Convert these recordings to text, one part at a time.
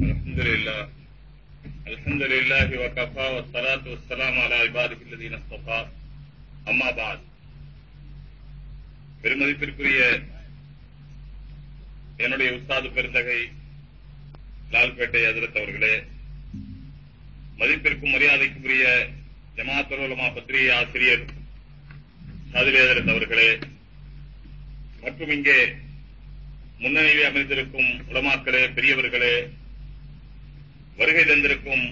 الحمد لله الحمد لله وكفى والصلاة والسلام على عباده الذين اصطفى أما بعد பெருமதிப்பிற்குரிய என்னுடைய உஸ்தாது பெருந்தகை லால்பேட்டை அதிரத் அவர்களே மதிப்பிற்கும் மரியாதைக்குரிய ஜமாத்துல் உலமா பத்திரிகை ஆசிரியர் சாதிலே அதிரத் அவர்களே மற்றும் இங்கே முன்னணியிலே அமைந்திருக்கும் உலமாக்களே பெரியவர்களே வருகை தந்திருக்கும்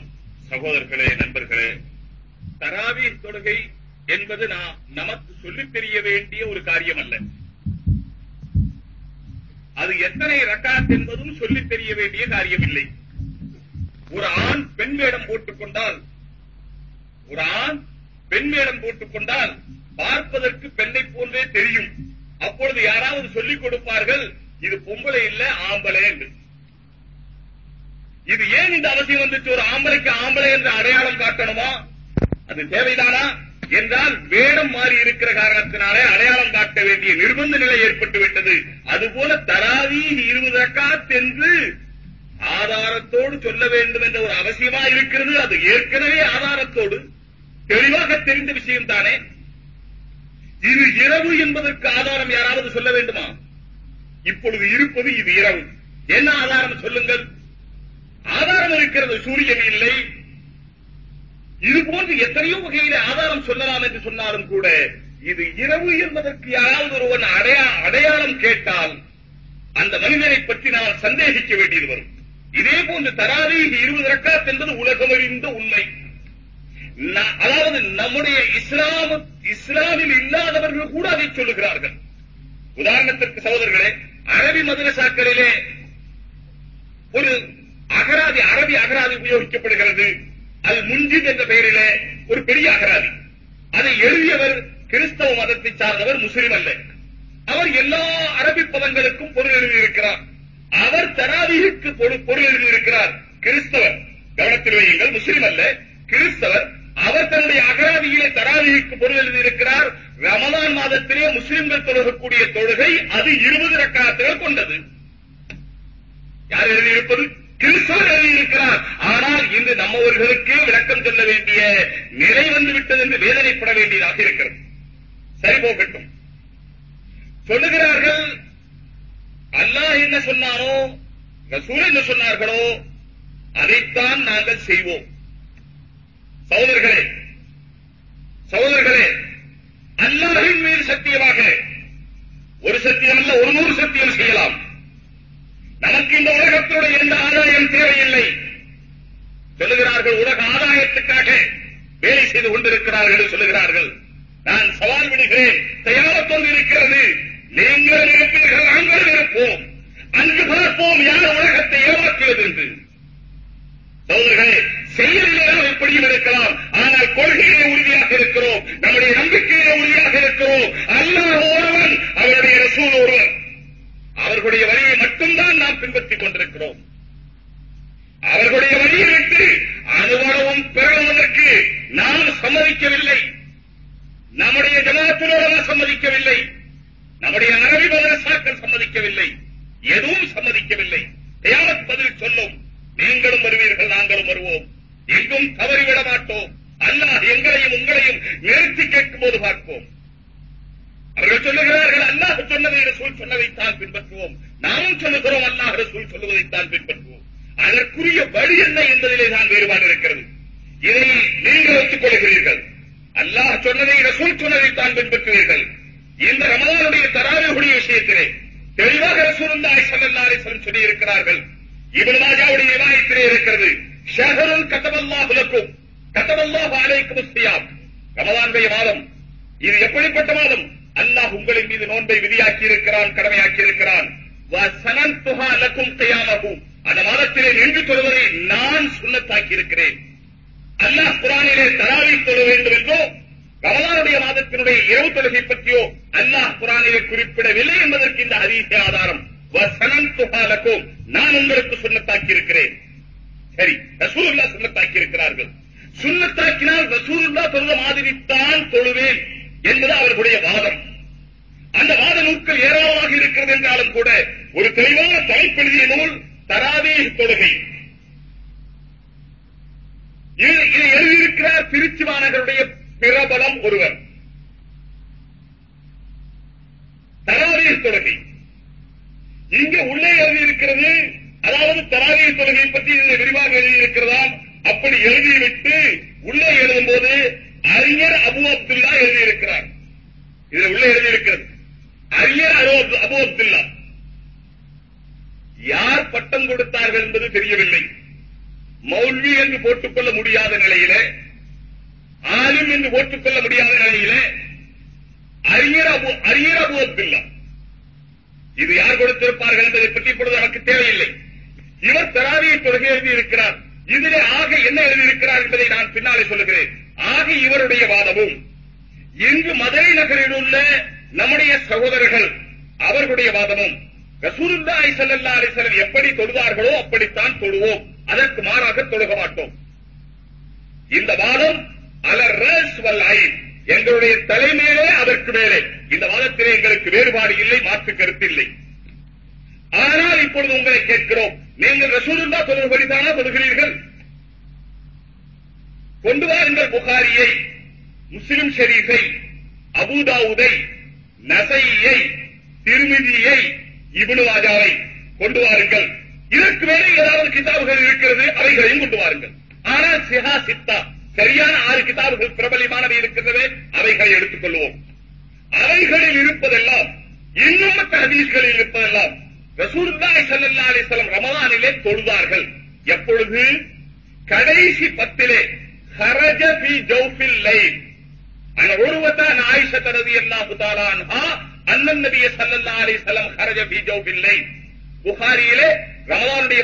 சகோதரர்களே நண்பர்களே தராவி தொழுகை என்பது நாம் நமக்கு சொல்லித் தெரிய வேண்டிய ஒரு காரியம் அல்ல அது எத்தனை ரக்காத் என்பதும் சொல்லித் தெரிய வேண்டிய காரியம் இல்லை ஒரு ஆண் பெண் வேடம் போட்டுக் கொண்டால் ஒரு ஆண் பெண் வேடம் போட்டுக் கொண்டால் பார்ப்பதற்கு பெண்ணை போன்றே தெரியும். அப்பொழுது யாராவது சொல்லிக் கொடுப்பார்கள் இது பொம்பளை இல்ல ஆம்பளை என்று. இது ஏன் இந்த அவசியம் வந்துச்சு ஒரு ஆம்பளைக்கு ஆம்பளை என்று அடையாளம் காட்டணுமா? அது தேவைதானா? என்றால் வேடம் மாறி இருக்கிற காரணத்தினாலே அடையாளம் காட்ட வேண்டிய நிர்பந்த நிலை ஏற்பட்டு விட்டது. அதுபோல தராவி இருபது ரக்காத் என்று ஆதாரத்தோடு சொல்ல வேண்டும் என்ற ஒரு அவசியமா இருக்கிறது. அது ஏற்கனவே ஆதாரத்தோடு தெளிவாக தெரிந்த விஷயம் தானே. இது இரவு என்பதற்கு ஆதாரம் யாராவது சொல்ல வேண்டுமா? இப்பொழுது இருப்பது இது இரவு. என்ன ஆதாரம் சொல்லுங்கள். ஆதாரம் இருக்கிறது சூரியன் இல்லை. இது போன்று எத்தனையோ வகையில ஆதாரம் சொல்லலாம் என்று சொன்னாலும் கூட இது இரவு என்பதற்கு யாராவது ஒருவன் அடையா அடையாளம் கேட்டால் அந்த மனிதனை பற்றி நாம் சந்தேகிக்க வேண்டியது வரும். இதே போன்று தராவி இருபது ரக்காத் என்பது உலகமறிந்த உண்மை. அதாவது நம்முடைய இஸ்லாம இஸ்லாமில் இல்லாதவர்கள் கூட அதை சொல்லுகிறார்கள். உதாரணத்திற்கு சகோதரர்களே அரபி மதரசாக்களிலே ஒரு அகராதி அரபி அகராதி உபயோகிக்கப்படுகிறது. அது முன்ஜித் என்ற பெயரில ஒரு பெரிய அகராதி. அதை எழுதியவர் கிறிஸ்தவ மதத்தை சார்ந்தவர் முஸ்லிம் அல்ல. அவர் எல்லா அரபி பதங்களுக்கும் பொருள் எழுதியிருக்கிறார். அவர் தராவிக்கு பொருள் பொருள் எழுதியிருக்கிறார். கிறிஸ்தவர். கவனத்தில் வையுங்கள் முஸ்லிம் அல்ல கிறிஸ்தவர். அவர் தன்னுடைய அகராதியிலே தராவிக்கு பொருள் எழுதியிருக்கிறார். ரமலான் மாதத்திலே முஸ்லிம்கள் தொழுகக்கூடிய தொழுகை அது இருபது ரக்காத்துகள் கொண்டது. யார் எழுதியிருப்பது? கிறிஸ்தவர் எழுதியிருக்கிறார். ஆனால் இன்று நம்மவர்களுக்கே விளக்கம் சொல்ல வேண்டிய நிலை வந்து விட்டது என்று வேதனைப்பட வேண்டியதாக இருக்கிறது. சரி போகட்டும். சொல்லுகிறார்கள் அல்லாஹ் என்ன சொன்னானோ ரசூல் என்ன சொன்னார்களோ அதைத்தான் நாங்கள் செய்வோம். சகோதரர்களே சகோதரர்களே அல்லாஹின் மீது சத்தியமாக ஒரு சத்தியம் அல்ல ஒரு நூறு சத்தியம் செய்யலாம். நமக்கு இந்த உலகத்தினுடைய எந்த ஆதாயம் தேவையில்லை. சொல்லுகிறார்கள் உலக ஆதாயத்துக்காக வேலை செய்து கொண்டிருக்கிறார்கள் என்று சொல்லுகிறார்கள். நான் சவால் விடுகிறேன் தயாரத்தோடு இருக்கிறது. நீங்கள் இருப்பீர்கள் நாங்கள் இருப்போம் அன்று பார்ப்போம் யார் உலகத்தை ஏமாற்றுவது என்று. சகோதரர்களே செயலிலே எப்படியும் இருக்கலாம். ஆனால் கொள்கையிலே உறுதியாக இருக்கிறோம். நம்முடைய நம்பிக்கையிலே உறுதியாக இருக்கிறோம். அல்லாஹ் ஒருவன் அவருடைய ரசூல் ஒருவன் அண்ணன் நபிய சல்லல்லா அலி சலம் ஹரஜ பிஜௌபில்லை புகாரியிலே ரமலானுடைய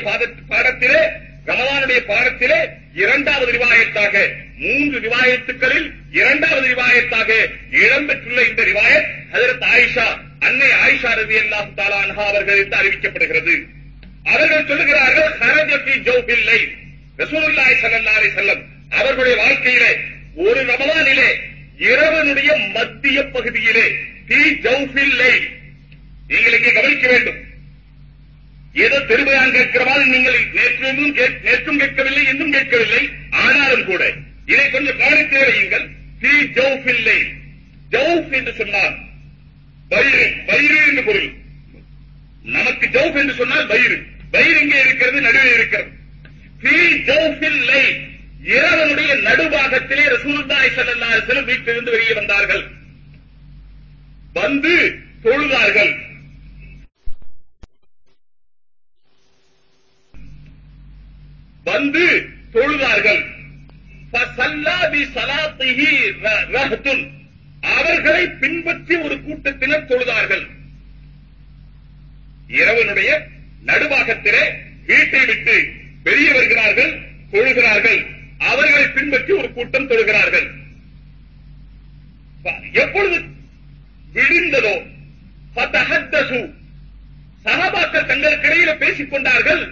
பாடத்திலே ரமலானுடைய பாடத்திலே இரண்டாவது ரிவாயத்தாக மூன்று ரிவாயத்துக்களில் இரண்டாவது ரிவாயத்தாக இடம்பெற்றுள்ள இந்த ரிவாயத் அதற்கு ஆயிஷா அன்னை ஆயிஷா ரவி அல்லாஹு தாலா அன்ஹா அவர்கள் என்று அறிவிக்கப்படுகிறது. அவர்கள் சொல்லுகிறார்கள் ஹரஜபி ஜோபில்லை. ரசூலுல்லாய் சல்லா அலி செல்லம் அவர்களுடைய வாழ்க்கையிலே ஒரு ரமலானிலே இரவனுடைய மத்திய பகுதியிலே ஃபி ஜௌஃபில் லைல் நீங்கள் இங்கே கவனிக்க வேண்டும். ஏதோ திருமையான் கேட்கிற மாதிரி நீங்கள் நேற்றும் கேட்- நேற்றும் கேட்கவில்லை இன்னும் கேட்கவில்லை ஆனாலும் கூட இதை கொஞ்சம் கவனித்தே வையுங்கள். ஃபி ஜௌஃபில் லைல் ஜௌஃப் என்று சொன்னால் வயிறு வயிறு என்று பொருள். நமக்கு ஜவுஃப் என்று சொன்னால் வயிறு. வயிறு எங்கே இருக்கிறது? நடுவே இருக்கிறது. ஃபீ ஜௌஃபில் லைல் இரவனுடைய நடுபாகத்திலே ரசூலுல்லாஹி ஸல்லல்லாஹு அலைஹி வஸல்லம் வீட்டிலிருந்து வெளியே வந்தார்கள். வந்து தொழுதார்கள். வந்து தொழுதார்கள். அவர்களை பின்பற்றி ஒரு கூட்டத்தினர் தொழுதார்கள். இரவனுடைய நடுவாகத்திலே வீட்டை விட்டு வெளியே வருகிறார்கள் தொழுகிறார்கள். அவர்களை பின்பற்றி ஒரு கூட்டம் தொழுகிறார்கள். எப்பொழுது விடிந்ததோ சகபாக்கள் தங்களுக்கிடையில பேசிக் கொண்டார்கள்.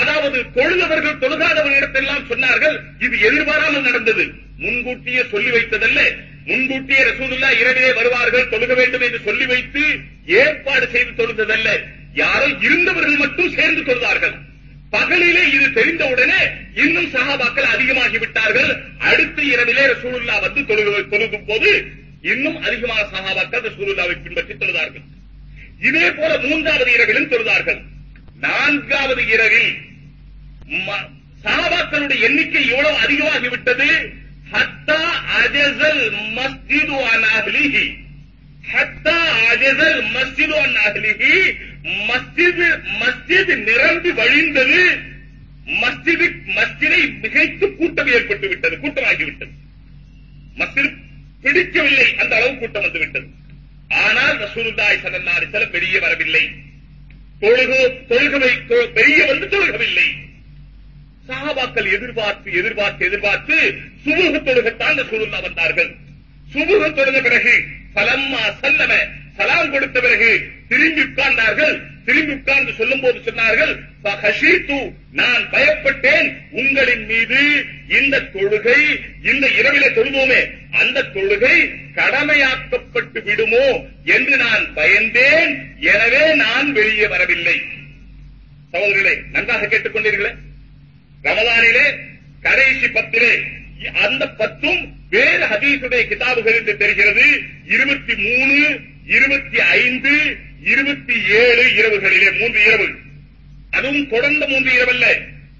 அதாவது தொழுதவர்கள் தொழுகாதவர்களிடத்தெல்லாம் சொன்னார்கள். இது எதிர்பாராமல் நடந்தது. முன்கூட்டியே சொல்லி வைத்ததல்ல. முன்கூட்டியே ரசூலுல்லா இரவிலே வருவார்கள் தொழுக வேண்டும் என்று சொல்லி வைத்து ஏற்பாடு செய்து தொழுந்ததல்ல யாரோ இருந்தவர்கள் மட்டும் சேர்ந்து தொழுதார்கள். பகலிலே இது தெரிந்தவுடனே இன்னும் சகாபாக்கள் அதிகமாகி விட்டார்கள் அடுத்த இரவிலே ரசூலுல்லா வந்து தொழுக தொழுதும் போது இன்னும் அதிகமான சகாபாக்கள் ரசூலுல்லாவை பின்பற்றி தொழுதார்கள். இதே போல மூன்றாவது இரவிலும் தொழுதார்கள். நான்காவது இரவில் சகாபாக்களுடைய எண்ணிக்கை எவ்வளவு அதிகமாகிவிட்டது? ஹத்தா அஜசல் மஸ்ஜிது அன் ஹத்தா அஜசல் மஸ்ஜிது அன் அஹ்லிஹி. மஸ்ஜித் மஸ்ஜித் நிரம்பி வழிந்தது. மஸ்ஜிது மஸ்ஜிதை மிகைத்து கூட்டம் ஏற்பட்டு விட்டது கூட்டமாகிவிட்டது. மஸ்ஜித் பிடிக்கவில்லை அந்த அளவு கூட்டம் வந்துவிட்டது. ஆனால் ரசூலுல்லாஹி ஸல்லல்லாஹு அலைஹி பெரிய வெளியே வரவில்லை. தொழுகு தொழுகவை பெரிய வெளியே வந்து தொழுகவில்லை. சஹாபாக்கள் எதிர்பார்த்து எதிர்பார்த்து எதிர்பார்த்து சுமூக தொழுகத்தான் ரசூலுல்லா வந்தார்கள். சுமூக தொழுத பிறகு ஃபலம்மா சல்லம சலாம் கொடுத்த பிறகு திரும்பி உட்கார்ந்தார்கள். திரும்பி உட்கார்ந்து சொல்லும் போது சொன்னார்கள் நான் பயப்பட்டேன் உங்களின் மீது இந்த தொழுகை இந்த இரவிலே தொழுதோமே அந்த தொழுகை கடமையாக்கப்பட்டு விடுமோ என்று நான் பயந்தேன் எனவே நான் வெளியே வரவில்லை. சகோதரர்களே நன்றாக கேட்டுக்கொண்டீர்களே ரமதானிலே கடைசி பத்திலே அந்த பத்தும் வேறு ஹதீசுடைய கிதாபுகள் என்று தெரிகிறது இருபத்தி மூணு இருபத்தி ஐந்து இருபத்தி ஏழு இரவுகளிலே மூன்று இரவு. அதுவும் தொடர்ந்த மூன்று இரவல்ல.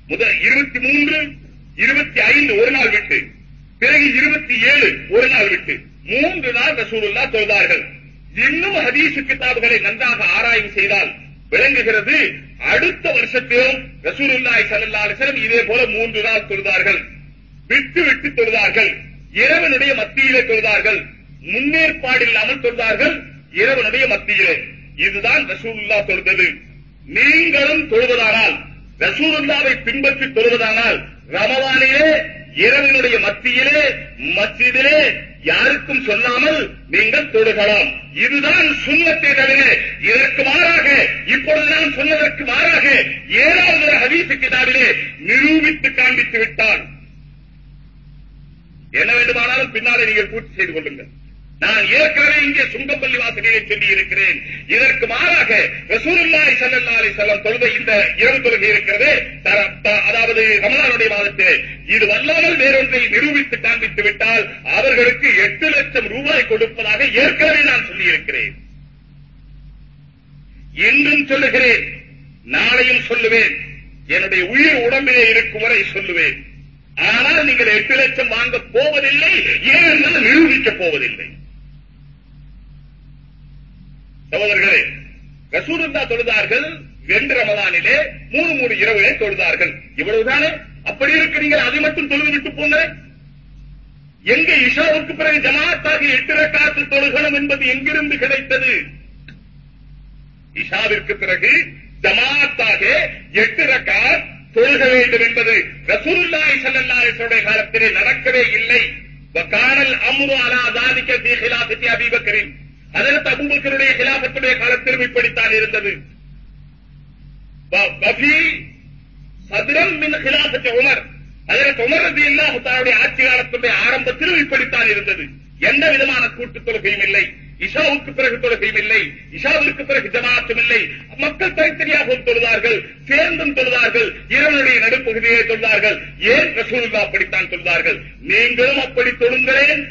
முதல் இருபத்தி மூன்று இருபத்தி ஐந்து ஒரு நாள் விட்டு. பிறகு இருபத்தி ஏழு ஒரு நாள் விட்டு. மூன்று நாள் ரசூலுல்லா தொழுதார்கள் இன்னும் ஹதீசு கிதாபுகளை நன்றாக ஆராய்வு செய்தால் விளங்குகிறது அடுத்த வருஷத்திலும் ரசூலுல்லாய் ஸல்லல்லாஹு அலைஹி இதே போல மூன்று நாள் தொழுதார்கள் விட்டு விட்டு தொழுதார்கள் இரவனுடைய மத்தியிலே தொழுதார்கள் முன்னேற்பாடு இல்லாமல் தொழுதார்கள் இறைவனுடைய மத்தியிலே. இதுதான் ரசூலுல்லா தொழுதது நீங்களும் தொழுவதானால் ரசூலுல்லாவை பின்பற்றி தொழுவதானால் ரமவானிலே இறைவனுடைய மத்தியிலே மஸ்ஜிதிலே யாருக்கும் சொல்லாமல் நீங்கள் தொழுகலாம். இதுதான் சுண்ணத்தை தவிர இதற்கு மாறாக இப்பொழுது நான் சொன்னதற்கு மாறாக ஏழாவது ஹதீசு கிதாபிலே நிரூபித்து காண்பித்து விட்டான். என்ன வேண்டுமானாலும் பின்னாலே நீங்கள் பூர்த்தி செய்து கொள்ளுங்கள். நான் ஏற்கனவே இங்கே சுங்கம்பள்ளி வாசலிலே சொல்லி இருக்கிறேன் இதற்கு மாறாக ரசூலுல்லாஹி ஸல்லல்லாஹு அலைஹி வஸல்லம் தொழுத இந்த இரவு தொழுகை இருக்கிறது. தர- அதாவது ரமலானுடைய மாதத்திலே. இது வல்லாமல் வேறொன்றை நிரூபித்து காண்பித்து விட்டால் அவர்களுக்கு எட்டு லட்சம் ரூபாய் கொடுப்பதாக ஏற்கனவே நான் சொல்லி இருக்கிறேன் இன்றும் சொல்லுகிறேன். நாளையும் சொல்லுவேன். என்னுடைய உயிர் உடம்பிலே இருக்கும் வரை சொல்லுவேன். ஆனால் நீங்கள் எட்டு லட்சம் வாங்கப் போவதில்லை ஏனென்றால் நிரூபிக்கப் போவதில்லை. சகோதரர்களே ரசூலுல்லா தொழுதார்கள் ரெண்டு ரமலானிலே மூணு மூணு இரவுலே தொழுதார்கள் இவ்வளவுதானே அப்படி இருக்கு நீங்கள் அதை மட்டும் தொழுது விட்டு போங்க எங்க இஷாவுக்கு பிறகு ஜமாத்தாக எட்டு ரக்காத்து தொழுகணும் என்பது எங்கிருந்து கிடைத்தது இஷாவிற்கு பிறகு ஜமாத்தாக எட்டு ரக்காத் தொழுக வேண்டும் என்பது ரசூலுல்லாஹி ஸல்லல்லாஹு அலைஹி வஸல்லம் காலத்திலே நடக்கவே இல்லை வகானல் அம்ரு அலா ذلك في خلافة அபீ பக்கரின் அதற்கு அபுபக்கருடைய கிலாபத்துடைய காலத்திலும் இப்படித்தான் இருந்தது. சதுரம் மின் கிலாபத்தை உமர். அதற்கு உமரது இல்லாம தன்னுடைய ஆட்சி காலத்துடைய ஆரம்பத்திலும் இப்படித்தான் இருந்தது. எந்த விதமான கூட்டு தொழுகையும் இல்லை. இஷாவுக்கு பிறகு தொழுகையும் இல்லை. இஷாவிற்கு பிறகு ஜமாத்தும் இல்லை. மக்கள் தனித்தனியாகவும் தொழுதார்கள். சேர்ந்தும் தொழுதார்கள். இரவனுடைய நடுப்பகுதியை தொழுதார்கள். ஏன் ரசூல்லா அப்படித்தான் தொழுதார்கள் நீங்களும் அப்படி தொழுங்களேன்.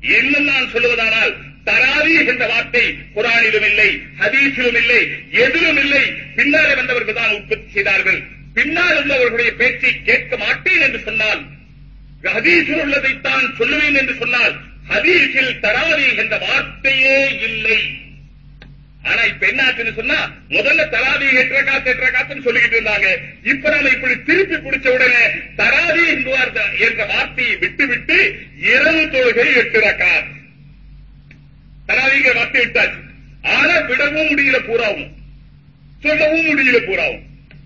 இன்னும் நான் சொல்லுவதானால் தராவி என்ற வார்த்தை குரானிலும் இல்லை ஹதீஸிலும் இல்லை எதிலும் இல்லை. பின்னாலே வந்தவர்கள் தான் உற்பத்தி செய்தார்கள். பின்னால் உள்ளவர்களுடைய பேச்சை கேட்க மாட்டேன் என்று சொன்னால் ஹதீஸில் உள்ளதைத்தான் சொல்லுவேன் என்று சொன்னால் ஹதீஸில் தராவி என்ற வார்த்தையே இல்லை. ஆனா இப்ப என்ன ஆச்சுன்னு சொன்னா முதல்ல தராதி எட்டரை காத்து எட்டரை காத்துன்னு சொல்லிக்கிட்டு இருந்தாங்க. இப்ப நம்ம இப்படி திருப்பி பிடிச்ச உடனே தராதி என்ற என்ற வார்த்தையை விட்டு விட்டு இரவு தொழுகை எட்டு ரக்காத். தராவிங்கிற வார்த்தை விட்டாச்சு ஆனா விடவும் முடியல பூராவும். சொல்லவும் முடியல பூராவும்.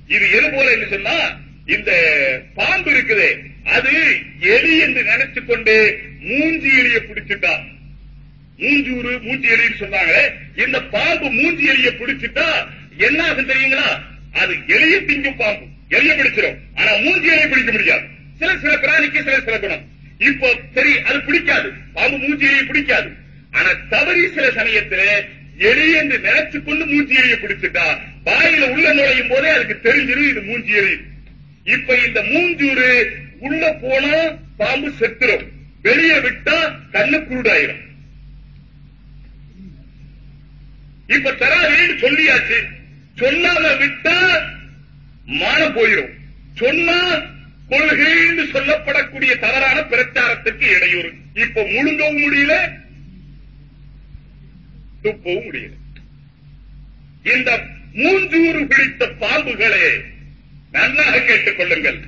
இது எது போல என்று சொன்னா இந்த பாம்பு இருக்குதே அது எலி என்று நினைச்சு கொண்டு மூஞ்சி எலிய பிடிச்சிட்டா. மூஞ்சூறு மூஞ்சி எலின்னு சொன்னாங்க இந்த பாம்பு மூஞ்சி எலிய பிடிச்சிட்டா என்ன ஆகும் தெரியுங்களா? அது எலிய திங்கும் பாம்பு. எலிய பிடிச்சிடும் ஆனா மூஞ்சி எலிய பிடிக்க முடியாது. சில சில பிராணிக்கு சில சில குணம். இப்போ சரி அது பிடிக்காது. பாம்பு மூஞ்சி எலிய பிடிக்காது. ஆனா தவறி சில சமயத்துல எலி என்று நினைச்சு கொண்டு மூஞ்சி எலியை பிடிச்சிட்டா வாயில உள்ள நுழையும் போதே அதுக்கு தெரிஞ்சிடும் இது மூஞ்சி எலி இப்ப இந்த மூஞ்சூரு உள்ள போனா பாம்பு செத்துரும். வெளியே விட்டா கண்ணு குருடாயிரும். இப்ப தராதேன்னு சொல்லியாச்சு. சொல்லாம விட்டா மானம் போயிடும் சொன்னா கொள்கைன்னு சொல்லப்படக்கூடிய தவறான பிரச்சாரத்துக்கு இடையூறு. இப்ப முழுங்கவும் முடியல துப்பவும் முடியல இந்த மூஞ்சூறு பிடித்த பாம்புகளே நன்றாக கேட்டுக் கொள்ளுங்கள்.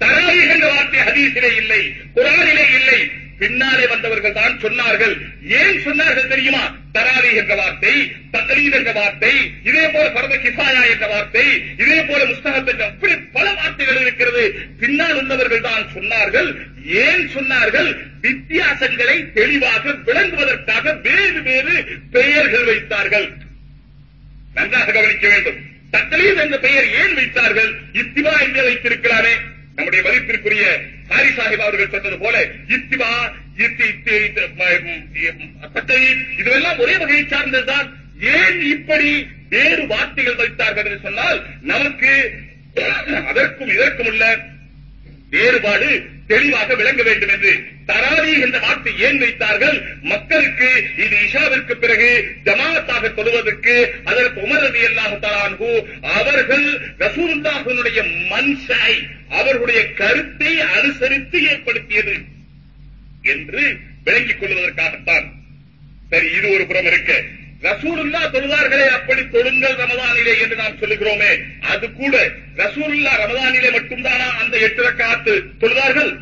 தராவி என்ற வார்த்தை ஹதீசிலே இல்லை குரானிலே இல்லை பின்னாலே வந்தவர்கள் தான் சொன்னார்கள். ஏன் சொன்னார்கள் தெரியுமா? தராரி என்ற வார்த்தை தக்லீத் என்ற வார்த்தை இதே போல பரத கிசாயா என்ற வார்த்தை இதே போல முஸ்தகத் என்ற அப்படி பல வார்த்தைகள் இருக்கிறது. பின்னால் உள்ளவர்கள் தான் சொன்னார்கள். ஏன் சொன்னார்கள்? வித்தியாசங்களை தெளிவாக விளங்குவதற்காக வேறு வேறு பெயர்கள் வைத்தார்கள். நன்றாக கவனிக்க வேண்டும். தக்லீத் என்ற பெயர் ஏன் வைத்தார்கள்? இத்திவா என்று வைத்திருக்கிறாரே. நம்முடைய மதிப்பிற்குரிய ஹாரி சாஹிப் அவர்கள் சொன்னது போல இத்திவா இதுவெல்லாம் ஒரே வகையை சார்ந்ததுதான். ஏன் இப்படி வேறு வார்த்தைகள் வைத்தார்கள் என்று சொன்னால் நமக்கு அதற்கும் இதற்கும் உள்ள வேறுபாடு தெளிவாக விளங்க வேண்டும் என்று தராவி என்ற வார்த்தை ஏன் வைத்தார்கள்? மக்களுக்கு இது இஷாவிற்கு பிறகு ஜமாத்தாக தொழுவதற்கு அதற்கு உமரதி அல்லாஹு அவர்கள் ரசூலுல்லாஹினுடைய மன்சாய் அவர்களுடைய கருத்தை அனுசரித்து ஏற்படுத்தியது என்று விளங்கிக் கொள்வதற்காகத்தான். சரி இது ஒரு புறம் இருக்க. ரசூலுல்லா தொழுதார்களே அப்படி தொழுங்கள் ரமதானிலே என்று நாம் சொல்லுகிறோமே. அது கூட ரசூலுல்லா ரமதானிலே மட்டும்தானா அந்த எட்டு ரக்காத்து தொழுதார்கள்?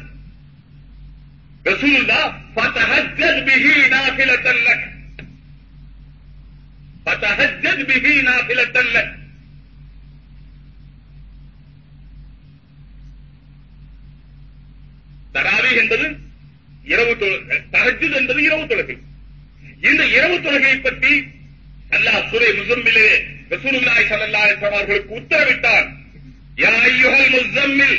ரசூலுல்லா ஃபதஹஜ்ஜத் பிஹி நாஃபிலத்தல் லக் ஃபதஹஜ்ஜத் பிஹி நாஃபிலத்தல் லக் தராவி என்பது இரவு தகஜத் என்பது இரவு தொழுகை இந்த இரவு தொழுகையை பற்றி அல்லாஹ் சுரை முசம்மிலே ரசூலுல்லாஹி ஸல்லல்லாஹு அலைஹி அவர்களுக்கு யா அய்யுஹல் முஸம்மில்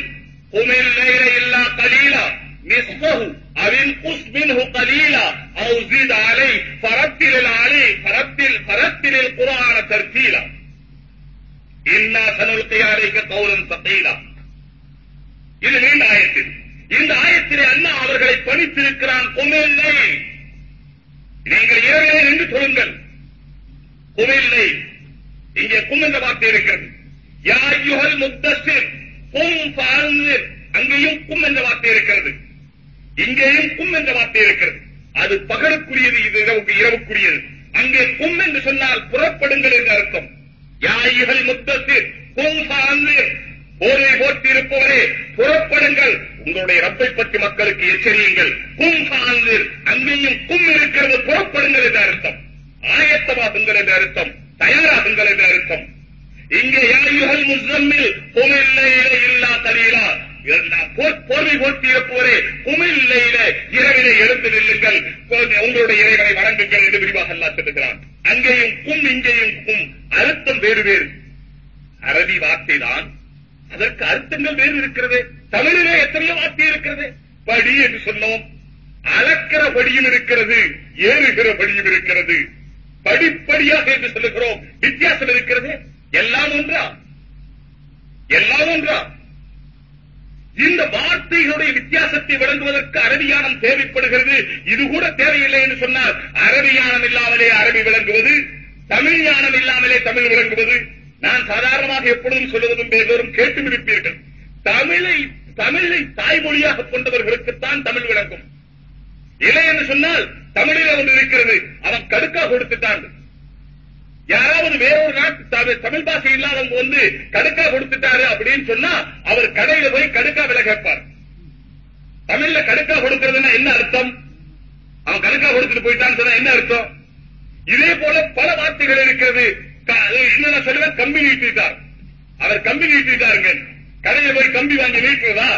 குமில் லைல இல்லா கலீலா நிஸ்ஃபஹு أو انقص منه قليلا أو زد عليه فرتل عليه فرتل فرتل القرآن ترتيلا إنا سنلقي عليك قولا ثقيلا இது நீண்ட ஆயத்தில் இந்த ஆயத்திலே அல்லாஹ் அவர்களை பணித்திருக்கிறான் குமில்லை நீங்கள் இரவிலே நின்று சொல்லுங்கள் குமில்லை இங்கே கும் என்ற வார்த்தை இருக்கிறது யா யுகல் முத்தசிர் கும் ஃபான்சிர் அங்கேயும் கும் என்ற வார்த்தை இருக்கிறது இங்கேயும் கும் என்ற வார்த்தை இருக்கிறது. அது பகலுக்குரியது இது இரவுக்கு இரவுக்குரியது. அங்கே கும் என்று சொன்னால் புறப்படுங்கள் என்று அர்த்தம். யாயிகள் முத்தத்தில் கும் ஃபான்சிர் போரை போட்டி இருப்பவரே புறப்படுங்கள். உங்களுடைய ரப்பை பற்றி மக்களுக்கு எச்சரியுங்கள். கும் ஃபான்சிர் அங்கேயும் கும் இருக்கிறது புறப்படுங்கள் என்று அர்த்தம். ஆயத்தமாகுங்கள் என்று அர்த்தம். தயாராகுங்கள் என்று அர்த்தம். இங்கே யாயுகள் முசம்மில் குமில்லையில இல்லா தலீலா. போர்வை போட்டி இருப்பவரே குமில்லையில இரவிலே எழுந்து நில்லுங்கள். உங்களுடைய இறைவனை வணங்குங்கள் என்று விரிவாக அல்லா சொல்லுகிறான். அங்கேயும் கும் இங்கேயும் கும். அர்த்தம் வேறு வேறு. அரபி வார்த்தை தான். அதற்கு அர்த்தங்கள் வேறு இருக்கிறது. தமிழிலே எத்தனையோ வார்த்தை இருக்கிறது. படி என்று சொன்னோம். அளக்கிற படியும் இருக்கிறது. ஏறுகிற படியும் இருக்கிறது. படிப்படியாக என்று சொல்லுகிறோம். வித்தியாசம் இருக்கிறது. எல்லாம் ஒன்றா? எல்லாம் ஒன்றா? இந்த வார்த்தைகளுடைய வித்தியாசத்தை விளங்குவதற்கு அரபியானம் தேவைப்படுகிறது. இது கூட தேவையில்லை என்று சொன்னால் அரபியானம் இல்லாமலே அரபி விளங்குவது தமிழ் ஞானம் இல்லாமலே தமிழ் விளங்குவது. நான் சாதாரணமாக எப்பொழுதும் சொல்லுவதும் எல்லோரும் கேட்டு இருப்பீர்கள் தமிழை தமிழை தாய்மொழியாக கொண்டவர்களுக்குத்தான் தமிழ் விளங்கும். இல்லை என்று சொன்னால் தமிழில் ஒன்று இருக்கிறது. அவன் கடுக்கா கொடுத்துட்டான். யாராவது வேறொரு நாட்டு தமிழ் பாஷை இல்லாதவங்க வந்து கடுக்கா கொடுத்துட்டாரு அப்படின்னு சொன்னா அவர் கடையில போய் கடுக்கா விலை கேட்பார். தமிழ்ல கடுக்கா கொடுக்கறதுன்னா என்ன அர்த்தம்? அவன் கடுக்கா கொடுத்துட்டு போயிட்டான்னு சொன்னா என்ன அர்த்தம்? இதே போல பல வார்த்தைகள் இருக்கிறது. என்ன சொல்லுவேன் கம்பி நீட்டிட்டார். அவர் கம்பி நீட்டிட்டாருங்க. கடையில போய் கம்பி வாங்கி நீட்டுறதா?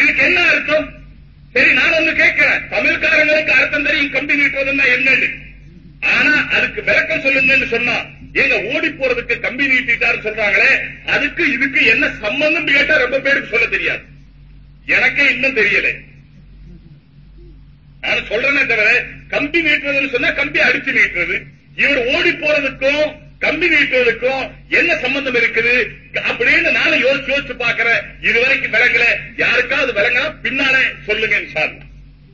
இதுக்கு என்ன அர்த்தம்? சரி நான் ஒண்ணு கேட்கிறேன். தமிழ்காரங்களுக்கு அர்த்தம் தெரியும் கம்பி நீட்டுறதுன்னா என்னன்னு. ஆனா அதுக்கு விளக்கம் சொல்லுங்கன்னு சொன்னா எங்க ஓடி போறதுக்கு கம்பி நீட்டிட்டாரு சொல்றாங்களே அதுக்கு இதுக்கு என்ன சம்பந்தம் கேட்டா ரொம்ப பேருக்கு சொல்ல தெரியாது. எனக்கே இன்னும் தெரியல. நான் சொல்றேனே தவிர கம்பி நீட்டுறதுன்னு சொன்னா கம்பி அடிச்சு நீட்டுறது. இவர் ஓடி போறதுக்கும் கம்பி நீட்டுவதற்கும் என்ன சம்பந்தம் இருக்குது? அப்படின்னு நானும் யோசிச்சு யோசிச்சு பாக்குறேன் இதுவரைக்கும் விளங்கல. யாருக்காவது விளங்கினா பின்னாலே சொல்லுங்க சார்.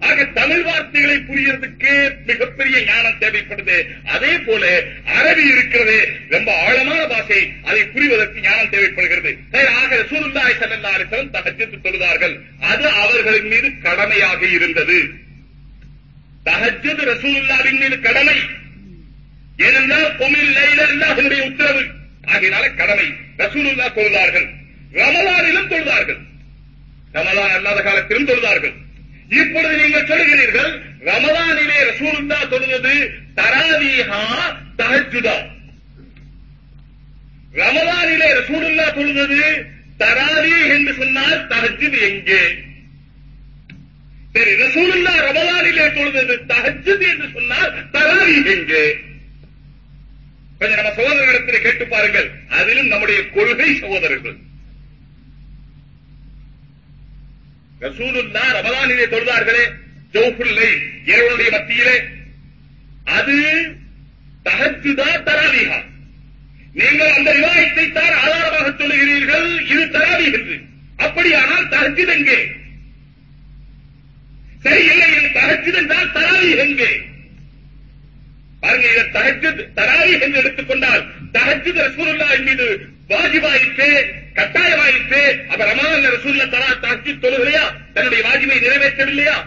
ஆக தமிழ் வார்த்தைகளை புரியறதுக்கு மிகப்பெரிய ஞானம் தேவைப்படுது. அதே போல அரபி இருக்கிறது ரொம்ப ஆழமான பாஷை அதை புரிவதற்கு ஞானம் தேவைப்படுகிறது. ஆக சூழ்ந்தாய் செல்லல்லாரிசலம் தகஜத்து தொழுதார்கள் அது அவர்களின் மீது கடமையாக இருந்தது. தகஜது ரசூலுல்லாவின் மீது கடமை. ஏனென்றால் பொமில் அதனுடைய உத்தரவு. ஆகையினால கடமை. ரசூலுல்லா தொழுதார்கள் ரமலானிலும் தொழுதார்கள் ரமலான் அல்லாத காலத்திலும் தொழுதார்கள் இப்பொழுது நீங்கள் சொல்லுகிறீர்கள் ரமதானிலே ரசூலுந்தா தொழுவது தராவீஹா தஹஜுதா ரமதானிலே ரசூலுல்லா தொழுவது தராவி என்று சொன்னால் தஹஜுத் எங்கே? சரி ரசூலுல்லா ரமதானிலே தொழுவது தஹஜுத் என்று சொன்னால் தராவி எங்கே? கொஞ்சம் நம்ம சகோதரர்களிடத்தில் கேட்டு பாருங்கள். அதிலும் நம்முடைய கொள்கை சகோதரர்கள். ரசூலுல்லா ரமலானிலே தொழுதார்களே ஜவுஃபுல்லை இரவனுடைய மத்தியிலே அது தகச்சுதா தராவிகா. நீங்கள் அந்த ரிவாயத்தை தான் ஆதாரமாக சொல்லுகிறீர்கள் இது தராவி என்று. அப்படியானால் தகச்சுது எங்கே? சரி இல்லை இது தகச்சுது என்றால் தராவி எங்கே? பாருங்க இதை தகச்சு தராவி என்று எடுத்துக்கொண்டால் தகச்சுது ரசூலுல்லா மீது வாஜிபாயிற்று கட்டாயமாயிட்டு அப்ப ரமலான் ரசூல்ல தரா தாக்கி தொழுகலையா? தன்னுடைய வாஜிபை நிறைவேற்றவில்லையா?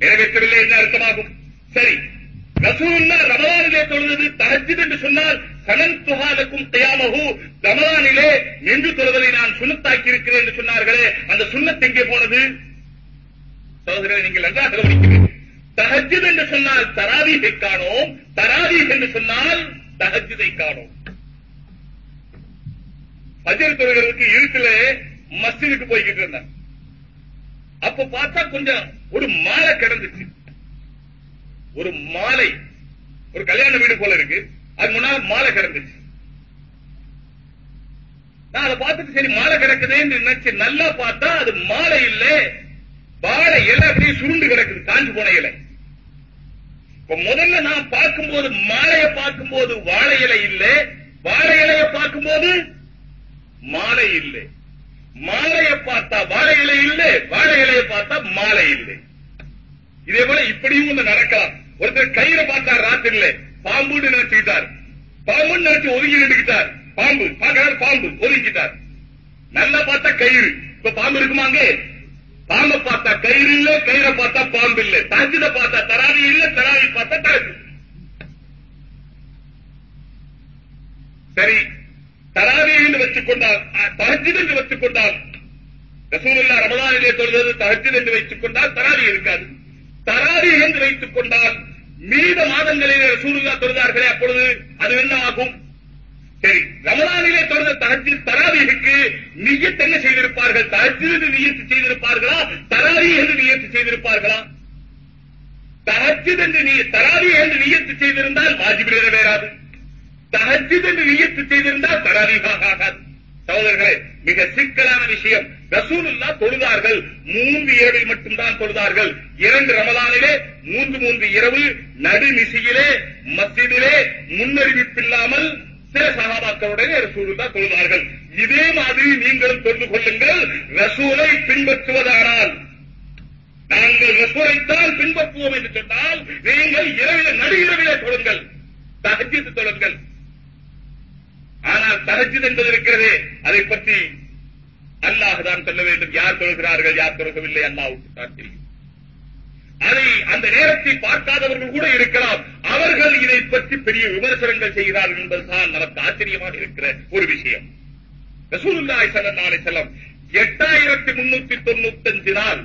நிறைவேற்றவில்லை என்ன அர்த்தமாகும். சரி. ரசூல்லா ரமலானிலே தொழுது தஹஜ்ஜுத் என்று சொன்னால் சனன் துகாலுக்கும் தயாமகு ரமலானிலே நின்று தொழுவதை நான் சுண்ணத்தாக்கி இருக்கிறேன் என்று சொன்னார்களே அந்த சுண்ணத் எங்கே போனது? சகோதரரை நீங்கள் நன்றாக கவனிக்கிறீர்கள். தகஜித் என்று சொன்னால் தராவீகை காணோம். தராவீக் என்று சொன்னால் தகஜிதை காணோம். பஜர் தொழுகிறதுக்கு இருட்டுல மஸ்ஜிதுக்கு போய்கிட்டு இருந்தாங்க அப்ப பார்த்தா கொஞ்சம் ஒரு மாலை கிடந்துச்சு. ஒரு மாலை. ஒரு கல்யாண வீடு போல இருக்கு. அது முன்னால மாலை கிடந்துச்சு. நான் அதை பார்த்துட்டு சரி மாலை கிடக்குதேன்னு நினைச்சு நல்லா பார்த்தா அது மாலை இல்ல. வாழை இலை அப்படியே சுருண்டு கிடக்குது காஞ்சு போன இலை. இப்ப முதல்ல நான் பார்க்கும்போது மாலையை பார்க்கும்போது வாழை இலை இல்ல. வாழை இலையை பார்க்கும்போது மாலை இல்லை. மாலையை பார்த்தா வாழை இலை இல்லை வாழை இலையை பார்த்தா மாலை இல்லை. இதே போல இப்படியும் ஒண்ணு நடக்கலாம். ஒருத்தர் கயிறை பார்த்தார் ராத்திரில பாம்புன்னு நினைச்சுக்கிட்டார். பாம்புன்னு நினைச்சு ஒதுங்கி நின்றுக்கிட்டார். பாம்பு பார்க்கிறார் பாம்பு ஒதுங்கிட்டார். நல்லா பார்த்தா கயிறு. இப்ப பாம்பு இருக்குமாங்க பாம்பை பார்த்தா கயிறு இல்ல கயிறை பார்த்தா பாம்பு இல்ல. தஜித பார்த்தா தராவி இல்ல தராவி பார்த்தா தராவி சரி தராவி என்று வச்சுக் கொண்டால் தஹஜித் என்று வச்சுக் கொண்டால் ரசூலுல்லா ரமதானிலே தொழுவது தஹஜித் என்று வைத்துக் கொண்டால் தராவி இருக்காது. தராவி என்று வைத்துக் கொண்டால் மீத மாதங்களிலே ரசூலுல்லா தொழுதார்களே அப்பொழுது அது என்ன ஆகும் சரி ரமலானிலே தொடர்ந்த தகஜி தராவிக்கு நீயத் என்ன செய்திருப்பார்கள்? தகஜி என்று நியத்து செய்திருப்பார்களா? தராவி என்று நியத்து செய்திருப்பார்களா? தஹஜித் என்று நீ தராவி என்று நியத்து செய்திருந்தால் வாஜிப் நிறைவேறாது தஹஜித் என்று நியத்து செய்திருந்தால் தராவிகாக ஆகாது சகோதரர்களே மிக சிக்கலான விஷயம். ரசூலுல்லா தொழுதார்கள். மூன்று இரவில் மட்டும்தான் தொழுதார்கள். இரண்டு ரமலானிலே மூன்று மூன்று இரவு நடுநிசியிலே மஸ்ஜிதிலே முன்னறிவிப்பில்லாமல் சில சகாபாக்களுடைய ரசூலுல்லா தொழுதார்கள். இதே மாதிரி நீங்களும் தொழுது கொள்ளுங்கள். ரசூலை பின்பற்றுவதானால். நாங்கள் ரசூலைத்தான் பின்பற்றுவோம் என்று சொன்னால் நீங்கள் இரவில நடு இரவிலே தொழுங்கள். தகஜித்து தொழுங்கள். ஆனால் தரஜித் என்பது இருக்கிறதே அதை பற்றி அல்லாஹ் தான் சொல்ல வேண்டும். யார் தொழுகிறார்கள் யார் தொழுகவில்லை அல்லாவுக்கு தான் தெரியும். அதை அந்த நேரத்தை பார்க்காதவர்கள் கூட இருக்கலாம். அவர்கள் இதை பற்றி பெரிய விமர்சனங்கள் செய்கிறார்கள் என்பதுதான் நமக்கு ஆச்சரியமாக இருக்கிற ஒரு விஷயம். ரசூலுல்லாய் ஸல்லல்லாஹு அலைஹி எட்டாயிரத்தி முன்னூத்தி தொண்ணூத்தஞ்சு நாள்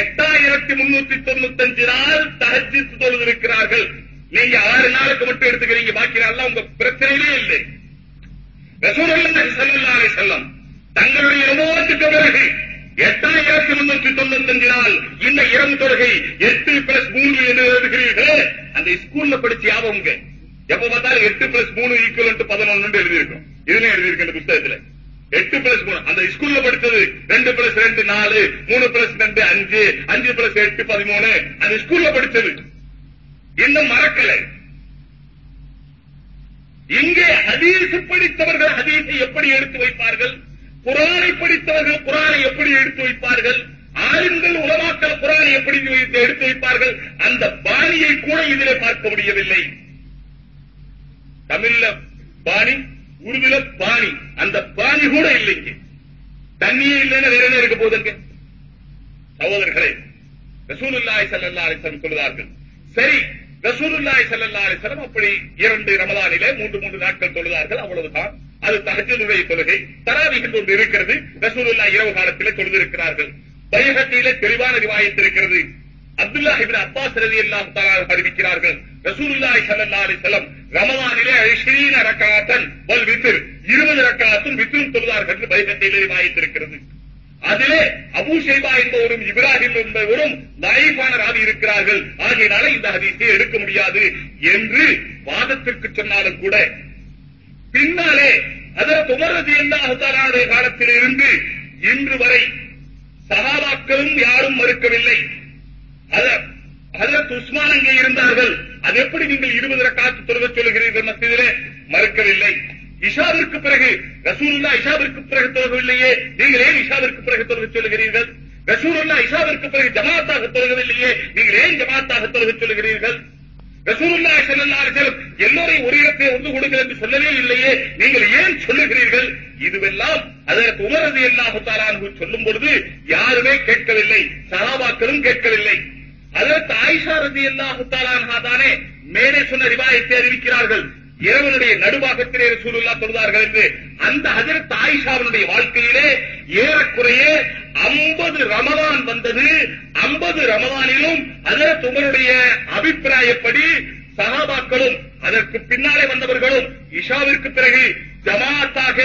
எட்டாயிரத்தி முன்னூத்தி தொண்ணூத்தஞ்சு நாள் தகஜித்து தொழுது இருக்கிறார்கள் நீங்க ஆறு நாளுக்கு மட்டும் எடுத்துக்கிறீங்க பாக்கி நாள் உங்க பிரச்சனையிலே இல்லை. ரசூலுல்லாஹி ஸல்லல்லாஹு அலைஹி வஸல்லம் தங்களுடைய அனுபவத்துக்கு பிறகு எட்டாயிரத்தி முன்னூத்தி தொண்ணூத்தஞ்சு நாள் இந்த இரவு தொழுகை எட்டு பிளஸ் மூன்று என்று எழுதுகிறீர்கள் அந்த ஸ்கூல்ல படிச்சு ஞாபகங்க எப்ப பார்த்தாலும் எட்டு பிளஸ் மூணு ஈக்குவல் பதினொன்னு எழுதியிருக்கோம். இதுல எழுதியிருக்கு இந்த புத்தகத்துல. எட்டு பிளஸ் மூணு அந்த ஸ்கூல்ல படிச்சது ரெண்டு பிளஸ் ரெண்டு நாலு மூணு பிளஸ் ரெண்டு அஞ்சு அஞ்சு பிளஸ் எட்டு பதிமூணு அந்த ஸ்கூல்ல படிச்சது. இன்னும் மறக்கலை. இங்கே ஹதீசு படித்தவர்கள் ஹதீஸை எப்படி எடுத்து வைப்பார்கள்? குரானை படித்தவர்கள் குரானை எப்படி எடுத்து வைப்பார்கள்? ஆளுங்கள் உலமாக்கல் குரானை எப்படி எடுத்து வைப்பார்கள்? அந்த பாணியை கூட இதிலே பார்க்க முடியவில்லை. தமிழ்ல பாணி உருதுல பாணி. அந்த பாணி கூட இல்லைங்க தண்ணியே இல்லைன்னு வேற என்ன இருக்க போதுங்க சகோதரர்களே ரசூலுல்லாஹி ஸல்லல்லாஹு அலைஹி சொல்கிறார்கள் சரி ரசூலுல்லாஹி ஸல்லல்லாஹு அலைஹி அப்படி இரண்டு ரமலானிலே மூன்று மூன்று நாட்கள் தொழுதார்கள் அவ்வளவுதான். அது தகஜனுடைய தொழுகை. தராவிஹ் ஒன்று இருக்கிறது ரசூலுல்லாஹ் இரவு காலத்திலே தொழுதிருக்கிறார்கள். பயகத்திலே தெளிவான ரிவாயத் இருக்கிறது. அப்துல்லா இப்னு அப்பாஸ் ரலியல்லாஹு எல்லாம் அறிவிக்கிறார்கள் ரசூலுல்லாஹி ஸல்லல்லாஹு அலைஹி ரமலானிலே 20 ரக்காத்தன் வல் வித்ர் 20 ரக்காத்தும் வித்ரும் தொழுதார்கள் என்று பைஹத்தியிலே ரிவாயத் இருக்கிறது. அதிலே அபு ஷைபா என்பவரும் இப்ராஹிம் என்பவரும் லைஃபான ராவி இருக்கிறார்கள். ஆகையினால இந்த ஹதீஸை எடுக்க முடியாது என்று வாதத்திற்கு சொன்னாலும் கூட பின்னாலே அதற்கு துமரது ரலியல்லாஹு காலத்தில் இருந்து இன்று வரை சகாபாக்களும் யாரும் மறுக்கவில்லை. அதற்கு உஸ்மான் அங்கே இருந்தார்கள். அது எப்படி நீங்கள் இருபது ரக்காத்து தொழுக சொல்லுகிறீர்கள் மத்தியிலே? மறுக்கவில்லை. இஷாவிற்கு பிறகு ரசூலுல்லா இஷாவிற்கு பிறகு தொழுகவில்லையே. நீங்கள் ஏன் இஷாவிற்கு பிறகு தொழுக சொல்லுகிறீர்கள்? ரசூலுல்லா இஷாவிற்கு பிறகு ஜமாத்தாக தொழுகவில்லையே. நீங்கள் ஏன் ஜமாத்தாக தொழுக சொல்லுகிறீர்கள்? ரசூலுல்லா செல்லல்லா அலைஹி எல்லோரையும் ஒரு இடத்தை ஒன்று கொடுங்கள் என்று சொல்லவே இல்லையே. நீங்கள் ஏன் சொல்லுகிறீர்கள்? இதுவெல்லாம் அதற்கு உமரது ரலியல்லாஹு சொல்லும் பொழுது யாருமே கேட்கவில்லை. சகாபாக்களும் கேட்கவில்லை. அதற்கு ஆயிஷா ரதி தஆலா தானே மேலே சொன்ன ரிவாயத்தை அறிவிக்கிறார்கள். இரவனுடைய நடுவாகத்திலே சூழலா சொல்வார்கள் என்று அந்த ஹஜரத் ஆயிஷாவினுடைய வாழ்க்கையிலே ஏறக்குறைய ஐம்பது ரமதான் வந்தது. ஐம்பது ரமதானிலும் ஹஜரத் உமருடைய அபிப்பிராயப்படி சகாபாக்களும் அதற்கு பின்னாலே வந்தவர்களும் இஷாவிற்கு பிறகு ஜமாத்தாக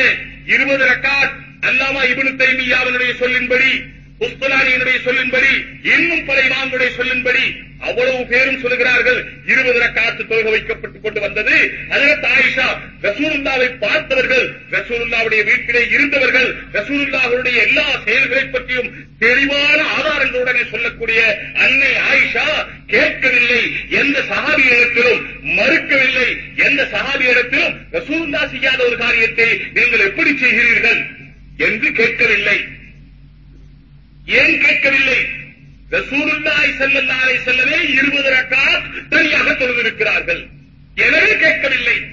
இருபது ரக்காத் அல்லாமா இப்னு தைமியாவினுடைய சொல்லின்படி புஸ்தலானியினுடைய சொல்லின்படி இன்னும் பல இமாம்களுடைய சொல்லின்படி அவ்வளவு பேரும் சொல்லுகிறார்கள் இருபது ரக்காத்து தொழுக வைக்கப்பட்டுக் கொண்டு வந்தது. அதற்கு ஆயிஷா ரசூலுல்லாவை பார்த்தவர்கள் ரசூலுல்லாவுடைய வீட்டிலே இருந்தவர்கள் ரசூலுல்லாவுடைய எல்லா செயல்களை பற்றியும் தெளிவான ஆதாரங்களுடனே சொல்லக்கூடிய அன்னை ஆயிஷா கேட்கவில்லை. எந்த சஹாபியிடத்திலும் மறுக்கவில்லை. எந்த சஹாபியிடத்திலும் ரசூலுல்லா செய்யாத ஒரு காரியத்தை நீங்கள் எப்படி செய்கிறீர்கள் என்று கேட்கவில்லை. ஏன் கேட்கவில்லை? ரசூலுல்லாஹி ஸல்லல்லாஹு அலைஹி வஸல்லமே 20 ரக்காத் தனியாக தொழுதிருக்கிறார்கள். எனவே கேட்கவில்லை.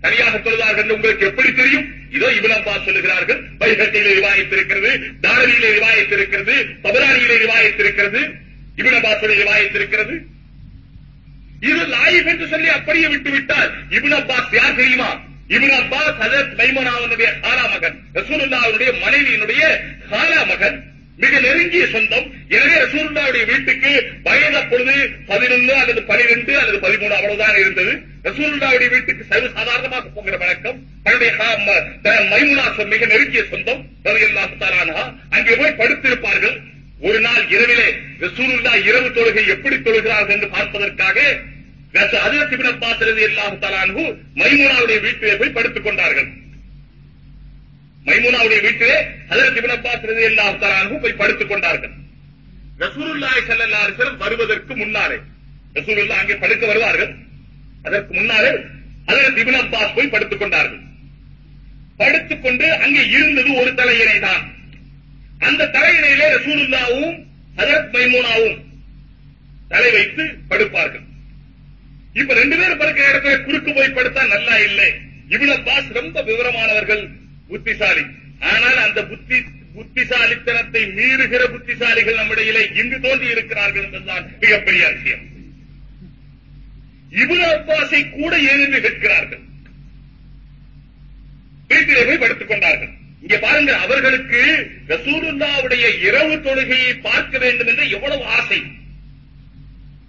தனியாக தொழுதார்கள் என்று உங்களுக்கு எப்படி தெரியும்? இதோ இப்னு சொல்லுகிறார்கள். பைஹத்தியிலே ரிவாயத் இருக்கிறது தாரவியிலே ரிவாயத் இருக்கிறது தபரானியிலே ரிவாயத் இது லாயிஃப் என்று சொல்லி அப்படியே விட்டுவிட்டால் இப்னு அப்பாஸ் யார் தெரியுமா? இப்னு அப்பாஸ் ஹஜரத் மைமனாவுடைய ஹாலா மகன் ரசூலுல்லாஹ்வுடைய மனைவியினுடைய ஹாலா மகன். மிக நெருங்கிய சொந்தம். எனவே ரசூல்லாவுடைய வீட்டுக்கு வயது அப்பொழுது பதினொன்று அல்லது பனிரெண்டு அல்லது பதிமூணு அவ்வளவுதான் இருந்தது. ரசூல்லாவுடைய வீட்டுக்கு சர்வ சாதாரணமாக போகிற வழக்கம் தன்னுடைய மைமுனா மிக நெருங்கிய சொந்தம். ரலியல்லாஹு அங்கே போய் படுத்திருப்பார்கள். ஒரு நாள் இரவிலே ரசூலுல்லா இரவு தொழுகை எப்படி தொழுகிறார்கள் என்று பார்ப்பதற்காக ஹஜரத் இப்னு அப்பாஸ் ரலியல்லாஹு தஆலா மைமுனாவுடைய வீட்டிலே போய் படுத்துக் கொண்டார்கள். மைமுனாவுடைய வீட்டிலே அதற்கு இப்னு அப்பாஸ் ரலியல்லாஹு போய் படுத்துக் கொண்டார்கள். ரசூலுல்லாஹி செல்லல்லாரிசலம் வருவதற்கு முன்னாலே ரசூலுல்லா அங்கே படுக்க வருவார்கள். அதற்கு முன்னாலே அதற்கு இப்னு அப்பாஸ் போய் படுத்துக் கொண்டார்கள். படுத்துக் கொண்டு அங்கே இருந்தது ஒரு தலையணை தான். அந்த தலையணையிலே ரசூலுல்லாவும் ஹஜரத் மைமூனாவும் தலை வைத்து படுப்பார்கள். இப்ப ரெண்டு பேரும் படுக்கிற இடத்துல குறுக்கு போய் படுத்தா நல்லா இல்லை. இவ்வளவு பாஸ் ரொம்ப விவரமானவர்கள். புத்திசாலி. ஆனால் அந்த புத்தி புத்திசாலித்தனத்தை மீறுகிற புத்திசாலிகள் நம்மிடையிலே இங்கு தோன்றி இருக்கிறார்கள் என்பதுதான் மிகப்பெரிய விஷயம் இவ்வளவு அப்பாசை கூட ஏனென்று கேட்கிறார்கள். வீட்டிலே போய் படுத்துக் கொண்டார்கள். இங்க பாருங்க அவர்களுக்கு ரசூலுல்லாவுடைய இரவு தொழுகையை பார்க்க வேண்டும் என்று எவ்வளவு ஆசை.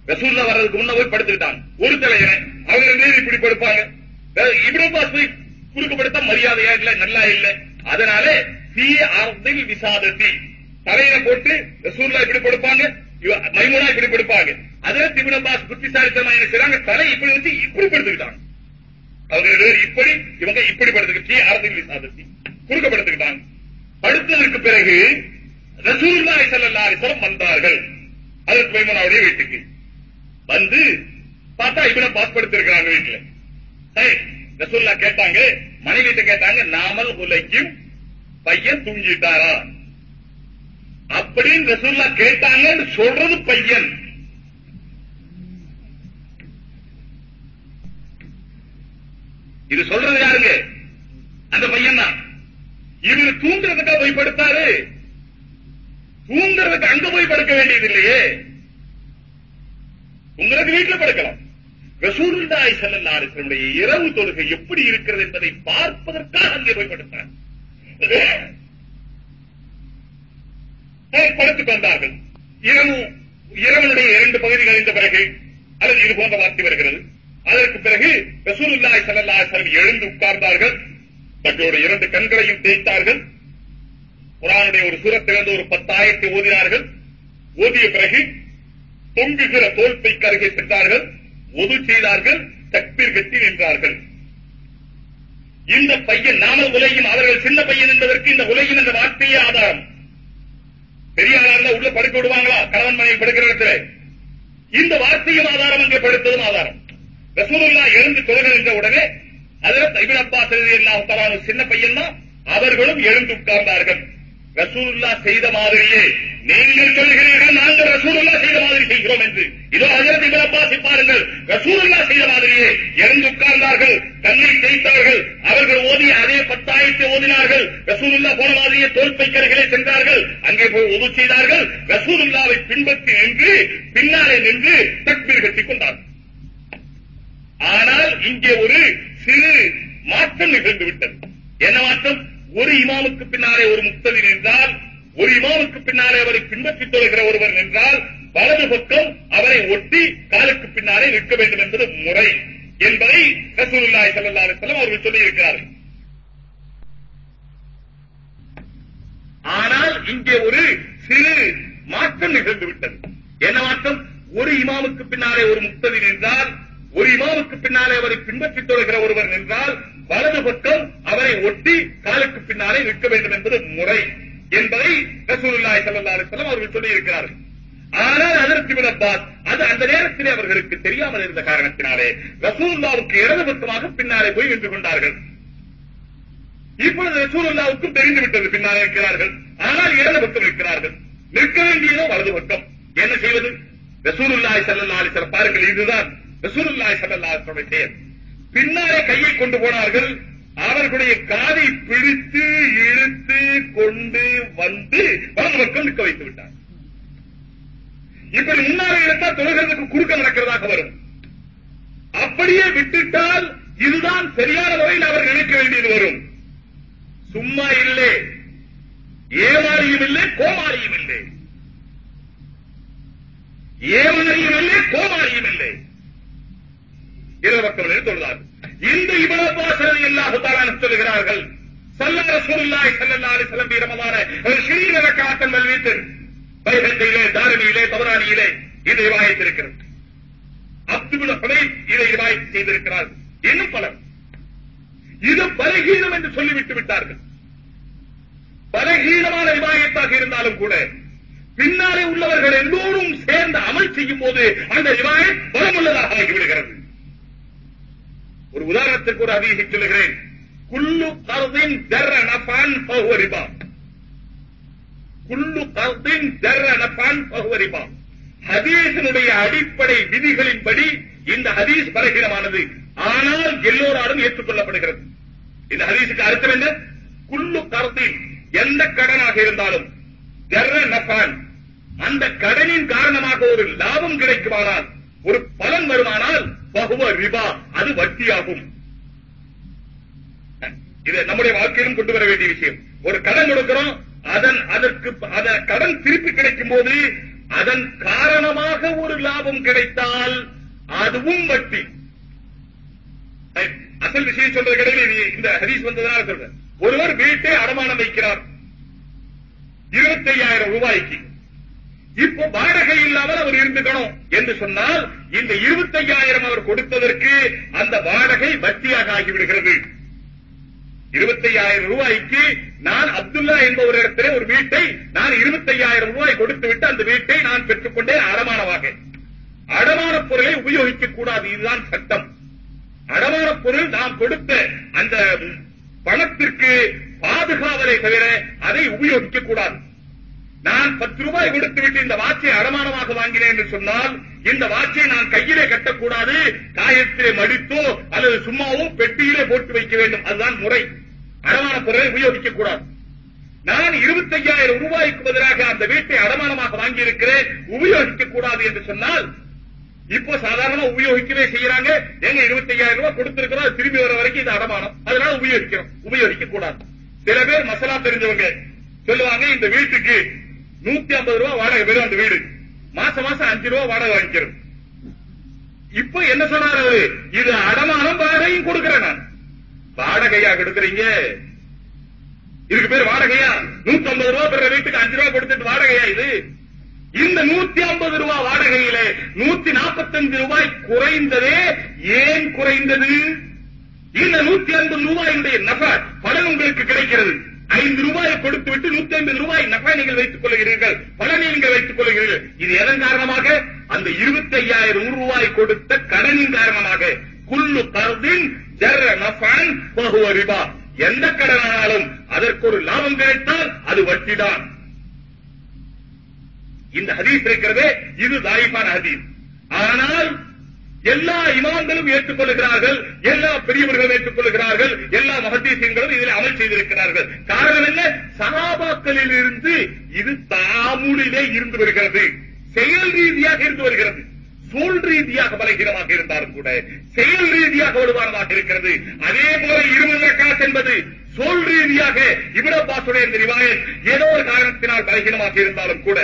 ரசூல்லா வர்றதுக்கு முன்ன போய் படுத்துக்கிட்டாங்க ஒரு தலைவன் அவங்க இப்படி படுப்பாங்க இவ்வளவு போய் குறுக்கப்படுத்த மரியாதையா இல்ல நல்லா இல்ல. அதனால தீ அர்தில் விசாதத்தி தலையில போட்டு ரசூர்லா இப்படி கொடுப்பாங்க மைமுனா இப்படி கொடுப்பாங்க. அதுல இப்னு அப்பாஸ் புத்திசாலித்தமா என்ன செய்றாங்க? தலை இப்படி வச்சு இப்படி படுத்துக்கிட்டாங்க அவங்க ரெண்டு இப்படி இவங்க இப்படி படுத்துக்கிட்டு அரசியல் விசாதத்தி குறுக்கப்படுத்துக்கிட்டாங்க. படுத்ததற்கு பிறகு ரசூர்லா ஸல்லல்லாஹு அலைஹி வந்தார்கள். அதற்கு மைமுனாவுடைய வீட்டுக்கு. வந்து பார்த்தா இவனை பாஸ் படுத்திருக்கிறாங்க வீட்டுல. ரசூல்லா கேட்டாங்க மனைவிட்ட கேட்டாங்க நாமல் உலகியும் பையன் தூங்கிட்டாரா? அப்படின்னு ரசூல்லா கேட்டாங்கன்னு சொல்றது பையன். இது சொல்றது யாருங்க? அந்த பையன் தான். இவரு தூங்குறதுக்கா போய் படுத்தாரு? தூங்குறதுக்கு அங்க போய் படுக்க வேண்டியது இல்லையே. உங்களுக்கு வீட்டுல படுக்கலாம். ரசூலுல்லாஹி ஸல்லல்லாஹு இரவு தொழுகை எப்படி இருக்கிறது என்பதை பார்ப்பதற்காக அங்கே போய் படுத்தார். படுத்துக் கொண்டார்கள். இரவு இரவனுடைய இரண்டு பகுதிகள் இந்த பிறகு அல்லது இது போன்ற வார்த்தை வருகிறது. அதற்கு பிறகு ரசூலுல்லாஹி செல்லல்லா செல்லம் எழுந்து உட்கார்ந்தார்கள். தங்களுடைய இரண்டு கண்களையும் தேய்த்தார்கள். குரானுடைய ஒரு சூரத்திலிருந்து ஒரு பத்தாயிரத்தை ஓதினார்கள். ஓதிய பிறகு தொங்குகிற தோல்பைக்கு அருகே சென்றார்கள். ஒது செய்தார்கள் தக்பீர் கட்டி நின்றார்கள். இந்த பையன் நாமல் உலகின் அவர்கள் சின்ன பையன் என்பதற்கு இந்த உலகின் என்ற வார்த்தையே ஆதாரம். பெரிய இருந்தா உள்ள படுக்க விடுவாங்களா? கணவன் மனைவி படுக்கிற இடத்துல. இந்த வார்த்தையும் ஆதாரம் அங்கே படுத்ததும் ஆதாரம். ரசூலுல்லா எழுந்து தொழுக நின்ற உடனே அதில் இபின் அப்பாஸ் எல்லாம் சின்ன பையன் தான் அவர்களும் எழுந்து உட்கார்ந்தார்கள். ரசூலுல்லா செய்த மாதிரியே நீங்கள் சொல்கிறீர்கள் நாங்கள் ரசூலுல்லா செய்த மாதிரி செய்கிறோம் என்று. இதோ அதற்கு இப்னு பாருங்கள். ரசூலுல்லா செய்த மாதிரியே எழுந்து உட்கார்ந்தார்கள் தன்னை தேய்த்தார்கள் அவர்கள் ஓதிய அதே பத்தாயிரத்தை ஓதினார்கள் ரசூலுல்லா போன மாதிரியே தோல்பைக்கரைகளை சென்றார்கள் அங்கே போய் ஒது செய்தார்கள் ரசூலுல்லாவை பின்பற்றி நின்று பின்னாலே நின்று தக்பீர் கட்டிக் கொண்டார்கள். ஆனால் இங்கே ஒரு சிறு மாற்றம் நிகழ்ந்து விட்டது. என்ன மாற்றம்? ஒரு இமாமுக்கு பின்னாலே ஒரு முக்ததி நின்றால் ஒரு இமாமுக்கு பின்னாலே அவரை பின்பற்றித் தொழுகிற ஒருவர் நின்றால் வலது பக்கம் அவரை ஒட்டி காலுக்கு பின்னாலே நிற்க வேண்டும் என்பது முறை என்பதை ரசூலுல்லாய் சல்லா அலைஹி அவர்கள் சொல்லி ஆனால் இங்கே ஒரு சிறு மாற்றம் நிகழ்ந்து விட்டது. என்ன மாற்றம்? ஒரு இமாமுக்கு பின்னாலே ஒரு முக்ததி நின்றால் ஒரு இமாமுக்கு பின்னாலே அவரை பின்பற்றித் தொழுகிற ஒருவர் நின்றால் வலது பக்கம் அவரை ஒட்டி காலுக்கு பின்னாலே நிற்க வேண்டும் என்பது முறை என்பதை ரசூலுல்லாய் சல்லா அலைஹி அவர்கள் சொல்லி இருக்கிறார்கள் ஆனால் அதற்கு இப்னு அது அந்த நேரத்திலே அவர்களுக்கு தெரியாமல் இருந்த காரணத்தினாலே ரசூலுல்லாவுக்கு இடது பக்கமாக பின்னாலே போய் நின்று கொண்டார்கள். இப்பொழுது ரசூலுல்லாவுக்கும் தெரிந்து விட்டது பின்னாலே இருக்கிறார்கள் ஆனால் இடது பக்கம் இருக்கிறார்கள் நிற்க வேண்டியதோ வலது பக்கம் என்ன செய்வது? ரசூலுல்லாய் சல்லா அலைஹி பாருங்கள் இதுதான் ரசூலுல்லாய் சல்லா அலைஹி செயல். பின்னாலே கையை கொண்டு போனார்கள். அவர்களுடைய காதை பிடித்து இழுத்து கொண்டு வந்து வலது பக்கம் நிற்க வைத்து விட்டார். இப்படி முன்னாலே இழுத்தா தொழுகிறதுக்கு குறுக்க நடக்கிறதாக வரும். அப்படியே விட்டுட்டால் இதுதான் சரியான முறையில் அவர் நினைக்க வேண்டியது வரும். சும்மா இல்லை. ஏமாளியும் இல்லை கோமாளியும் இல்லை. ஏமனையும் இல்லை கோமாளியும் இல்லை. இரவு பக்கம் தொழுதார் இந்த இவனப்பாசனை எல்லாஹு தாலான சொல்லுகிறார்கள். சல்லா ரசூலுல்லாஹி ஸல்லல்லாஹு அலைஹி வஸல்லம் பி ரமதான ஷரீர ரக்காத்தன் வல்வீத்து தாரணியிலே தவறானியிலே இது வாய்த்திருக்கிறது இருக்கிறது அப்துல் இதை ரிவாயத் செய்திருக்கிறார். இன்னும் பலர். இது பலகீனம் என்று சொல்லிவிட்டு விட்டார்கள். பலகீனமான ரிவாயத்தாக இருந்தாலும் கூட பின்னாலே உள்ளவர்கள் எல்லோரும் சேர்ந்து அமல் செய்யும் போது அந்த ரிவாயத் பலமுள்ளதாக ஆகிவிடுகிறது ஒரு உதாரணத்திற்கு ஒரு அதிகை சொல்லுகிறேன். குல்லு கருதின் ஜர்ர நஃபான் குல்லு கருதின் ஜர்ர நஃபான் ஃபஹுவ அடிப்படை விதிகளின்படி இந்த ஹதீஸ் பலகீனமானது. ஆனால் எல்லோராலும் ஏற்றுக்கொள்ளப்படுகிறது. இந்த ஹதீஸுக்கு அர்த்தம் என்ன? குல்லு கருத்தின் எந்த கடனாக இருந்தாலும் ஜர்ர நபான் அந்த கடனின் காரணமாக ஒரு லாபம் கிடைக்குமானால் ஒரு பலன் வருமானால் பகுவ ரிபா அது வட்டியாகும். இது நம்முடைய வாழ்க்கையிலும் கொண்டு வர வேண்டிய விஷயம். ஒரு கடன் கொடுக்கிறோம் அதன் அதற்கு அதன் கடன் திருப்பி கிடைக்கும் போது அதன் காரணமாக ஒரு லாபம் கிடைத்தால் அதுவும் வட்டி. அசல் விஷயம் சொல்றது கிடையாது இந்த ஹதீஸ் வந்ததுனால சொல்றேன். ஒருவர் வீட்டை அடமானம் வைக்கிறார். இருபத்தி ஐயாயிரம் ரூபாய்க்கு. இப்போ வாடகை இல்லாமல் அவர் இருந்துக்கணும். என்று சொன்னால் இந்த இருபத்தையாயிரம் அவர் கொடுத்ததற்கு அந்த வாடகை வட்டியாக ஆகிவிடுகிறது. இருபத்தையாயிரம் ரூபாய்க்கு நான் அப்துல்லா என்பவரிடத்திலே ஒரு வீட்டை நான் இருபத்தையாயிரம் ரூபாய் கொடுத்து விட்டு அந்த வீட்டை நான் பெற்றுக்கொண்டேன் அடமானமாக. அடமான பொருளை உபயோகிக்க கூடாது. இதுதான் சட்டம். அடமான பொருள் நாம் கொடுத்த அந்த பணத்திற்கு பாதுகாவலை தவிர அதை உபயோகிக்க கூடாது. நான் பத்து ரூபாய் கொடுத்துவிட்டு இந்த வாட்சை அடமானமாக வாங்கினேன் என்று சொன்னால் இந்த வாட்சை நான் கையிலே கட்டக்கூடாது காயத்திலே மடித்தோ அல்லது சும்மாவோ பெட்டியிலே போட்டு வைக்க வேண்டும். அதுதான் முறை. அடமான பொருளை உபயோகிக்க கூடாது நான் இருபத்தையாயிரம் ரூபாய்க்கு பதிலாக அந்த வீட்டை அடமானமாக வாங்கியிருக்கிறேன் உபயோகிக்க கூடாது என்று சொன்னால் இப்போ சாதாரணமா உபயோகிக்கவே செய்யறாங்க எங்க இருபத்தையாயிரம் ரூபாய் கொடுத்திருக்கிறோம் திரும்பி வர வரைக்கும் இது அடமானம். அதனால உபயோகிக்கிறோம். உபயோகிக்க கூடாது சில பேர் மசாலா தெரிஞ்சவங்க சொல்லுவாங்க இந்த வீட்டுக்கு நூத்தி ஐம்பது ரூபாய் வாடகை வரும் அந்த வீடு. மாசம் மாசம் அஞ்சு ரூபாய் வாடகை வாங்கிக்கிறோம். இப்போ என்ன சொன்னாரு அவரு? இது அடமானம் வாடகையும் கொடுக்கிறேன் நான். வாடகையா கொடுக்குறீங்க? இதுக்கு பேர் வாடகையா? நூத்தி ஐம்பது ரூபாய் பெற வீட்டுக்கு அஞ்சு ரூபாய் கொடுத்துட்டு வாடகையா இது? இந்த நூத்தி ஐம்பது ரூபாய் வாடகையில நூத்தி நாற்பத்தஞ்சு ரூபாய் குறைந்ததே ஏன் குறைந்தது? இந்த நூத்தி ஐம்பது ரூபாயினுடைய நபர் பலன் உங்களுக்கு கிடைக்கிறது. ஐந்து ரூபாயை கொடுத்து விட்டு நூத்தி ஐம்பது ரூபாய் நகை நீங்கள் வைத்துக் கொள்கிறீர்கள் பலனை நீங்கள் வைத்துக் கொள்கிறீர்கள் இது எதன் காரணமாக? அந்த இருபத்தி ஐயாயிரம் ரூபாய் கொடுத்த கடனின் காரணமாக. குல்லு கருதின் ரிபா. எந்த கடனானாலும் அதற்கு ஒரு லாபம் கிடைத்தால் அது வட்டிதான். இந்த ஹதீஸ் இருக்கிறதே இது தாயிஃபான ஹதீஸ். ஆனால் எல்லா இமாம்களும் ஏற்றுக்கொள்கிறார்கள் எல்லா பெரியவர்களும் ஏற்றுக்கொள்கிறார்கள் எல்லா மகதீசியங்களும் இதில் அமல் செய்திருக்கிறார்கள். காரணம் என்ன? சகாபாக்களில் இருந்து இது தாமுலிலே இருந்து வருகிறது. செயல் ரீதியாக இருந்து வருகிறது. சூழ் ரீதியாக பலகீனமாக இருந்தாலும் கூட செயல் ரீதியாக வலுவானதாக இருக்கிறது. அதே போல இருபது காசு என்பது சூழ் ரீதியாக இபிரபாசுடைய இந்த ரிவாயத் ஏதோ ஒரு காரணத்தினால் பலகீனமாக இருந்தாலும் கூட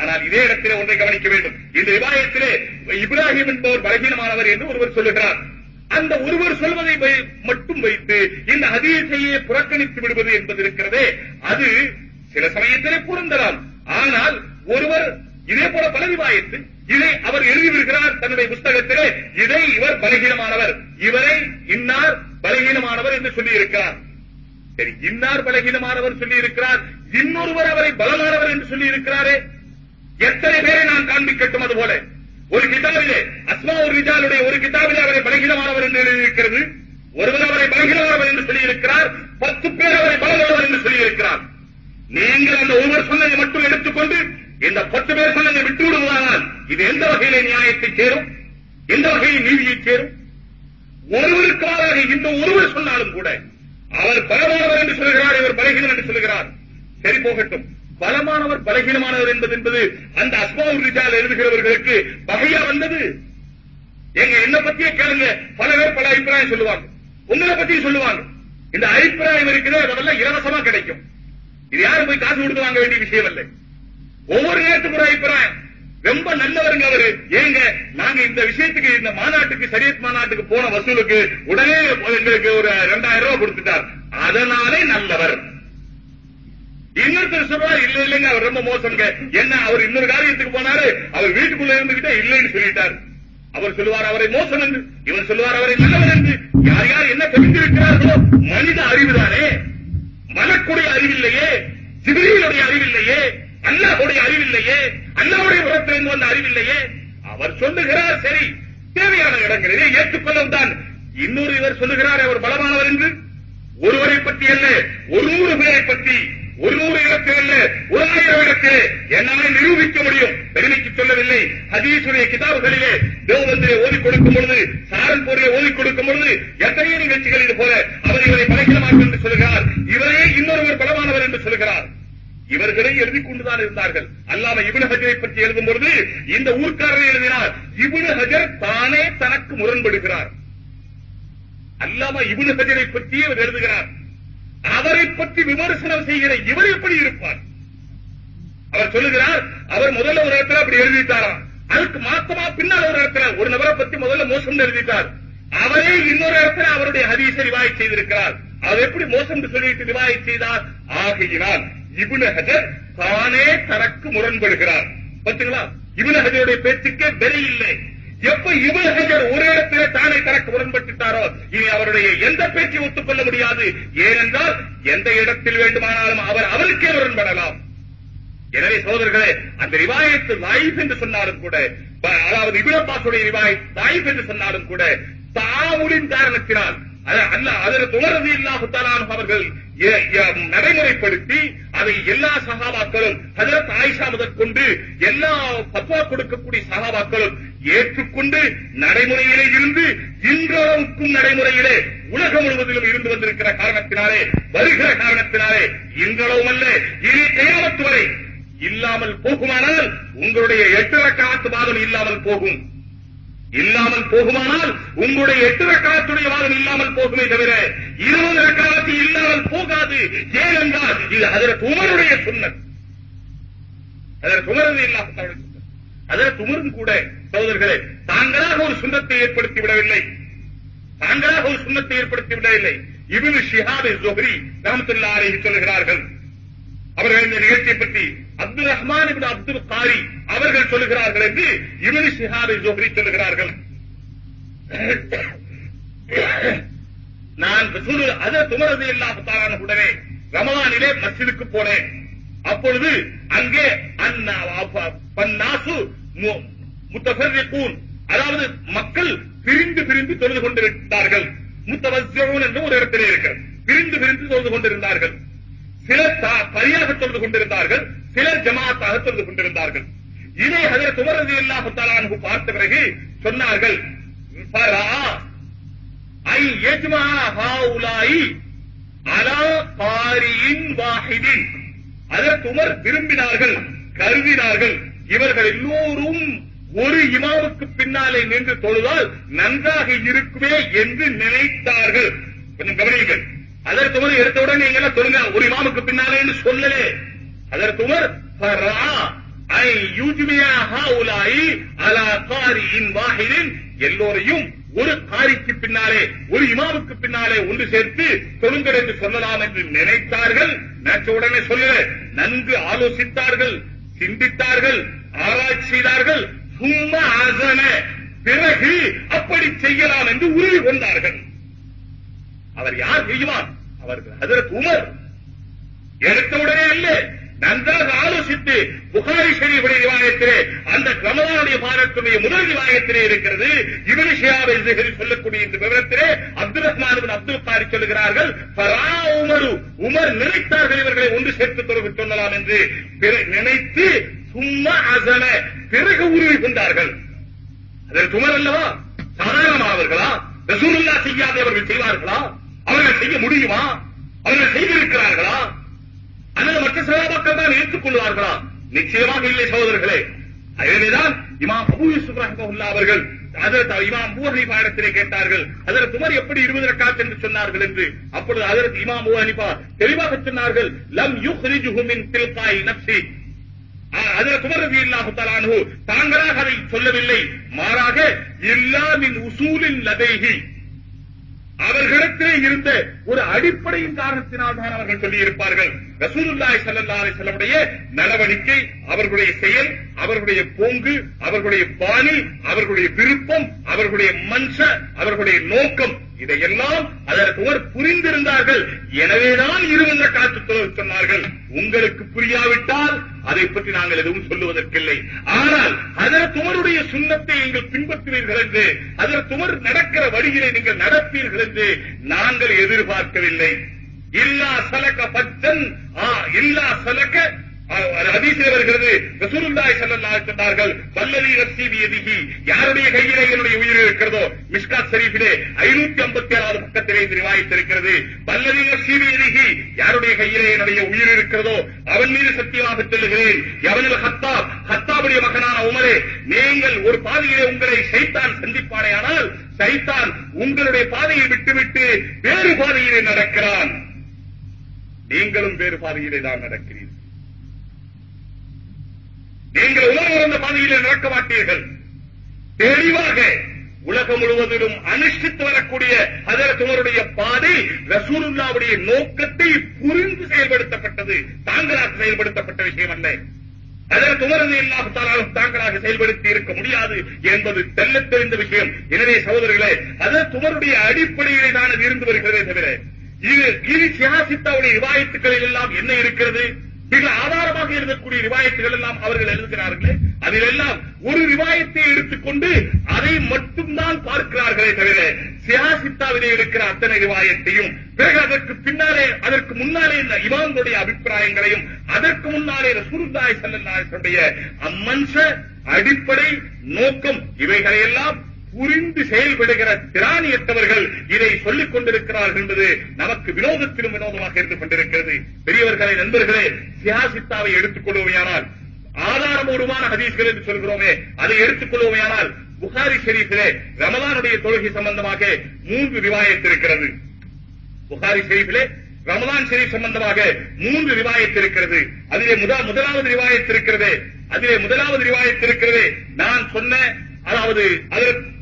ஆனால் இதே இடத்திலே ஒன்றை கவனிக்க வேண்டும். இந்த விவாயத்திலே இப்ராஹிம் என்பவர் பலகீனமானவர் என்று ஒருவர் சொல்லுகிறார். அந்த ஒருவர் சொல்வதை மட்டும் வைத்து இந்த ஹதீஸையே புறக்கணித்து விடுவது என்பது இருக்கிறதே. அது சில சமயத்திலே பொருந்தலாம். ஆனால் ஒருவர் இதே போல பல விவாயத்து இதை அவர் எழுதிவிடுகிறார் தன்னுடைய புஸ்தகத்திலே. இதை இவர் பலகீனமானவர். இவரை இன்னார் பலகீனமானவர் என்று சொல்லி இருக்கிறார் சரி இன்னார் பலகீனமானவர் சொல்லி இருக்கிறார் இன்னொருவர் அவரை பலமானவர் என்று சொல்லி இருக்கிறாரே எத்தனை பேரை நான் காண்பிக்கட்டும் அது போல? ஒரு கிதாபிலே அஸ்மா ஒரு ரிஜாலுடைய ஒரு கிதாபிலே அவரை பலகீனமானவர் என்று எழுதியிருக்கிறது. ஒருவர் அவரை பலகீனமானவர் என்று சொல்லியிருக்கிறார். பத்து பேர் அவரை பலமானவர் என்று சொல்லியிருக்கிறார். நீங்கள் அந்த ஒருவர் சொன்னதை மட்டும் எடுத்துக்கொண்டு இந்த பத்து பேர் சொன்னதை விட்டு விடுவதானால் இது எந்த வகையிலே நியாயத்தை சேரும்? எந்த வகையில் நீதியை சேரும்? ஒருவருக்காக இந்த ஒருவர் சொன்னாலும் கூட அவர் பலவானவர் என்று சொல்கிறார் இவர் பலகீனம் என்று சொல்கிறார். சரி போகட்டும். பலமானவர் பலகீனமானவர் என்பது என்பது அந்த அஸ்மாவுல் ரிஜால் எழுதுகிறவர்களுக்கு பகையா வந்தது. எங்க என்ன பத்தியே கேளுங்க. பல பேர் பல அபிப்பிராயம் சொல்லுவாங்க. உங்களை பத்தியும் சொல்லுவாங்க. இந்த அபிப்பிராயம் இருக்குது அதெல்லாம் இலவசமா கிடைக்கும். இது யாரும் போய் காசு கொடுத்து வாங்க வேண்டிய விஷயம் இல்லை. ஒவ்வொரு நேரத்துக்கு ஒரு அபிப்பிராயம். ரொம்ப நல்லவருங்க அவரு. ஏங்க நாங்க இந்த விஷயத்துக்கு இந்த மாநாட்டுக்கு சரியத் மாநாட்டுக்கு போன வசூலுக்கு உடனே எங்களுக்கு ஒரு ரெண்டாயிரம் ரூபாய் கொடுத்துட்டார். அதனாலே நல்லவர். இன்னொருத்தர் சொல்றாரு இல்ல இல்லைங்க அவர் ரொம்ப மோசங்க என்ன அவர் இன்னொரு காரியத்துக்கு போனாரு? அவர் வீட்டுக்குள்ள இருந்துகிட்டே இல்லைன்னு சொல்லிட்டார். அவர் சொல்லுவார் அவரை மோசம் என்று. இவர் சொல்லுவார் அவரை நல்லவர் என்று. யார் யார் என்ன தெரிந்திருக்கிறார்களோ மனித அறிவுதானே. மனக்குடைய அறிவில்லையே. சிவிலியுடைய அறிவில்லையே. அல்லாஹுடைய அறிவில்லையே. அல்லாஹுடைய உரத்திலிருந்து வந்த அறிவில்லையே. அவர் சொல்லுகிறார் சரி தேவையான இடங்களிலே ஏற்றுக்கொள்ளும் தான். இன்னொரு இவர் சொல்லுகிறார் அவர் பலமானவர் என்று. ஒருவரை பற்றி அல்ல ஒரு நூறு பேரை பற்றி. ஒரு நூறு இடத்தில் அல்ல ஒரு ஆயிரம் இடத்தில். என்னால் நிரூபிக்க முடியும். பெருமைக்கு சொல்லவில்லை. ஹதீசுடைய கிதாபுகளிலே தேவபந்திலே ஓதி கொடுக்கும் பொழுது சாரன்பூரிலே ஓதி கொடுக்கும் பொழுது எத்தனையோ நிகழ்ச்சிகள் இது போல அவர் இவரை பலகீனமாக என்று சொல்கிறார். இவரே இன்னொருவர் பலமானவர் என்று சொல்கிறார். இவர்களை எழுதிக் கொண்டுதான் இருந்தார்கள். அல்லாம இபுன் ஹஜரை பற்றி எழுதும் பொழுது இந்த ஊர்க்காரரை எழுதினார் இபுன் ஹஜர் தானே தனக்கு முரண்படுகிறார். அல்லாம இபுன் ஹஜரை பற்றி அவர் எழுதுகிறார். அவரை பற்றி விமர்சனம் செய்கிற இவர் எப்படி இருப்பார். அவர் சொல்லுகிறார் அவர் முதல்ல ஒரு இடத்துல அப்படி எழுதிட்டாராம். அதுக்கு மாத்தமா பின்னால் ஒரு இடத்துல ஒரு நபரை பத்தி முதல்ல மோசம் எழுதிட்டார். அவரே இன்னொரு இடத்துல அவருடைய ஹதீஸை ரிவாய் செய்திருக்கிறார். அவர் எப்படி மோசம் சொல்லிட்டு ரிவாய் செய்தார்? ஆகையினால் இபுன ஹஜர் தானே தனக்கு முரண்படுகிறார். பாத்தீங்களா இபுன ஹஜருடைய பேச்சுக்கே விலை இல்லை. எப்ப இபுன ஹஜர் ஒரு இடத்திலே தானே தனக்கு உடன்பட்டுட்டாரோ இனி அவருடைய எந்த பேச்சை ஒத்துக்கொள்ள முடியாது. ஏனென்றால் எந்த இடத்தில் வேண்டுமானாலும் அவர் அவருக்கே உடன்படலாம். எனவே சோதர்களே அந்த ரிவாயத்து லைஃப் என்று சொன்னாலும் கூட அதாவது இபிலப்பாசுடைய ரிவாய் லைஃப் என்று சொன்னாலும் கூட தாமுலின் காரணத்தினால் அத- அல்ல அதில் அவர்கள் நடைமுறைப்படுத்தி அதை எல்லா சகாபாக்களும் ஹஜரத் ஆயிஷா முதற்கொண்டு எல்லா பத்வா கொடுக்கக்கூடிய சகாபாக்களும் ஏற்றுக்கொண்டு நடைமுறையிலே இருந்து இன்றளவுக்கும் நடைமுறையிலே உலகம் முழுவதிலும் இருந்து வந்திருக்கிற காரணத்தினாலே வருகிற காரணத்தினாலே இன்றளவும் அல்ல இனி கையாமத்து வரை இல்லாமல் போகுமானால் உங்களுடைய எட்டு ரக்காத்து மாதம் இல்லாமல் போகும். இல்லாமல் போகுமானால் உங்களுடைய எட்டு ரக்காலத்துடைய வாதம் இல்லாமல் போகுமே தவிர இருபது ரக்காலத்து இல்லாமல் போகாது. ஏனென்றால் இது அதற்கு உமருடைய சுண்ணத். அதற்கு உமரது இல்லாமல் அதற்கு உமரும் கூட சகோதரர்களே தாங்களாக ஒரு சுண்ணத்தை ஏற்படுத்தி விடவில்லை. தாங்களாக ஒரு சுண்ணத்தை ஏற்படுத்தி விடவில்லை. இபின் ஷிஹாபி ஜொஹரி ராமத்துல்லா அலைஹி சொல்கிறார்கள் அவர்கள் இந்த நிகழ்ச்சியை பற்றி அப்துல் ரஹ்மான் அப்துல் காரி அவர்கள் சொல்லுகிறார்கள் என்று இப்னு ஷிஹாப் ஜோஹரி சொல்லுகிறார்கள். நான் ரசூல் அத துமரது இல்லாமத்தாரான உடனே ரமலானிலே மஸ்ஜிதுக்கு போனேன். அப்பொழுது அங்கே அன்னா பன்னாசு முத்தஃபர்ரிகூன் அதாவது மக்கள் பிரிந்து பிரிந்து தொழுது கொண்டிருந்தார்கள். முத்தவசியம் என்று ஒரு இடத்திலே இருக்கிறது. பிரிந்து பிரிந்து தொழுது கொண்டிருந்தார்கள். சிலர் தா- தனியாக தொழுது கொண்டிருந்தார்கள் சிலர் ஜமாத்தாக தொழுது கொண்டிருந்தார்கள். இதை ஹஜரத் உமர் ரலியல்லாஹு தஆலா பார்த்த பிறகு சொன்னார்கள் ஐ யஜ்மா அலா வாஹிதின். அதற்கு உமர் விரும்பினார்கள் கருதினார்கள் இவர்கள் எல்லோரும் ஒரு இமாவுக்கு பின்னாலே நின்று தொழுதால் நன்றாக இருக்குமே என்று நினைத்தார்கள். கொஞ்சம் கவனியுங்கள். அதற்கு உமர் எடுத்தவுடன் நீங்க எல்லாம் சொல்லுங்க. ஒரு இமாமுக்கு பின்னாலேன்னு சொல்லலே. அதற்கு உமர் ஐ அலா காரியின் எல்லோரையும் ஒரு காரிக்கு பின்னாலே ஒரு இமாமுக்கு பின்னாலே ஒன்று சேர்த்து சொல்லுங்கள் என்று சொல்லலாம் என்று நினைத்தார்கள். நினைச்ச உடனே சொல்லல. நன்கு ஆலோசித்தார்கள் சிந்தித்தார்கள் ஆராய்ச்சி செய்தார்கள். சும்மா ஆசன. பிறகு அப்படி செய்யலாம் என்று உறுதி கொண்டார்கள். அவர் யார் செய்வான் அவர்கள் ஹஜரத் உமர். எடுத்த உடனே அல்ல நன்றாக ஆலோசித்து புகாரி ஷரீஃபுடைய ரிவாயத்திலே அந்த ரமலானுடைய மாதத்துடைய முதல் ரிவாயத்திலே இருக்கிறது இவனு ஷியாவை சொல்லக்கூடிய இந்த விவரத்திலே அப்துல் ரஹ்மான் அப்துல் காரி சொல்லுகிறார்கள் பரா உமரு. உமர் நினைத்தார்கள் இவர்களை ஒன்று சேர்த்து தொடர்பு சொல்லலாம் என்று நினைத்து சும்மா அசன பிறகு உருவி கொண்டார்கள். அதற்கு உமர் அல்லவா? சாதாரணமானவர்களா? ரசூலுல்லா செய்யாதே அவர்கள் செய்வார்களா? அவர்கள் செய்ய முடியுமா? அவர்கள் செய்திருக்கிறார்களா? அல்லது மற்ற சகாபாக்கள் தான் ஏற்றுக்கொள்வார்களா நிச்சயமாக இல்லை சகோதரர்களே. எனவேதான் இமாம் அபு யூசுப் ரஹ்மத்துல்லாஹ் அவர்கள் அதற்கு இமாம் அபூ ஹனீஃபா இடத்திலே கேட்டார்கள் அதற்கு உமர் எப்படி இருபது ரக்காத் என்று சொன்னார்கள் என்று? அப்பொழுது அதற்கு இமாம் அபூ ஹனீஃபா தெளிவாக சொன்னார்கள் லம் யுஹ்ரிஜுஹு மின் தில்காய் நப்சி அதற்கு உமர் ரலியல்லாஹு தஆலா தாங்களாக அதை சொல்லவில்லை மாறாக இல்லாமின் உசூலின் லதைகி அவர்களிடத்திலே இருந்த ஒரு அடிப்படையின் காரணத்தினால் தான் அவர்கள் சொல்லி இருப்பார்கள் ரசூலுல்லாஹி ஸல்லல்லாஹு நடவடிக்கை அவர்களுடைய செயல் அவர்களுடைய போங்கு அவர்களுடைய பாணி அவர்களுடைய விருப்பம் அவர்களுடைய மன்ச அவர்களுடைய நோக்கம் இதையெல்லாம் அதற்கு ஒரு புரிந்திருந்தார்கள். எனவேதான் இருவந்த காத்து சொன்னார்கள். உங்களுக்கு புரியாவிட்டால் அதை பற்றி நாங்கள் எதுவும் சொல்லுவதற்கில்லை. ஆனால் அதர துமருடைய சுண்ணத்தை நீங்கள் பின்பற்றுவீர்கள் என்று அதர துமர் நடக்கிற வழியிலே நீங்கள் நடப்பீர்கள் என்று நாங்கள் எதிர்பார்க்கவில்லை. இல்லா சலக்க பச்சன் இல்லா சலக்க ஹதீஸில் வருகிறது. ரசூலுல்லாஹி ஸல்லல்லாஹு அலைஹி சொன்னார்கள் வல்லதி நஃப்ஸி பியதிஹி யாருடைய கையிலே என்னுடைய உயிர் இருக்கிறதோ மிஷ்காத் ஷரீஃபிலே 557வது பக்கத்திலே இந்த ரிவாயத் இருக்கிறது. வல்லதி நஃப்ஸி பியதிஹி யாருடைய கையிலே என்னுடைய உயிர் இருக்கிறதோ அவன் மீது சத்தியமாக சொல்லுகிறேன். எவனில் ஹத்தாப் ஹத்தாபுடைய மகனான உமரே நீங்கள் ஒரு பாதையிலே உங்களை சைத்தான் சந்திப்பானேயானால் சைத்தான் உங்களுடைய பாதையை விட்டுவிட்டு வேறு பாதையிலே நடக்கிறான். நீங்களும் வேறு பாதையிலே தான் நடக்கிறீர்கள். நீங்கள் உலகம் உணர்ந்த பாதையிலே நடக்க மாட்டீர்கள். தெளிவாக உலகம் முழுவதிலும் அனுஷ்டித்து வரக்கூடிய ஹஜரத் பாதை ரசூருல்லாவுடைய நோக்கத்தை புரிந்து செயல்படுத்தப்பட்டது. தாங்களாக செயல்படுத்தப்பட்ட விஷயம் அல்ல. அதற்கு உமரது இல்லாவிட்டாலும் தாங்களாக செயல்படுத்தி இருக்க முடியாது என்பது தெல்ல தெரிந்த விஷயம். எனவே சகோதரர்களே அதற்கு உமருடைய அடிப்படையிலே தான் அது இருந்து வருகிறதே தவிர இது இது சியாசித்தாவுடைய விவாயத்துக்களில் எல்லாம் என்ன இருக்கிறது? இதில் ஆதாரமாக எழுதக்கூடிய ரிவாயத்துகள் எல்லாம் அவர்கள் எழுதுகிறார்களே அதிலெல்லாம் ஒரு ரிவாயத்தை எடுத்துக்கொண்டு அதை மட்டும்தான் பார்க்கிறார்களே தவிர சியாசித்தாவிலே இருக்கிற அத்தனை ரிவாயத்தையும் பிறகு அதற்கு பின்னாலே அதற்கு முன்னாலே இந்த இமாம்களுடைய அபிப்பிராயங்களையும் அதற்கு முன்னாலே ரசூலுல்லாஹி ஸல்லல்லாஹு அம்மன்ச அடிப்படை நோக்கம் இவைகளையெல்லாம் புரிந்து செயல்படுகிற திராணியற்றவர்கள் இதை சொல்லிக் கொண்டிருக்கிறார்கள் என்பது நமக்கு வினோதத்திலும் வினோதமாக இருந்து கொண்டிருக்கிறது. பெரியவர்களை நண்பர்களே சியாசித்தாவை எடுத்துக் கொள்வோமையானால் ஆதாரபூர்வமான ஹதீஸ்கள் என்று சொல்கிறோமே அதை எடுத்துக் கொள்வோமையானால் புகாரி ஷெரீஃபிலே ரமலானுடைய தொழுகை சம்பந்தமாக மூன்று ரிவாயத் இருக்கிறது. புகாரி ஷெரீஃபிலே ரமலான் ஷெரீப் சம்பந்தமாக மூன்று ரிவாயத் இருக்கிறது. அதிலே முதல் முதலாவது ரிவாயத் இருக்கிறது. அதிலே முதலாவது ரிவாயத் இருக்கிறது. நான் சொன்ன அதாவது அதற்கு அதற்கு உமரது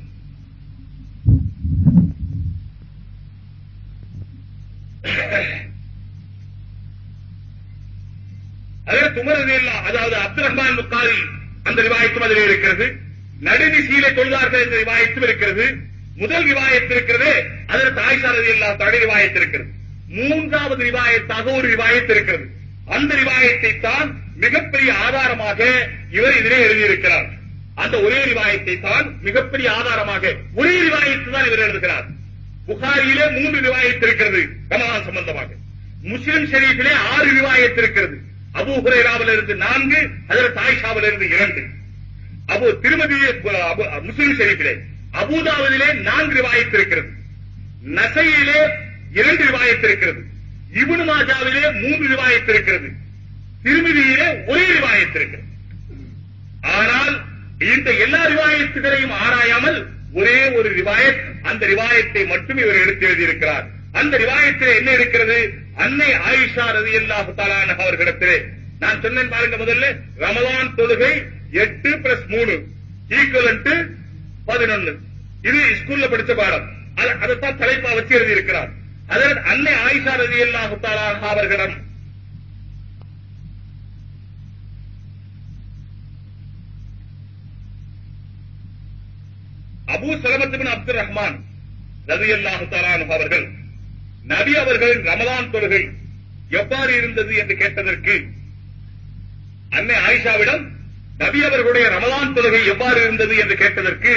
அதாவது அப்துல் ரஹ்மான் முக்காரி அந்த ரிவாயத்தும் அதிலே இருக்கிறது. நடுநிசீலை தொழுதார்கள் என்ற ரிவாயத்தும் இருக்கிறது. முதல் ரிவாயத்து இருக்கிறது அதற்கு ஆயிஷா ரதி அல்லா தடை ரிவாயத்து இருக்கிறது. மூன்றாவது ரிவாயத்தாக ஒரு ரிவாயத்து இருக்கிறது. அந்த ரிவாயத்தை தான் மிகப்பெரிய ஆதாரமாக இவர் இதிலே எழுதியிருக்கிறார். அந்த ஒரே ரிவாயத்தை தான் மிகப்பெரிய ஆதாரமாக ஒரே ரிவாயத்து தான் இவர் எழுதுகிறார். புகாரியிலே மூன்று ரிவாயத் இருக்கிறது ரமலான் சம்பந்தமாக. முஸ்லிம் ஷெரீஃபிலே ஆறு ரிவாயத் இருக்கிறது. அபு ஹுரேராவில் இருந்து நான்கு ஹஜரத் ஆயிஷாவில் இருந்து இரண்டு. அபு திருமதி முஸ்லிம் ஷெரீஃபிலே அபுதாவதிலே நான்கு ரிவாயத் இருக்கிறது. நசையிலே இரண்டு ரிவாயத் இருக்கிறது. இபுனு மாஜாவிலே மூன்று ரிவாயத் இருக்கிறது. திருமதியிலே ஒரே ரிவாயத் இருக்கிறது. ஆனால் இந்த எல்லா ரிவாயத்துகளையும் ஆராயாமல் ஒரே ஒரு ரிவாயத் அந்த ரிவாயத்தை மட்டும் இவர் எடுத்து எழுதியிருக்கிறார். அந்த ரிவாயத்தில் என்ன இருக்கிறது? அன்னை ஆயிஷா ரலியல்லாஹு தாலான அவர்களிடத்திலே. நான் சொன்னேன் பாருங்க முதல்ல ரமலான் தொழுகை எட்டு பிளஸ் மூணு ஈக்குவல் பதினொன்னு. இது ஸ்கூல்ல படிச்ச பாடம். அதைத்தான் தலைப்பா வச்சு எழுதியிருக்கிறார். அதற்கு அன்னை ஆயிஷா ரலியல்லாஹு தாலான அவர்களிடம் அபூ சலமத்துபின் அப்துல் ரஹ்மான் ரவி அல்லாஹு அவர்கள் நபி அவர்களின் ரமலான் தொழுகை எவ்வாறு இருந்தது என்று கேட்டதற்கு அன்னை ஆயிஷாவிடம் நபி அவர்களுடைய ரமலான் தொழுகை எவ்வாறு இருந்தது என்று கேட்டதற்கு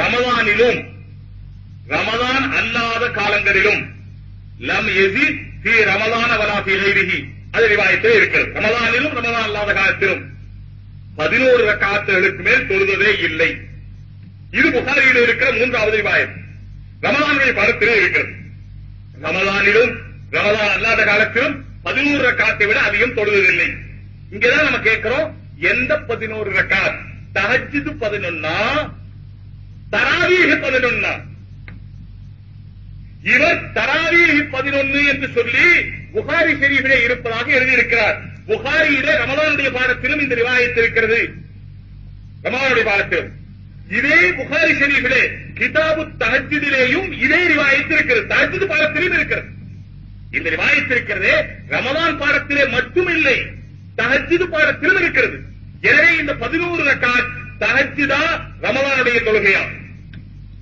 ரமலானிலும் ரமலான் அல்லாத காலங்களிலும் லம் எதி தி ரமலான வலா ஃபீ அது ரிவாயத்தில் இருக்கிறது. ரமலானிலும் ரமலான் அல்லாத காலத்திலும் பதினோரு ரக்காத்துகளுக்கு மேல் தொழுததே இல்லை. இது புகாரியில் இருக்கிற மூன்றாவது ரிவாயத். ரமலானுடைய படத்திலே இருக்கிறது. ரமலானிலும் ரமலான் அல்லாத காலத்திலும் பதினோரு ரக்காத்தை விட அதிகம் தொழுவதில்லை இங்கதான் நம்ம கேட்கிறோம் எந்த பதினோரு ரக்காத்? தஹஜ்ஜுது பதினொன்னா? தராவீக பதினொன்னா? இவர் தராவீக பதினொன்னு என்று சொல்லி புகாரி ஷெரீஃபிலே இருப்பதாக எழுதியிருக்கிறார். புகாரியிலே ரமலானுடைய பாடத்திலும் இந்த ரிவாயத் இருக்கிறது. ரமலானுடைய பாடத்திலும். இதே புகாரி ஷெரீஃபிலே கிதாபு தஹஜ்ஜுதிலேயும் இதே ரிவாயத் இருக்கிறது தஹஜ்ஜுத் பாடத்திலும் இருக்கிறது. இந்த ரிவாயத் இருக்கிறது ரமலான் பாடத்திலே மட்டும் இல்லை தஹஜ்ஜுத் பாடத்திலும் இருக்கிறது. எனவே இந்த பதினோரு ரக்காத் தஹஜ்ஜுதா ரமலானுடைய தொழுகையா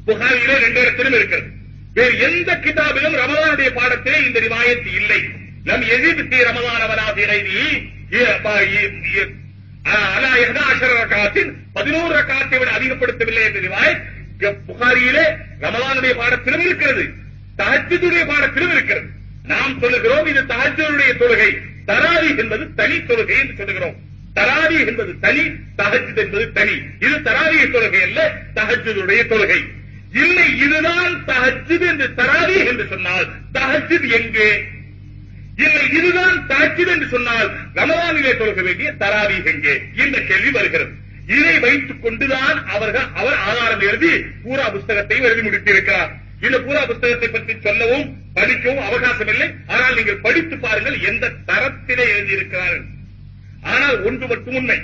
புகாரியிலே ரெண்டு இடத்திலும் இருக்கிறது. வேறு எந்த கிதாபிலும் ரமலானுடைய பாடத்திலே இந்த ரிவாயத் இல்லை. நம் எதிர்த்து ஃபீ திரைவி பதினோரு ரக்காத்தை விட அதிகப்படுத்தவில்லை என்ற ரிவாயத் புகாரியிலே ரமலானுடைய பாடத்திலும் இருக்கிறது. தாஜ்ஜுடைய பாடத்திலும் இருக்கிறது. நாம் சொல்லுகிறோம் இது தஹஜ்ஜுடைய தொழுகை. தராவி என்பது தனி தொழுகை என்று சொல்லுகிறோம். தராவி என்பது தனி தகஜத் என்பது தனி. இது தராவி தொழுகை அல்ல தஹஜ்ஜுடைய தொழுகை. இல்லை இதுதான் தஹஜ்ஜுத் என்று தராவி என்று சொன்னால் தகஜத் எங்கே? இல்லை இதுதான் தஹஜ்ஜுத் என்று சொன்னால் ரமலானிலே தொழுக வேண்டிய தராவி எங்கே? இந்த கேள்வி வருகிறது. இதை வைத்துக் கொண்டுதான் அவர்கள் அவர் ஆதாரம் எழுதி பூரா புஸ்தகத்தையும் எழுதி முடித்திருக்கிறார். இந்த பூரா புஸ்தகத்தை பற்றி சொல்லவும் படிக்கவும் அவகாசம் இல்லை ஆனால் நீங்கள் படித்து பாருங்கள் எந்த தரத்திலே எழுதியிருக்கிறார்கள். ஆனால் ஒன்று மட்டும் உண்மை.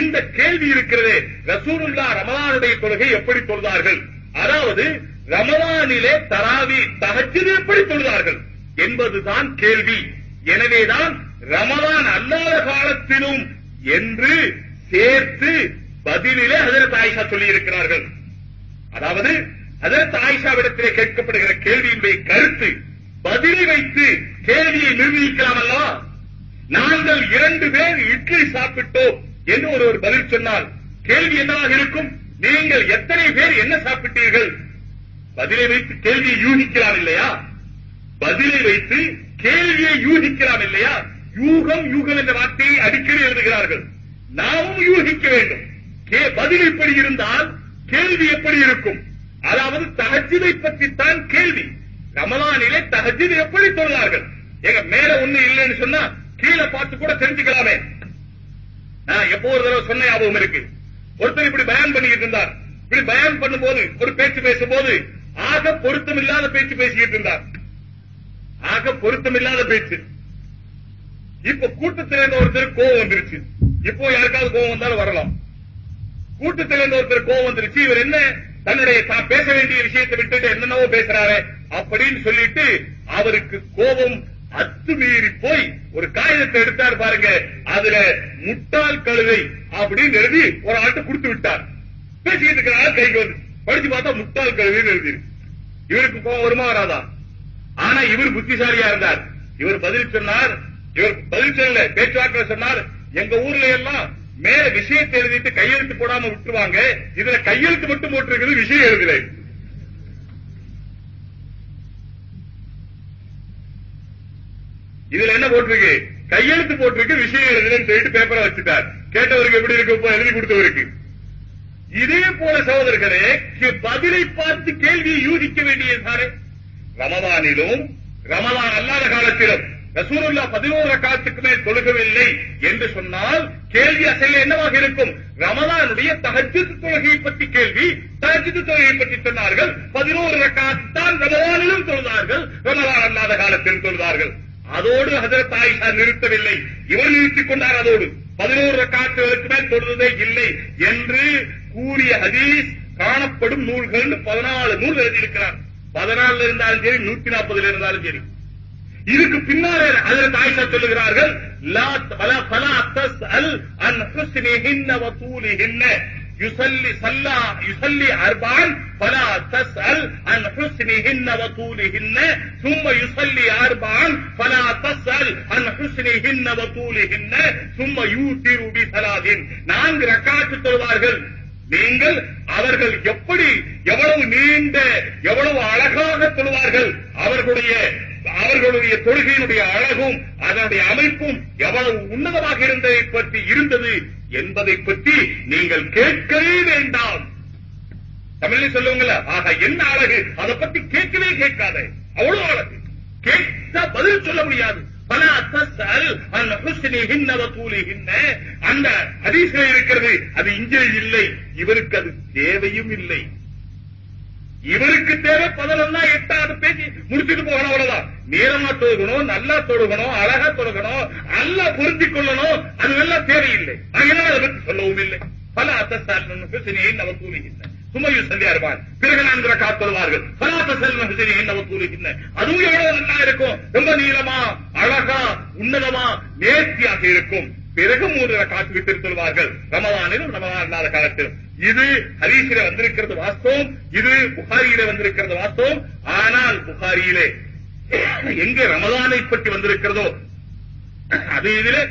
இந்த கேள்வி இருக்கிறதே ரசூலுல்லா ரமலானுடைய தொழுகை எப்படி தொழுதார்கள்? அதாவது ரமலானிலே தராவி தஹஜ்ஜுத் எப்படி தொழுதார்கள்? என்பதுதான் கேள்வி. எனவேதான் ரமதான் அல்லாத காலத்திலும் என்று சேர்த்து பதிலிலே அதற்கு ஆயிஷா சொல்லி இருக்கிறார்கள் அதாவது அதற்கு ஆயிஷாவிடத்திலே கேட்கப்படுகிற கேள்வியினுடைய கருத்து பதிலை வைத்து கேள்வியை நிர்ணயிக்கலாம் அல்லவா நாங்கள் இரண்டு பேர் இட்லி சாப்பிட்டோம் என்று ஒருவர் பதில் சொன்னால் கேள்வி என்னவாக இருக்கும்? நீங்கள் எத்தனை பேர் என்ன சாப்பிட்டீர்கள்? பதிலை வைத்து கேள்வியை யூகிக்கலாம் இல்லையா? பதிலை வைத்து கேள்வியை யூகிக்கலாம் இல்லையா? யூகம் யூகம் என்ற வார்த்தையை அடிக்கடி எழுதுகிறார்கள். நாமும் யூகிக்க வேண்டும். பதில் இப்படி இருந்தால் கேள்வி எப்படி இருக்கும்? அதாவது தகஜிதை பற்றித்தான் கேள்வி. ரமலானிலே தஹஜ்ஜுத் எப்படி தொழுதார்கள் எங்க மேல ஒண்ணு இல்லைன்னு சொன்னா கீழே பார்த்து கூட தெரிஞ்சுக்கலாமே. நான் எப்போ ஒரு தடவை சொன்ன ஞாபகம் இருக்கு. ஒருத்தர் இப்படி பயன் பண்ணிக்கிட்டு இருந்தார். இப்படி பயான் பண்ணும்போது ஒரு பேச்சு பேசும்போது ஆக பொருத்தம் இல்லாத பேச்சு பேசிக்கிட்டு இருந்தார். ஆக பொருத்தமில்லாத பேச்சு. இப்ப கூட்டத்தில் இருந்த ஒருத்தர் கோவம் வந்துருச்சு. இப்போ யாருக்காவது கோவம் வந்தாலும் வரலாம். கூட்டத்தில் இருந்த ஒருத்தர் கோவம் வந்துருச்சு. இவர் என்ன? தன்னுடைய தான் பேச வேண்டிய விஷயத்தை விட்டுட்டு என்னென்னவோ பேசுறாரு அப்படின்னு சொல்லிட்டு அவருக்கு கோபம் அத்துமீறி போய் ஒரு காகிதத்தை எடுத்தார் பாருங்க. அதுல முட்டாள் கழுதை அப்படின்னு எழுதி ஒரு ஆள்கிட்ட கொடுத்து விட்டார். பேசிக்கிட்டு இருக்கிற ஆள் கைக்கு வந்து படிச்சு பார்த்தா முட்டாள் கழுதைன்னு எழுதி இவருக்கு கோபம் வருமா வராதா? ஆனா இவர் புத்திசாலியா இருந்தார். இவர் பதில் சொன்னார் இவர் பதில் சொல்லல பேச்சுவார்த்தை சொன்னார். எங்க ஊர்ல எல்லாம் மேல விஷயத்தை எழுதிட்டு கையெழுத்து போடாம விட்டுருவாங்க. இதுல கையெழுத்து மட்டும் போட்டிருக்கிறது விஷயம் எழுதல. இதுல என்ன போட்டிருக்கு? கையெழுத்து போட்டிருக்கு விஷயம் எழுதுலன்னு சொல்லிட்டு பேப்பரை வச்சுட்டார். கேட்டவருக்கு எப்படி இருக்கு? எழுதி கொடுத்தவருக்கு. இதே போல சகோதரர்களே பதிலை பார்த்து கேள்வியை யூகிக்க வேண்டிய சாரே ரமதானிலும் ரமதான் அல்லாத காலத்திலும் ரசூலுல்லா பதினோரு ரக்காத்துக்கு மேல் தொழுகவில்லை என்று சொன்னால் கேள்வி அசையில் என்னவாக இருக்கும்? ரமதானுடைய தஹஜ்ஜுத் தொழுகையை பற்றி கேள்வி. தஹஜ்ஜுத் தொழுகையை பற்றி சொன்னார்கள். பதினோரு ரக்காத்து தான் ரமதானிலும் தொழுதார்கள். ரமதான் அல்லாத காலத்தில் தொழுதார்கள். அதோடு ஹசரத் ஆயிஷா நிறுத்தவில்லை. இவர் நிறுத்திக் கொண்டார் அதோடு. பதினோரு ரக்காத்துகளுக்கு மேல் தொழுதே இல்லை என்று கூறிய ஹதீஸ் காணப்படும் நூல்கள் பதினாலு நூல் எழுதியிருக்கிறார். பதினாலுல இருந்தாலும் சரி நூத்தி நாற்பதுல இருந்தாலும் சரி இதுக்கு பின்னாலே ஹஜரத் ஆயிஷா சொல்லுகிறார்கள் லா ஃபலா ஃபலா தஸ்அல் அன் ஹுஸ்னிஹின்ன வ தூலிஹின்ன யுஸல்லி ஸல்லா யுஸல்லி அர்பஅன் ஃபலா தஸ்அல் அன் ஹுஸ்னிஹின்ன வ தூலிஹின்ன ثم يصلي أربعا فلا تسأل عن حسنهن وطولهن ثم يوتر بثلاث நான்கு ரக்காத்து தொழுவார்கள் நீங்கள் அவர்கள் எப்படி எவ்வளவு நீண்ட எவ்வளவு அழகாக தொழுவார்கள் அவர்களுடைய அவர்களுடைய தொழுகையினுடைய அழகும் அதனுடைய அமைப்பும் எவ்வளவு உன்னதமாக இருந்ததை பற்றி இருந்தது என்பதை பற்றி நீங்கள் கேட்கவே வேண்டாம். தமிழ்ல சொல்லுவாங்கல்ல ஆக என்ன அழகு? அதை பத்தி கேட்கவே கேட்காத. அவ்வளவு அழகு. கேட்டா பதில் சொல்ல முடியாது. பல தஸ்அல் அன் ஹுஸ்னிஹின்ன வ தூலிஹின்ன அந்த ஹதீஸ்ல இருக்கிறது. அது இங்கே இல்லை. இவருக்கு அது தேவையும் இல்லை. இவருக்கு தேவை பதினொன்னா எட்டாவது பேசி முடிச்சுட்டு போகணும் அவ்வளவுதான். நேரமா தொழுகணும் நல்லா தொழுகணும் அழகா தொழுகணும் நல்லா புரிஞ்சு கொள்ளணும். அது எல்லாம் தேவையில்லை. அதனால அதை பற்றி சொல்லவும் இல்லை. பல அத்தசால் ஹுசனியை அவர் கூறுகின்றன சுமையு சந்தியாருவான் பிறகு நான்கு ரக்காத் தொழுவார்கள் பலாத்த செல்வம் என்ன அவர் கூறுகின்றன அதுவும் எவ்வளவு நல்லா இருக்கும். ரொம்ப நீளமா அழகா உன்னதமா நேர்த்தியாக இருக்கும். பிறகு மூன்று ரக்காத்து விட்டு சொல்வார்கள் ரமதானிலும் ரமதான் இல்லாத காலத்திலும். இது ஹரீஷில வந்திருக்கிறது வாஸ்தவம். இது புகாரியில வந்திருக்கிறது வாஸ்தவம். ஆனால் புகாரியிலே எங்கே ரமதானை பற்றி வந்திருக்கிறதோ அது இதிலே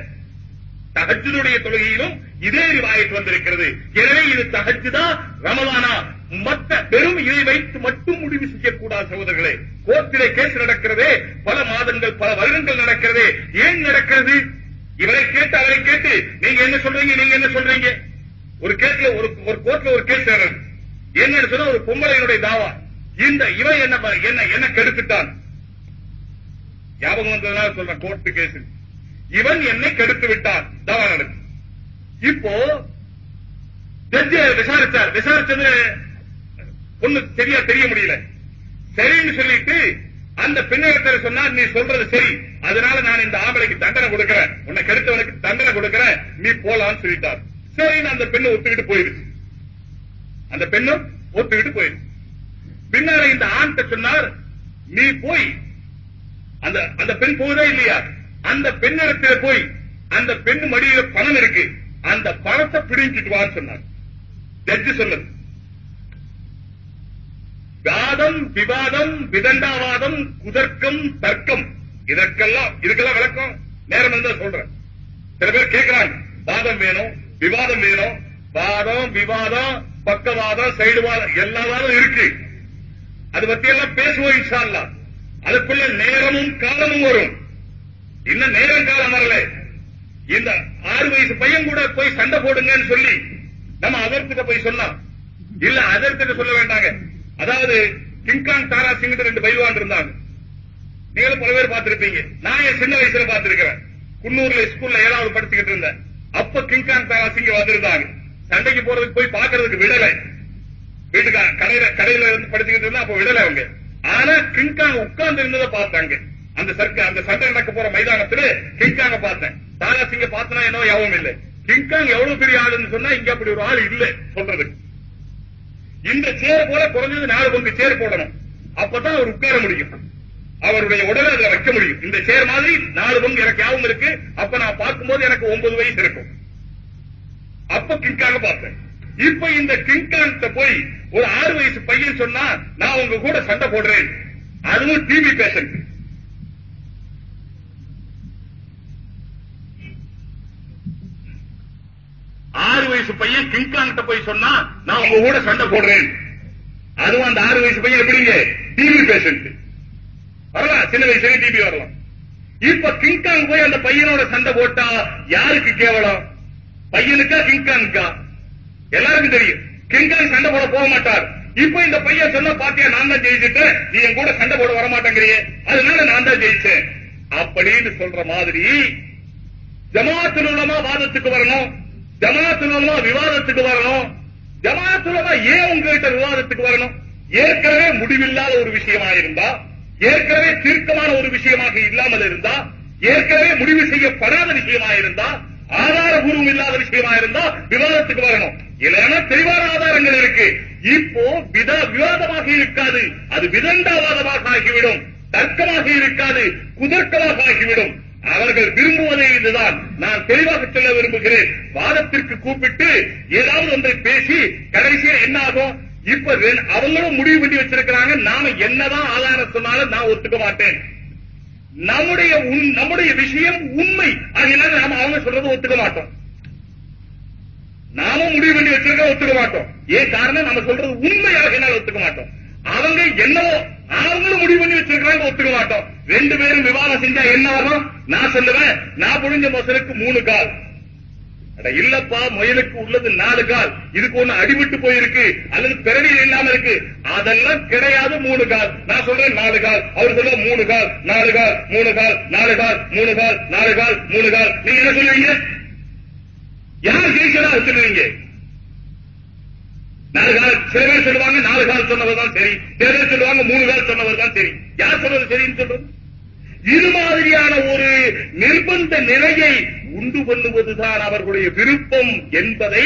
தகஜுடைய தொழுகையிலும் இதே ரிவாயத் வந்திருக்கிறது. எனவே இது தகஜுதா ரமதானா மற்ற வெறும் இதை வைத்து மட்டும் முடிவு செய்யக்கூடாது சகோதரர்களே. கோர்ட்டிலே கேஸ் நடக்கிறதே பல மாதங்கள் பல வருடங்கள் நடக்கிறதே. ஏன் நடக்கிறது? இவரை கேட்டு அவரை கேட்டு நீங்க என்ன சொல்றீங்க நீங்க என்ன சொல்றீங்க? ஒரு கேஸ்ல ஒரு ஒரு கோர்ட்ல ஒரு கேஸ் நடக்கும் என்னன்னு சொன்னா ஒரு பொம்பளையினுடைய தாவா. இந்த இவன் என்ன என்ன என்ன கெடுத்துட்டான்? ஞாபகம் வந்ததுனால சொல்றேன் கோர்ட்டு கேஸ் இவன் என்னை கெடுத்து விட்டான். தாவா இப்போ ஜட்ஜி விசாரிச்சார் விசாரிச்சது ஒண்ணு சரியா தெரிய முடியல. சரின்னு சொல்லிட்டு அந்த பெண்ணிடத்தில் சொன்னார் நீ சொல்றது சரி. அதனால நான் இந்த ஆம்பளைக்கு தண்டனை கொடுக்கிறேன். உன்னை கெடுத்தவனுக்கு தண்டனை கொடுக்கிறேன். நீ போலான்னு சொல்லிட்டார். சரின்னு அந்த பெண்ணு ஒத்துக்கிட்டு போயிருச்சு அந்த பெண்ணும் ஒத்துக்கிட்டு போயிருச்சு பின்னால இந்த ஆண்கிட்ட சொன்னார் நீ போய் அந்த அந்த பெண் போகுதா இல்லையா? அந்த பெண்ணிடத்துல போய் அந்த பெண் மடியில பணம் இருக்கு. அந்த பணத்தை பிடிங்கிட்டு வான்னு சொன்னார். ஜட்ஜு சொன்னது. வாதம் விவாதம் விதண்டாவாதம் குதர்க்கம் தர்க்கம். இதற்கெல்லாம் இதுக்கெல்லாம் விளக்கம். நேரம் இருந்தா சொல்றேன். சில பேர் கேட்கிறாங்க வாதம் வேணும் விவாதம் வேணும். வாதம் விவாதம் பக்கவாதம் சைடு வாதம் எல்லா வாதம் இருக்கு. அது பத்தி எல்லாம் பேசுவோம் இன்ஷா அதுக்குள்ள நேரமும் காலமும் வரும். இன்னும் நேரம் காலம் வரல. இந்த ஆறு வயசு பையன் கூட போய் சண்டை போடுங்கன்னு சொல்லி நம்ம அதற்கிட்ட போய் சொன்னோம். இல்ல அதற்கிட்ட சொல்ல வேண்டாங்க. அதாவது கிங்காங் தாரா சிங் ரெண்டு பைல்வான் இருந்தாங்க. நீங்களும் பல பேர் பார்த்திருப்பீங்க. நான் என் சின்ன வயசுல பார்த்திருக்கிறேன். குன்னூர்ல ஸ்கூல்ல ஏழாவது படிச்சுக்கிட்டு இருந்தேன். அப்ப கிங்காங் தாரா சிங் வந்திருந்தாங்க. சண்டைக்கு போறதுக்கு போய் பாக்குறதுக்கு விடலை. வீட்டுக்கு கடையில கடையில இருந்து படிச்சுக்கிட்டு இருந்தா அப்ப விடல அவங்க. ஆனா கிங்காங் உட்கார்ந்து இருந்ததை பார்த்தாங்க. அந்த சர்க்க அந்த சண்டை நடக்க போற மைதானத்துல கிங்காங்க பார்த்தேன். தாரா சிங்க பார்த்தனா என்னவோ யாவும் இல்லை. கிங்காங் எவ்வளவு பெரிய ஆளுன்னு சொன்னா இங்க அப்படி ஒரு ஆள் இல்ல சொல்றதுக்கு. இந்த சேர் போல குறைஞ்சது நாலு பங்கு சேர் போடணும். அப்பதான் அவர் உட்கார முடியும். அவருடைய உடலை அதுல வைக்க முடியும். இந்த சேர் மாதிரி நாலு பங்கு எனக்கு யாவும் இருக்கு. அப்ப நான் பார்க்கும்போது எனக்கு ஒன்பது வயசு இருக்கும். அப்ப கிங்காங்க பார்த்தேன். இப்ப இந்த கிங்காங்க போய் ஒரு ஆறு வயசு பையன் சொன்னா நான் உங்க கூட சண்டை போடுறேன். அதுவும் டிவி பேஷண்ட் ஆறு வயசு பையன் கிங்காங்கிட்ட போய் சொன்னா நான் உங்க கூட சண்டை போடுறேன். அதுவும் அந்த ஆறு வயசு பையன் எப்படிங்க டிபி பேஷண்ட் வரலாம் சின்ன வயசுல டிபி வரலாம். இப்ப கிங்காங் போய் அந்த பையனோட சண்டை போட்டா யாருக்கு கேவலம்? பையனுக்கா கிங்காங்கா எல்லாருக்கும் தெரியும். கிங்காங் சண்டை போட போக மாட்டார். இப்ப இந்த பையன் சொன்ன பாத்தியா நான் தான் ஜெயிச்சுட்டேன். நீ என் கூட சண்டை போட வர மாட்டேங்கிறியே அதனால நான் தான் ஜெயிச்சேன். அப்படின்னு சொல்ற மாதிரி ஜமாத்துல் உலமா வாதத்துக்கு வரணும். ஜமாத்துல் விவாதத்துக்கு வரணும். ஜமாத்துல் உலமா ஏன் உங்ககிட்ட விவாதத்துக்கு வரணும்? ஏற்கனவே முடிவில்லாத ஒரு விஷயமா இருந்தா ஏற்கனவே தீர்க்கமான ஒரு விஷயமாக இல்லாமல் இருந்தா ஏற்கனவே முடிவு செய்யப்படாத விஷயமா இருந்தா ஆதாரபூர்வம் இல்லாத விஷயமா இருந்தா விவாதத்துக்கு வரணும். இல்லைன்னா தெளிவான ஆதாரங்கள் இருக்கு. இப்போ வித- விவாதமாக இருக்காது. அது விதண்டாவாதமாக ஆகிவிடும். தர்க்கமாக இருக்காது. குதர்க்கமாக ஆகிவிடும். அவர்கள் விரும்புவதே இதுதான் நான் தெளிவாக சொல்ல விரும்புகிறேன். வாதத்திற்கு கூப்பிட்டு ஏதாவது ஒன்றை பேசி கடைசியா என்ன ஆகும்? இப்ப அவங்களும் முடிவு பண்ணி வச்சிருக்கிறாங்க. நாம என்னதான் ஆதாரம் சொன்னாலும் நான் ஒத்துக்க மாட்டேன். நம்முடைய நம்முடைய விஷயம் உண்மை. அதனால நாம அவங்க சொல்றதை ஒத்துக்க மாட்டோம். நாம முடிவு பண்ணி வச்சிருக்க ஒத்துக்க மாட்டோம். ஏன் காரணம்? நம்ம சொல்றது உண்மையாக ஒத்துக்க மாட்டோம். அவங்க என்னவோ அவங்களும் முடிவு பண்ணி வச்சிருக்காங்க ஒத்துக்க மாட்டோம். ரெண்டு பேரும் விவாதம் செஞ்சா என்ன ஆகும் நான் சொல்லுவேன் நான் புழிஞ்ச மசலுக்கு மூணு கால். இல்லப்பா முயலுக்கு உள்ளது நாலு கால். இதுக்கு ஒண்ணு அடிபட்டு போயிருக்கு அல்லது பிறவியில் இல்லாம இருக்கு. அதெல்லாம் கிடையாது மூணு கால். நான் சொல்றேன் நாலு கால். அவர் சொல்ல மூணு கால் நாலு கால் மூணு கால் நாலு கால் மூணு கால் நாலு கால் மூணு கால். நீங்க என்ன சொல்லுவீங்க? யார் ஜெயிக்கிறா சொல்லுவீங்க. நாலு கால் சில பேர் சொல்லுவாங்க நாலு கால் சொன்னவர் தான் சரி. சில பேர் சொல்லுவாங்க மூணு கால் சொன்னவர் தான் சரி. யார் சொல்றது சரின்னு சொல்றது? இது மாதிரியான ஒரு நிர்பந்த நிலையை உண்டு பண்ணுவதுதான் அவர்களுடைய விருப்பம் என்பதை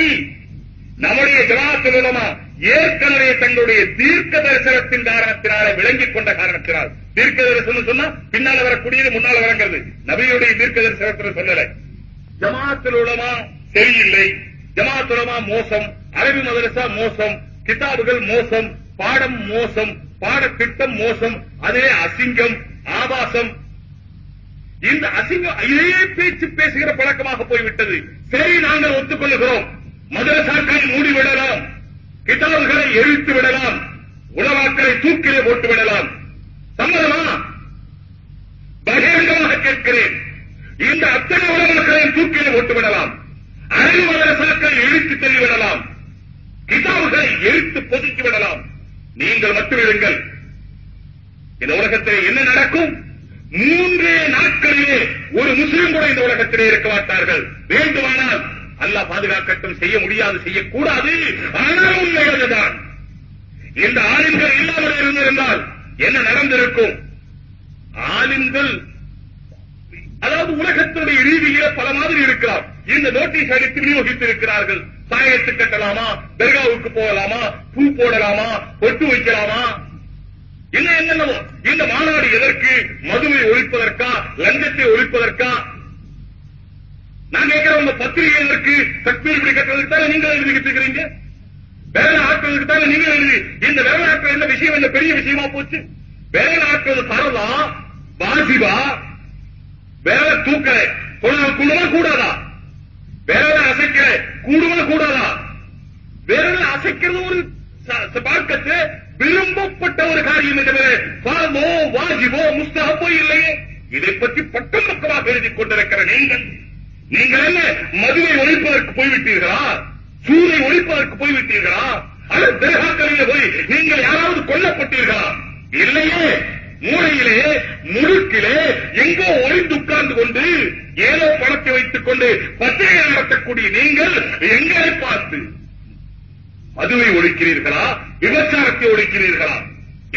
நம்முடைய ஜனாத்திரமா ஏற்கனவே தங்களுடைய தீர்க்க தரிசனத்தின் காரணத்தினால விளங்கிக் கொண்ட காரணத்தினால். தீர்க்க தரிசனம் சொன்னா பின்னால வரக்கூடியது முன்னால வரங்கிறது. நபியுடைய தீர்க்க தரிசனத்தில் சொல்லலை. ஜமாத்தில் உலமா சரியில்லை. ஜமாத்துலமா மோசம். அரபி மதரசா மோசம் கிதாபுகள் மோசம் பாடம் மோசம் பாடத்திட்டம் மோசம் அதே அசிங்கம் ஆபாசம். இந்த அசிங்கம் இதே பேச்சு பேசுகிற பழக்கமாக போய்விட்டது. சரி நாங்கள் ஒத்துக்கொள்கிறோம் மதரசாக்களை மூடிவிடலாம் கிதாபுகளை எரித்து விடலாம். உலவாக்களை தூக்கிலே போட்டு விடலாம். சம்மதமா? பகிரங்கமாக கேட்கிறேன். இந்த அத்தனை உலகங்களையும் தூக்கிலே போட்டு விடலாம். அரபி மதரசாக்களை இழுத்து தள்ளிவிடலாம். கிதாபுகளை எரித்து பொதுக்கி விடலாம். நீங்கள் மட்டும் இருங்கள். இந்த உலகத்திலே என்ன நடக்கும்? மூன்றே நாட்களிலே ஒரு முஸ்லிம் கூட இந்த உலகத்திலே இருக்க மாட்டார்கள். வேண்டுமானால் அல்லாஹ் பாதுகாக்கட்டும் செய்ய முடியாது செய்யக்கூடாது. ஆனால் உண்மை அதுதான் இந்த ஆலிம்கள் இல்லாமல் இருந்திருந்தால் என்ன நடந்திருக்கும்? ஆலிம்கள் அதாவது உலகத்தினுடைய ரீதியில பல மாதிரி இருக்கலாம். இந்த நோட்டீஸ் அடித்து விநியோகித்திருக்கிறார்கள் சாயத்து கட்டலாமா? தர்காவுக்கு போகலாமா? பூ போடலாமா? பொட்டு வைக்கலாமா? என்ன என்னென்னவோ. இந்த மாநாடு எதற்கு? மதுவை ஒழிப்பதற்கா? லஞ்சத்தை ஒழிப்பதற்கா? நான் கேட்கிறேன் உங்க பத்திரிகை எதற்கு? சக்தி இப்படி கட்டுறதுக்கு தானே நீங்க எழுதிக்கிட்டு இருக்கிறீங்க? வேலை ஆக்குறதுக்கு தானே நீங்க எழுதி இந்த வேலை ஆக்குற என்ன விஷயம்? என்ன பெரிய விஷயமா போச்சு? வேலை ஆக்குறது பரவா வாசிபா வேலை தூக்கல. கூடுமா கூடாதா? வேலை அசைக்கிற கூடுமா கூடாதா? விரல் அசைக்கிறது ஒரு பார்க்கத்து விரும்பப்பட்ட ஒரு காரியம் என்று ஃபார்மோ வாஜிபோ முஸ்தகப்போ இல்லையே. இதை பற்றி பட்டம் பக்கமாக எழுதி கொண்டிருக்கிற நீங்கள் நீங்கள் என்ன மதுவை ஒழிப்பதற்கு போய்விட்டீர்களா? சூரை ஒழிப்பதற்கு போய்விட்டீர்களா? அல்லது தர்காக்களிலே போய் நீங்கள் யாராவது கொல்லப்பட்டீர்களா? இல்லையே. மூளையிலே முழுக்கிலே எங்கோ ஒளிந்து உட்கார்ந்து கொண்டு ஏதோ பணத்தை வைத்துக் கொண்டு இருக்கக்கூடிய நீங்கள் எங்களை பார்த்து மதுவை ஒழிக்கிறீர்களா? விபச்சாரத்தை ஒழிக்கிறீர்களா?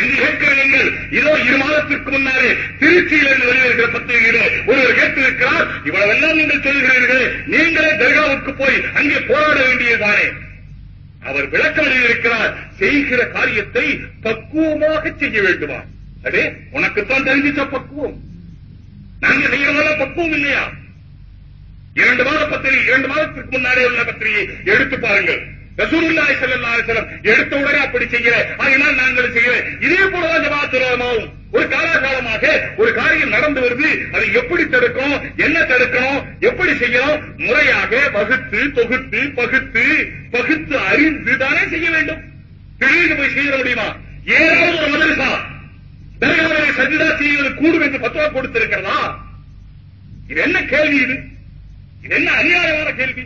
என்று கேட்கிற நீங்கள் இதோ இரு மாதத்திற்கு முன்னாலே திருச்சியிலிருந்து வெளியிருக்கிற பத்திரிகையிலே. ஒருவர் கேட்டிருக்கிறார் இவ்வளவெல்லாம் நீங்கள் சொல்கிறீர்களே நீங்களே தர்காவுக்கு போய் அங்கே போராட வேண்டியதுதானே? அவர் விளக்கம் எழுதியிருக்கிறார் செய்கிற காரியத்தை பக்குவமாக செய்ய வேண்டுமா? அடே உனக்குத்தான் தெரிஞ்சிச்ச பக்குவம்? நாங்க செய்யறதெல்லாம் பக்குவம் இல்லையா? இரண்டு மாத பத்திரிகை இரண்டு மாதத்திற்கு முன்னாடி உள்ள பத்திரிகை எடுத்து பாருங்கள். ரசூலுல்லாஹி ஸல்லல்லாஹு அலைஹி வஸல்லம் எடுத்த உடனே அப்படி செய்யல. அதனால் நாங்கள் செய்யல? இதே போலதான் ஜமாத்துலமாவும் ஒரு காலாகாலமாக ஒரு காரியம் நடந்து வருது. அதை எப்படி தடுக்கணும்? என்ன தடுக்கணும்? எப்படி செய்யணும்? முறையாக வகுத்து தொகுத்து பகுத்து பகுத்து அறிந்து தானே செய்ய வேண்டும். திடீர்னு போய் செய்ய முடியுமா? ஏதாவது ஒரு மதரசா தர்காவிலே சஜிதா செய்வது கூடும் என்று பத்துவா கொடுத்திருக்கிறதா? இது என்ன கேள்வி இது? இது என்ன அநியாயமான கேள்வி?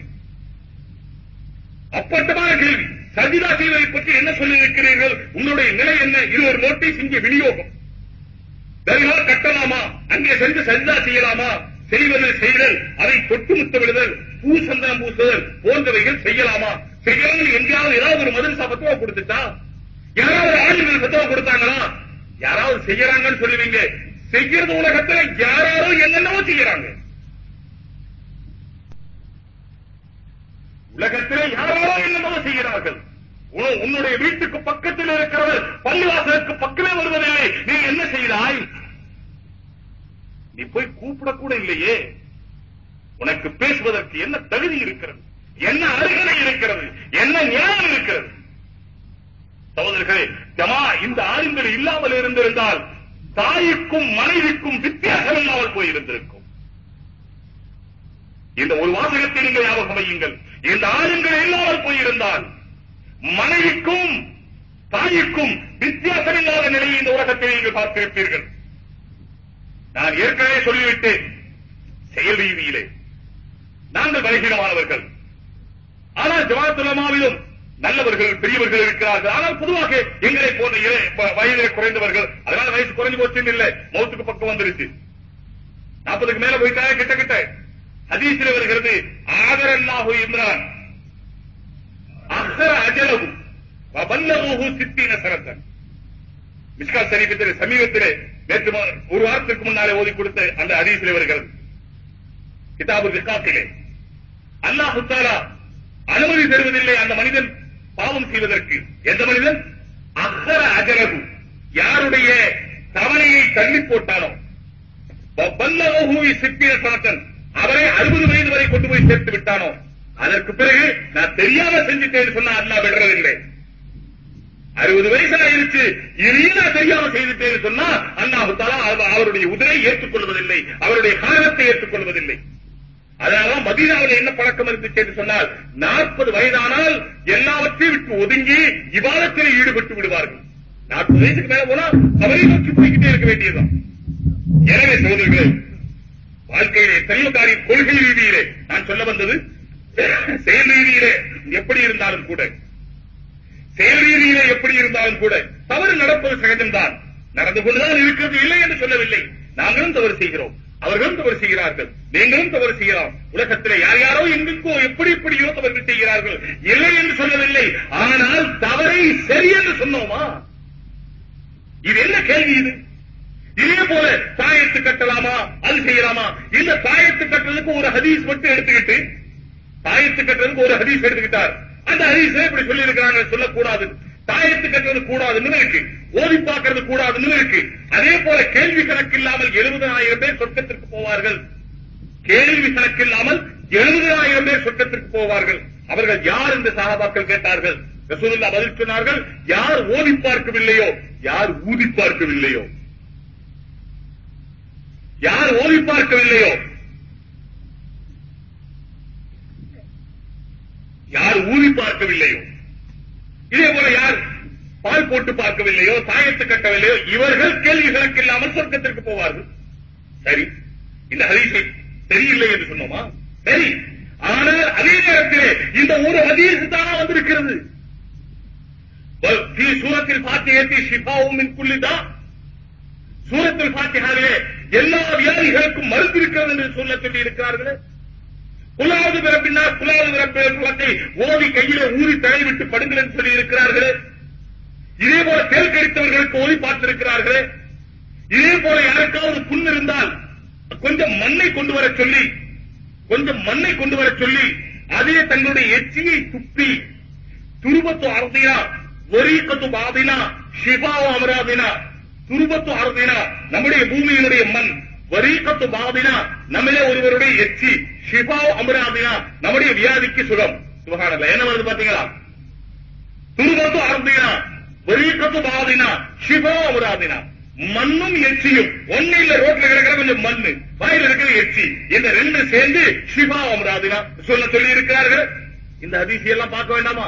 அப்பட்டமான கேள்வி. சஜிதா செய்வதை பற்றி என்ன சொல்லியிருக்கிறீர்கள் உங்களுடைய நிலை என்ன? இது ஒரு நோட்டீஸ் இங்கே விநியோகம். தர்கா கட்டலாமா? அங்கே சென்று சஜிதா செய்யலாமா? செய்வது செய்தல் அதை தொட்டு முத்தமிடுதல் பூ சந்தனம் பூசுதல் போன்றவைகள் செய்யலாமா? செய்யாமல் எங்கேயாவது ஏதாவது ஒரு மதுரசா பத்துவா கொடுத்துட்டா யாராவது ஆளுநர் பத்துவா கொடுத்தாங்களா? யாராவது செய்யறாங்கன்னு சொல்லுவீங்க. செய்யறது உலகத்துல யாராவது என்னென்னவோ செய்யறாங்க. உலகத்திலே யாரோ என்னென்னவோ செய்கிறார்கள்? உன்னுடைய வீட்டுக்கு பக்கத்தில் இருக்கிறவர் பள்ளிவாசலுக்கு பக்கமே வருவதில்லை. நீ என்ன செய்தாய்? நீ போய் கூப்பிடக்கூட இல்லையே. உனக்கு பேசுவதற்கு என்ன தகுதி இருக்கிறது? என்ன அருகதை இருக்கிறது? என்ன ஞானம் இருக்கிறது? சகோதரர்களே ஜமா இந்த ஆளுங்கள் இல்லாமல் இருந்திருந்தால் தாய்க்கும் மனைவிக்கும் வித்தியாசம் இல்லாமல் போயிருந்திருக்கும். இந்த ஒரு வாசகத்தை நீங்கள் ஞாபகம் வையுங்கள். இந்த ஆளுங்கள் இல்லாமல் போயிருந்தால் மனைவிக்கும் தாய்க்கும் வித்தியாசம் இல்லாத நிலையை இந்த உலகத்தை நீங்கள் பார்த்திருப்பீர்கள். நான் ஏற்கனவே சொல்லிவிட்டேன் செயல் ரீதியிலே. நாங்கள் பலகீனமானவர்கள். ஆனால் ஜவாத்துலமாவிலும் நல்லவர்கள் பெரியவர்கள் இருக்கிறார்கள். ஆனால் பொதுவாக எங்களை போன்ற இளை- வயதிலே குறைந்தவர்கள் அதனால வயசு குறைஞ்சு போச்சுன்னு இல்லை மௌத்துக்கு பக்கம் வந்துருச்சு. நாற்பதுக்கு மேல போயிட்டா கிட்ட கிட்ட ஹதீஸில் வருகிறது ஆதரல்லாஹு இம்ரான். அஹர அஜலகு வபல்லகுஹு சித்தின சரத்தன். மிஸ்கா சரீபத்திலே சமீபத்திலே நேற்று ஒரு வாரத்திற்கு முன்னாலே ஓதி கொடுத்த அந்த ஹதீஸிலே வருகிறது. கிதாபு விகாத்திலே அல்லாஹு தாலா அனுமதி தருவதில்லை அந்த மனிதன் பாவம் செய்வதற்கு. எந்த மனிதன்? அகர அஜரகு யாருடைய தவணையை தள்ளி போட்டானோ? பல்லகூவி சிப்பிய சனத்தன் அவரை அறுபது வயது வரை கொண்டு போய் சேர்த்து விட்டானோ? அதற்கு பிறகு நான் தெரியாம செஞ்சுட்டேன்னு சொன்னா அல்லா விடுறதில்லை. அறுபது வயசு ஆயிருச்சு இதையும் நான் தெரியாம செய்துட்டேன்னு சொன்னா அல்லாஹு தாலா அவ- அவருடைய உதிரை ஏற்றுக்கொள்வதில்லை அவருடைய காரணத்தை ஏற்றுக்கொள்வதில்லை. அதனால மதீனாவில் என்ன பழக்கம் இருந்துச்சு என்று சொன்னால் நாற்பது வயதானால் எல்லாவற்றையும் விட்டு ஒதுங்கி விவாதத்தில் ஈடுபட்டு விடுவார்கள். நாற்பது வயசுக்கு மேல போனா அவரை நோக்கி போய்கிட்டே இருக்க வேண்டியதுதான். எனவே சகோதரர்களே வாழ்க்கையிலே எத்தனையோ காரியம் கொள்கை ரீதியிலே நான் சொல்ல வந்தது செயல் ரீதியிலே எப்படி இருந்தாலும் கூட செயல் ரீதியிலே எப்படி இருந்தாலும் கூட தவறு நடப்பது சகஜம்தான். நடந்து கொண்டுதான் இருக்கிறது இல்லை என்று சொல்லவில்லை. நாங்களும் தவறு செய்கிறோம். அவர்களும் தவறு செய்கிறார்கள். நீங்களும் தவறு செய்யலாம். உலகத்தில் யார் யாரோ எங்களுக்கோ எப்படி எப்படியோ தவறு செய்கிறார்கள்? இல்லை என்று சொல்லவில்லை. ஆனால் தவறை சரி என்று சொன்னோமா? இது என்ன கேள்வி இது? இதே போல தாயத்து கட்டலாமா? அது செய்யலாமா? இல்ல தாயத்து கட்டுறதுக்கு ஒரு ஹதீஸ் மட்டும் எடுத்துக்கிட்டு தாயத்து கட்டுறதுக்கு ஒரு ஹதீஸ் எடுத்துக்கிட்டார். அந்த ஹதீஸ் இப்படி சொல்லி இருக்கிறாங்க சொல்லக்கூடாது. தாயத்து கட்டுறது கூடாதுன்னு இருக்கு. ஓதி பார்க்கறது கூடாதுன்னு இருக்கு. அதே போல கேள்வி கணக்கு இல்லாமல் எழுபதாயிரம் பேர் சொர்க்கத்திற்கு போவார்கள். கேள்வி கணக்கு இல்லாமல் எழுபதாயிரம் பேர் சொர்க்கத்திற்கு போவார்கள். அவர்கள் யார் என்று சகாபாக்கள் கேட்டார்கள். ரசூலுல்லாஹ் பதில் சொன்னார்கள் யார் ஓதி பார்க்கவில்லையோ யார் ஊதி பார்க்கவில்லையோ. யார் ஓவி பார்க்கவில்லையோ? யார் ஊதி பார்க்கவில்லையோ? இதே போல யார் பால் போட்டு பார்க்கவில்லையோ சாயத்து கட்டவில்லையோ இவர்கள் கேள்வி கணக்கு இல்லாமல் சொர்க்கத்திற்கு போவார்கள். சரி. இந்த ஹதீஸை சரியில்லை என்று சொன்னோமா? சரி. ஆனால் அதே நேரத்திலே இந்த ஒரு ஹதீஸ் தானா வந்திருக்கிறது. சூரத்தில் பார்த்து ஏற்றி ஷிஃபாவும் குள்ளிதான் சூரத்தில் பாத்தியாவிலே எல்லா வியாதிகளுக்கும் மருந்து இருக்கிறது என்று சொல்ல சொல்லி இருக்கிறார்களே குலாவது பிறப்பினார் குலாவது பிறப்பினர் குலத்தை ஓவி கையில ஊறி தலைவிட்டு படுங்கள் என்று சொல்லி இருக்கிறார்களே இதே போல தேல் கடித்தவர்களுக்கு ஓதி பார்த்திருக்கிறார்களே. இதே போல யாருக்காவது புண் இருந்தால் கொஞ்சம் மண்ணை கொண்டு வர சொல்லி கொஞ்சம் மண்ணை கொண்டு வர சொல்லி அதே தங்களுடைய எச்சியை துப்பி துருபத்து அறுதினா ஒரீக்கத்து பாதினா ஷிபாவ அமராதினா துருபத்து அறுதினா நம்முடைய பூமியினுடைய மண் வரீகத்து பாதினா நம்மளே ஒருவருடைய எச்சி ஷிபாவ அமராதினா நம்முடைய வியாதிக்கு சுகம். சுபகானல்ல என்ன வருது பாத்தீங்களா துருபத்து அறுதினா வரீகத்து பாதினா ஷிபாவ அமராதினா. மண்ணும் எச்சியும் ஒண்ணு இல்ல ரோட்ல கிடக்கிற கொஞ்சம் மண்ணு வாயில இருக்கிற எச்சி இந்த ரெண்டு சேர்ந்து ஷிபா அமராதினா. சொல்ல சொல்லி இருக்கிறார்கள் இந்த அதிசயம் பார்க்க வேண்டாமா?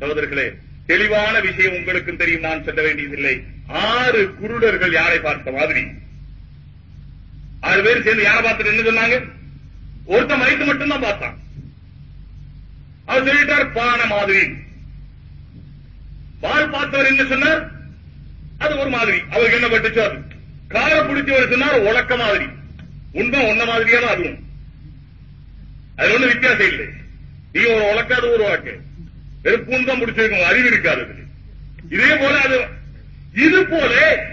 சகோதரர்களே தெளிவான விஷயம் உங்களுக்கும் தெரியும் நான் சொல்ல வேண்டியதில்லை. ஆறு குருடர்கள் யாரை பார்த்த மாதிரி? ஆறு பேர் சேர்ந்து யாரை பார்த்துட்டு என்ன சொன்னாங்க? ஒருத்தன் வயிற்று மட்டும்தான் பார்த்தான். அவர் சொல்லிட்டார் பானை மாதிரி. பால் பார்த்தவர் என்ன சொன்னார்? அது ஒரு மாதிரி. அவருக்கு என்ன பட்டுச்சோ அது. காரை பிடிச்சவர் சொன்னார் உலக்க மாதிரி. உண்மை ஒன்ன மாதிரியான அதுவும். அது ஒண்ணு வித்தியாசம் இல்லை. நீ ஒரு உலக்காத ஒரு வாக்கு வெறுப்புன்னு தான் முடிச்சிருக்கோம் அறிவு இருக்காது அதுக்கு. இதே போல அது இது போல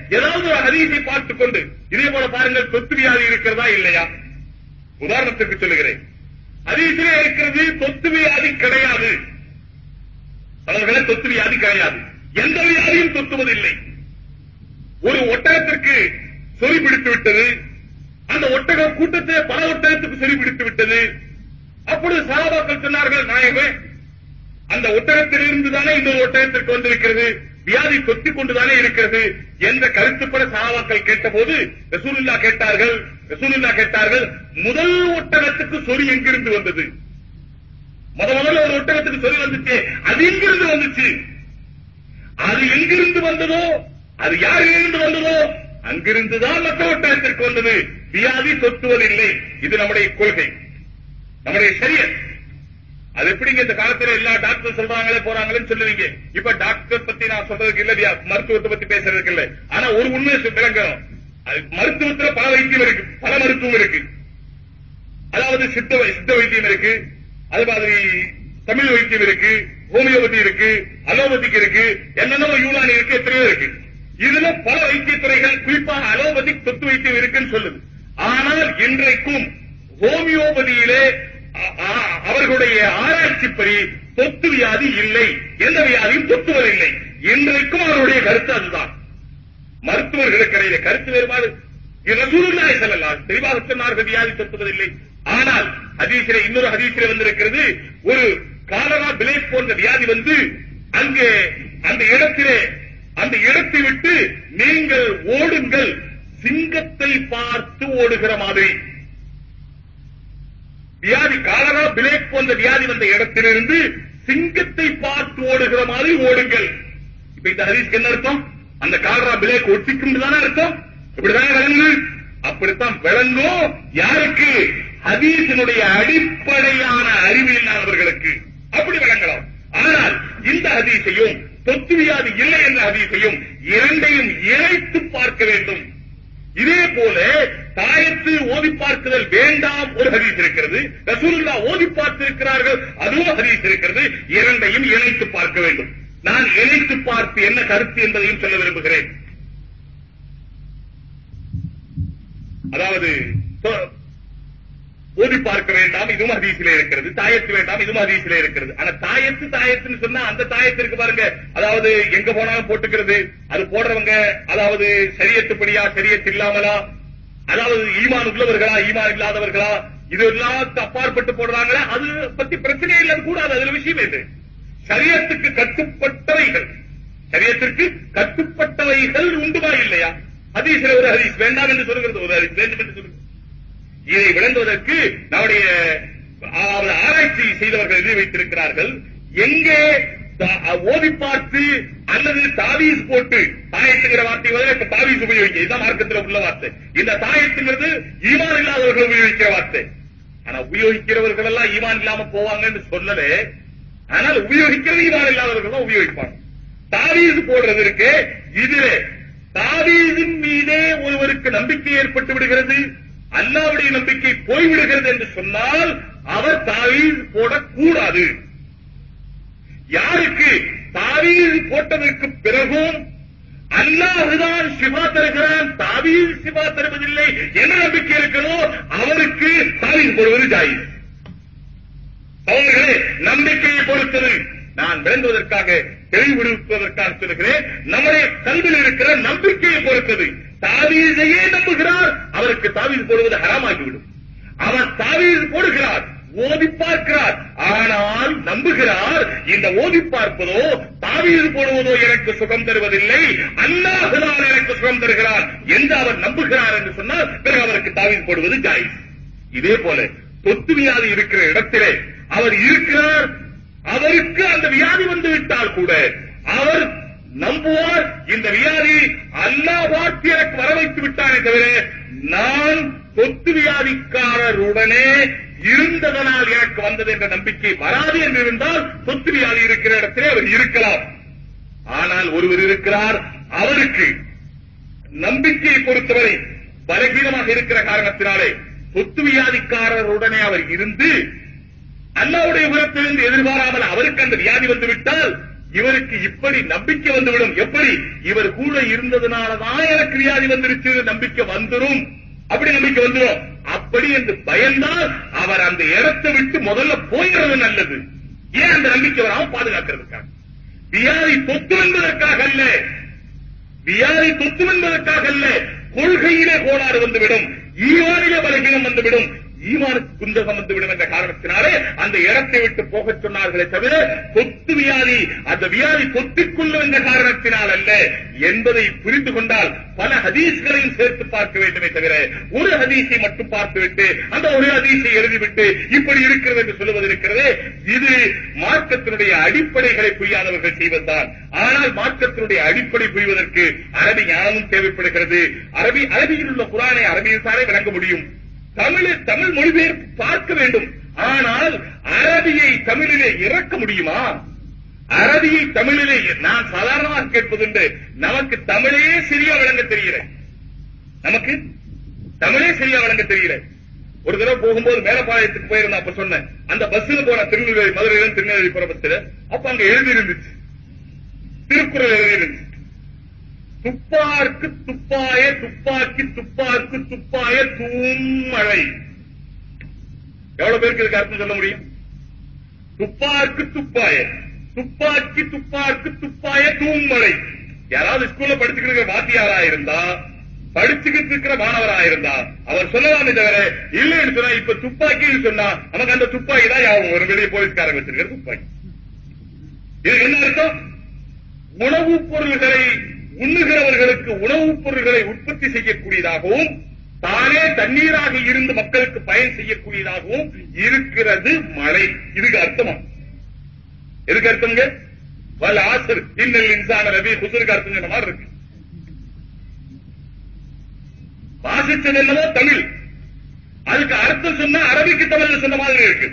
ஏதாவது ஒரு ஹதீஸை பார்த்துக் கொண்டு இதே போல பாருங்கள் தொத்து வியாதி இருக்கிறதா இல்லையா? உதாரணத்துக்கு சொல்லுகிறேன். ஹதீஸிலே இருக்கிறது தொத்து வியாதி கிடையாது. அவர்களே தொத்து வியாதி கிடையாது. எந்த வியாதியும் தொத்துவதில்லை ஒரு ஒட்டகத்திற்கு சொறி பிடித்து விட்டது அந்த ஒட்டக கூட்டத்தை பல ஒட்டகத்துக்கு சொறி பிடித்து விட்டது. அப்பொழுது சகாபாக்கள் சொன்னார்கள் நாயகமே அந்த ஒட்டகத்திலிருந்து தானே இந்த ஒட்டகத்திற்கு வந்திருக்கிறது? வியாதி தொத்திக் கொண்டுதானே இருக்கிறது? என்ற கருத்துப்பட சகாபாக்கள் கேட்டபோது ரசூலுல்லா கேட்டார்கள் ரசூலுல்லா கேட்டார்கள் முதல் ஒட்டகத்துக்கு சொறி எங்கிருந்து வந்தது? முத முதல்ல ஒரு ஒட்டகத்துக்கு சொறி வந்துச்சு அது எங்கிருந்து வந்துச்சு? அது எங்கிருந்து வந்ததோ அது யாரிலிருந்து வந்ததோ அங்கிருந்துதான் மற்ற ஒட்டகத்திற்கு வந்தது. வியாதி தொத்துவதில்லை இது நம்முடைய கொள்கை. நம்முடைய சரியன் அது எப்படிங்க இந்த காலத்துல எல்லா டாக்டர் சொல்றாங்களே போறாங்களேன்னு சொல்லுவீங்க? இப்ப டாக்டர் பத்தி நான் சொல்றதுக்கு இல்ல மருத்துவத்தை பத்தி பேசுறதுக்கு இல்ல. ஆனா ஒரு உண்மை விளங்கணும். மருத்துவத்துல பல வைத்தியம் இருக்கு பல மருத்துவம் இருக்கு. அதாவது சித்த சித்த வைத்தியம் இருக்கு. அது மாதிரி தமிழ் வைத்தியம் இருக்கு ஹோமியோபதி இருக்கு அலோபதிக் இருக்கு என்னென்ன யூனானி இருக்கு எத்தனையோ இருக்கு. இதுல பல வைத்தியத்துறைகள் குறிப்பாக அலோபதிக் சொத்து வைத்தியம் இருக்குன்னு சொல்லுது. ஆனால் இன்றைக்கும் ஹோமியோபதியிலே அவர்களுடைய ஆராய்ச்சிப்படி தொத்து வியாதி இல்லை. எந்த வியாதியும் தொத்துவதில்லை இன்றைக்கும் அவருடைய கருத்து அதுதான். மருத்துவர்களுக்கு இடையில கருத்து வேறுபாடு. ரசூலுல்லாஹி ஸல்லல்லாஹு தெளிவாக சொன்னார்கள் வியாதி தொத்துவதில்லை ஆனால் ஹதீஸிலே இன்னொரு ஹதீஸிலே வந்திருக்கிறது. ஒரு காலரா பிளேக் போன்ற வியாதி வந்து அங்கே அந்த இடத்திலே அந்த இடத்தை விட்டு நீங்கள் ஓடுங்கள். சிங்கத்தை பார்த்து ஓடுகிற மாதிரி. வியாதி காலரா பிளேக் போன்ற வியாதி வந்த இடத்திலிருந்து சிங்கத்தை பார்த்து ஓடுகிற மாதிரி ஓடுங்கள். இப்ப இந்த ஹதீஸ்க்கு என்ன அர்த்தம்? அந்த காலரா பிளேக் ஒட்டிக்கும் தானே அர்த்தம்? இப்படிதானே விளங்கு? அப்படித்தான் விளங்கும் யாருக்கு? ஹதீஸினுடைய அடிப்படையான அறிவு இல்லாதவர்களுக்கு அப்படி விளங்கலாம். ஆனால் இந்த ஹதீஸையும் தொத்து வியாதி இல்லை என்ற ஹதீஸையும் இரண்டையும் இணைத்து பார்க்க வேண்டும். இதே போல தாயத்து ஓதி பார்க்குதல் வேண்டாம் ஒரு ஹதீஸ் இருக்கிறது. ரசூலுல்லா ஓதி பார்த்திருக்கிறார்கள் அதுவும் ஹதீஸ் இருக்கிறது. இரண்டையும் இணைத்து பார்க்க வேண்டும். நான் இணைத்து பார்த்து என்ன கருத்து என்பதையும் சொல்ல விரும்புகிறேன். அதாவது ஓதி பார்க்க வேண்டாம் இதுவும் அதிசயில இருக்கிறது. தாயத்து வேண்டாம் இதுவும் அதிசயில இருக்கிறது. ஆனா தாயத்து தாயத்துன்னு சொன்னா அந்த தாயத்து இருக்கு பாருங்க. அதாவது எங்க போனாலும் போட்டுக்கிறது. அது போடுறவங்க அதாவது சரியத்துப்படியா சரியத்து இல்லாமலா? அதாவது ஈமான் உள்ளவர்களா ஈமான் இல்லாதவர்களா? இது எல்லாத்துக்கு அப்பாற்பட்டு போடுறாங்களா? அது பத்தி பிரச்சனையே இல்லை கூட கூடாது. அதுல விஷயம் இது. சரியத்துக்கு கட்டுப்பட்டவைகள். சரியத்திற்கு கட்டுப்பட்டவைகள் உண்டுமா இல்லையா? ஹதீஸ்ல ஒரு ஹதீஸ். வேண்டாம் என்று சொல்கிறது ஒரு ஹதீஸ். வேண்டும் என்று சொல்கிறது இதை விளங்குவதற்கு நம்முடைய ஆராய்ச்சி செய்தவர்கள் எழுதி வைத்திருக்கிறார்கள். எங்கே ஓதி பார்த்து அல்லது தாவீஸ் போட்டு தாயத்துங்கிற வார்த்தை பதிலா தாவீஸ் உபயோகிக்க. இதுதான் மார்க்கத்தில் உள்ள வார்த்தை. இந்த தாயத்துங்கிறது ஈமான் இல்லாதவர்கள் உபயோகிக்கிற வார்த்தை. ஆனா உபயோகிக்கிறவர்கள் எல்லாம் ஈமான் இல்லாம போவாங்கன்னு சொல்லல. ஆனால் உபயோகிக்கிறது ஈமான் இல்லாதவர்கள் தான் உபயோகிப்பாங்க. தாவீஸ் போடுறது இருக்கு இதுல தாவீதின் மீதே ஒருவருக்கு நம்பிக்கை ஏற்பட்டு விடுகிறது. அல்லாவுடைய நம்பிக்கை போய்விடுகிறது என்று சொன்னால் அவர் தாவீது போடக்கூடாது. யாருக்கு? தாவீது போட்டதற்கு பிறகும் அல்லாஹுதான் சிவா தருகிறான். தாவீது சிவா தருவதில்லை. என்ற நம்பிக்கை இருக்கிறதோ அவருக்கு தாவீது போடுவது ஜாயிஸ். சகோதரர்களே நம்பிக்கையை பொறுத்தது. நான் விளங்குவதற்காக தெளிவுபடுத்துவதற்காக சொல்லுகிறேன். நம்முடைய கல்வியில் இருக்கிற நம்பிக்கையை பொறுத்தது. தாவீதையே நம்புகிறார் அவனுக்கு தாவீது போடுவது ஹராமாகிவிடும். அவர் தாவீது போடுகிறார் ஓதி பார்க்கிறார். ஆனால் நம்புகிறார் இந்த ஓதி பார்ப்பதோ தாவீது போடுவதோ எனக்கு சுகம் தருவதில்லை அல்லாஹுதான் எனக்கு சுகம் தருகிறார் என்று அவர் நம்புகிறார் என்று சொன்னால் பிறகு அவருக்கு தாவீது போடுவது ஜாய் இதே போல தொத்து வியாதி இருக்கிற இடத்திலே அவர் இருக்கிறார் அவருக்கு அந்த வியாதி வந்து விட்டால் கூட அவர் நம்புவார் இந்த வியாதி அல்லாஹ் பார்த்து எனக்கு வர வைத்து விட்டானே தவிர நான் தொத்து வியாதிக்காரருடனே இருந்ததனால் எனக்கு வந்தது என்ற நம்பிக்கை வராது என்று இருந்தால் தொத்து வியாதி இருக்கிற இடத்திலே அவர் இருக்கலாம். ஆனால் ஒருவர் இருக்கிறார் அவருக்கு நம்பிக்கையை பொறுத்தவரை பலகீனமாக இருக்கிற காரணத்தினாலே சொத்து வியாதிக்காரருடனே அவர் இருந்து அல்லாவுடைய உரத்திலிருந்து எதிர்பாராமல் அவருக்கு அந்த வியாதி வந்துவிட்டால் இவருக்கு இப்படி நம்பிக்கை வந்துவிடும். எப்படி? இவர் கூட இருந்ததுனாலதான் எனக்கு வியாதி வந்துருச்சு. நம்பிக்கை வந்துடும் அப்படி நம்பிக்கை வந்துடும் அப்படி என்று பயந்தால் அவர் அந்த இடத்தை விட்டு முதல்ல போயிடுறது நல்லது. ஏன் அந்த நம்பிக்கை வராம பாதுகாக்கிறதுக்காக? வியாதி தொத்து என்பதற்காக அல்ல. வியாதி தொத்து என்பதற்காக அல்ல. கொள்கையிலே கோளாறு வந்துவிடும். ஈவானிலே பலகீனம் வந்துவிடும். ஈமானுக்கு குந்தகம் வந்துவிடும் என்ற காரணத்தினாலே அந்த இடத்தை விட்டு போகச் சொன்னார்களே தவிர கொத்து வியாதி அந்த வியாதி தொத்திக் கொள்ளும் என்ற காரணத்தினால் அல்ல என்பதை புரிந்து கொண்டால் பல ஹதீஸ்களையும் சேர்த்து பார்க்க வேண்டுமே தவிர ஒரு ஹதீஸை மட்டும் பார்த்துவிட்டு அந்த ஒரு ஹதீஸை எழுதிவிட்டு இப்படி இருக்கிறது என்று சொல்லுவது இருக்கிறது? இது மார்க்கத்தினுடைய அடிப்படைகளை புரியாதவர்கள் செய்வதுதான். ஆனால் மார்க்கத்தினுடைய அடிப்படை புரிவதற்கு அரபி ஞானமும் தேவைப்படுகிறது. அரபி அரபியில் உள்ள குரானை அரபியில் தானே விளங்க முடியும். தமிழில் தமிழ் மொழிபெயர்ப்பு பார்க்க வேண்டும். ஆனால் அரபியை தமிழிலே இறக்க முடியுமா? அரபியை தமிழிலே நான் சாதாரணமாக கேட்பதுண்டு நமக்கு தமிழே சரியா விளங்க தெரியல. நமக்கு தமிழே சரியா விளங்க தெரியல. ஒரு தடவை போகும்போது மேலப்பாளையத்துக்கு போயிருந்தேன் அப்ப சொன்னேன். அந்த பஸ்ல போன திருநெல்வேலி மதுரையிலும் திருநெல்வேலி போற பஸ்ல அப்ப அங்க எழுதி இருந்துச்சு. திருக்குறள் எழுதி இருந்துச்சு. துப்பார்க்கு துப்பாய துப்பாக்கி துப்பார்க்கு துப்பாய தூம்மழை எவ்வளவு பேருக்கு இதுக்கு அர்த்தம் சொல்ல முடியும்? துப்பார்க்கு துப்பாய துப்பாக்கி துப்பார்க்கு துப்பாய தூம்மழை யாராவது ஸ்கூல்ல படிச்சுக்கிட்டு இருக்கிற வாத்தியாரா இருந்தா படிச்சுக்கிட்டு இருக்கிற மாணவரா இருந்தா அவர் சொல்லலாமே தவிர இல்லைன்னு சொன்னா இப்ப துப்பாக்கின்னு சொன்னா நமக்கு அந்த துப்பாக்கி தான் யாவும் ஒரு வெளியே போலீஸ்காரங்க வச்சிருக்கிற துப்பாக்கி. இது என்ன அர்த்தம்? உணவுப் பொருள்களை உண்ணுகிறவர்களுக்கு உணவுப் பொருள்களை உற்பத்தி செய்யக்கூடியதாகவும் தானே தண்ணீராக இருந்து மக்களுக்கு பயன் செய்யக்கூடியதாகவும் இருக்கிறது மழை. இதுக்கு அர்த்தமா? எதுக்கு அர்த்தம்ங்க? வல் ஆசர் இன்னல் இன்சான ரவி குசுருக்கு அர்த்தம் சொன்ன மாதிரி இருக்கு. வாசிச்சது என்னவோ தமிழ். அதுக்கு அர்த்தம் சொன்னா அரபிக்கு தமிழ் சொன்ன மாதிரி இருக்கு.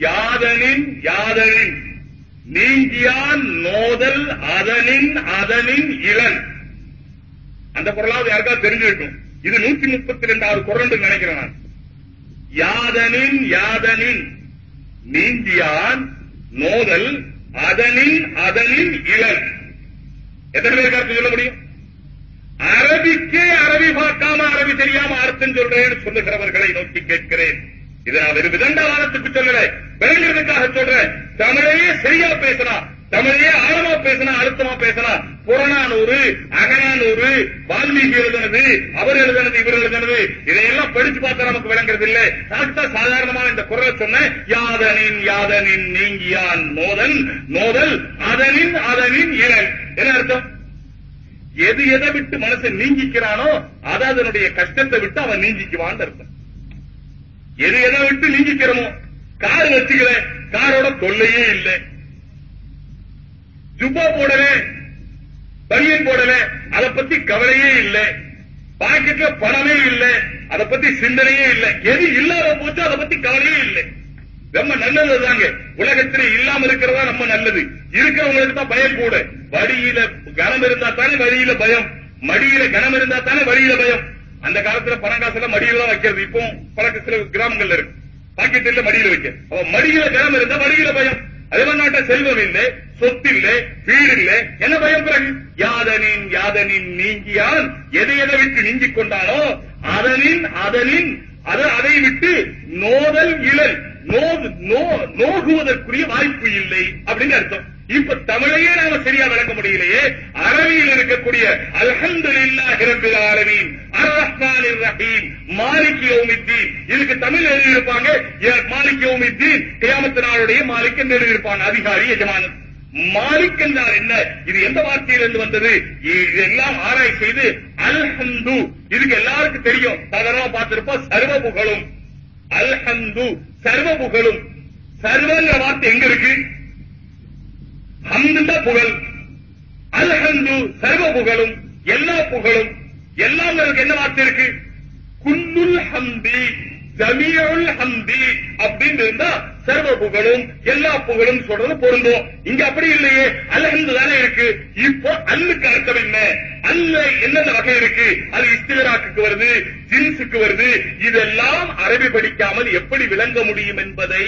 யாதனின் யாதனின் நீங்கியான் நோதல் அதனின் அதனின் இளன் அந்த குரலாவது யாருக்காவது தெரிஞ்சிருக்கும்? இது நூத்தி முப்பத்தி ரெண்டாவது குரல் நினைக்கிறேன் நான். யாதனின் யாதனின் நீங்கியான் நோதல் அதனின் அதனின் இளன் எத்தனை பேருக்கு அர்த்தம் சொல்ல முடியும்? அரபிக்கே அரபி பார்க்காம அரபி தெரியாம அர்த்தம் சொல்றேன் சொல்லுகிறவர்களை நோக்கி கேட்கிறேன். இதை நான் வெறும் விதண்டவாதத்துக்கு சொல்லல. விளங்குறதுக்காக சொல்றேன். தமிழையே சரியா பேசினா தமிழையே ஆழமா பேசினா அழுத்தமா பேசினா புறநானூறு அகநானூறு வால்மீகி எழுதுனது அவர் எழுதுனது இவர் எழுதுனது இதையெல்லாம் படிச்சு பார்த்தா நமக்கு விளங்குறது இல்ல. அதுக்கு தான் இந்த குரலை சொன்னேன். யாதனின் யாதனின் நீங்கியான் நோதன் நோதல் அதனின் அதனின் இளன் என்ன அர்த்தம்? எது எதை விட்டு மனசை நீங்கிக்கிறானோ அது அதனுடைய கஷ்டத்தை விட்டு அவன் நீங்கிக்குவான்னு அர்த்தம். எது எதை விட்டு நீங்கிக்கிறோமோ கார் வச்சுக்கல. காரோட தொல்லையே இல்லை. ஜுப்பா போடல. பனியன் போடல. அதை பத்தி கவலையே இல்லை. பாக்கெட்ல பணமே இல்லை. அதை பத்தி சிந்தனையே இல்லை. எது இல்லாத போச்சோ அதை பத்தி கவலையே இல்லை. ரொம்ப நல்லது தாங்க. உலகத்துல இல்லாம இருக்கிறதா ரொம்ப நல்லது. இருக்கிறவங்களுக்கு தான் பயம் கூட. வழியில கனம் இருந்தா தானே வழியில பயம். மடியில கனம் இருந்தா தானே வழியில பயம். அந்த காலத்துல பணம் காசுல மடியில தான் வைக்கிறது. இப்போ பல சில கிராமங்கள்ல இருக்கு. பாக்கெட் இல்ல மடியில வைக்க. மடியில கிளம்ப இருந்தா மடியில பயம். அதே மாதிரி நாட்ட செல்வம் இல்லை சொத்து இல்லை வீடு இல்லை. என்ன பயம் பிறகு? யாதனின் யாதனின் நீங்கியான் எதை எதை விட்டு நீங்கிக் கொண்டானோ அதனின் அதனின் அது அதை விட்டு நோதல் இழல். நோ- நோகுவதற்குரிய வாய்ப்பு இல்லை அப்படின்னு அர்த்தம். இப்ப தமிழையே நாம சரியா விளக்க முடியலையே. அரபியில் இருக்கக்கூடிய அல்ஹம்துலில்லாஹி ரப்பில் ஆலமீன் அர் ரஹீம் மாலிக் யோமித்தீன். இதுக்கு தமிழ் எழுதியிருப்பாங்க. மாலிக் யோமித்தீன் கியாமத் நாளுடைய மாலிக் என்று அதிகாரி எஜமானன். மாலிக் என்றால் என்ன? இது எந்த வார்த்தையிலிருந்து வந்தது? இதெல்லாம் ஆராய் செய்து அல்ஹந்து இதுக்கு எல்லாருக்கும் தெரியும். சாதாரணமா பார்த்திருப்போம். சர்வ புகழும். அல்ஹந்து சர்வ புகழும். சர்வங்கிற வார்த்தை எங்க இருக்கு? அந்த புகழ் அல்ஹம்து சர்வ புகழும் எல்லா புகழும் எல்லாம் என்ன வார்த்தை இருக்கு குல்லுல் ஹம்பி ஜமீருல் ஹம்தி அப்படின்னு இருந்தா சர்வ புகழும் எல்லா புகழும் சொல்றது பொருந்தும். இங்க அப்படி இல்லையே அல்ஹம்து தானே இருக்கு. இப்போ அல்லுக்கு அர்த்தம் என்ன? அல்ல என்னென்ன வகை இருக்கு? அது இஸ்திகராக்கு வருது ஜின்ஸுக்கு வருது. இதெல்லாம் அரபி படிக்காமல் எப்படி விளங்க முடியும் என்பதை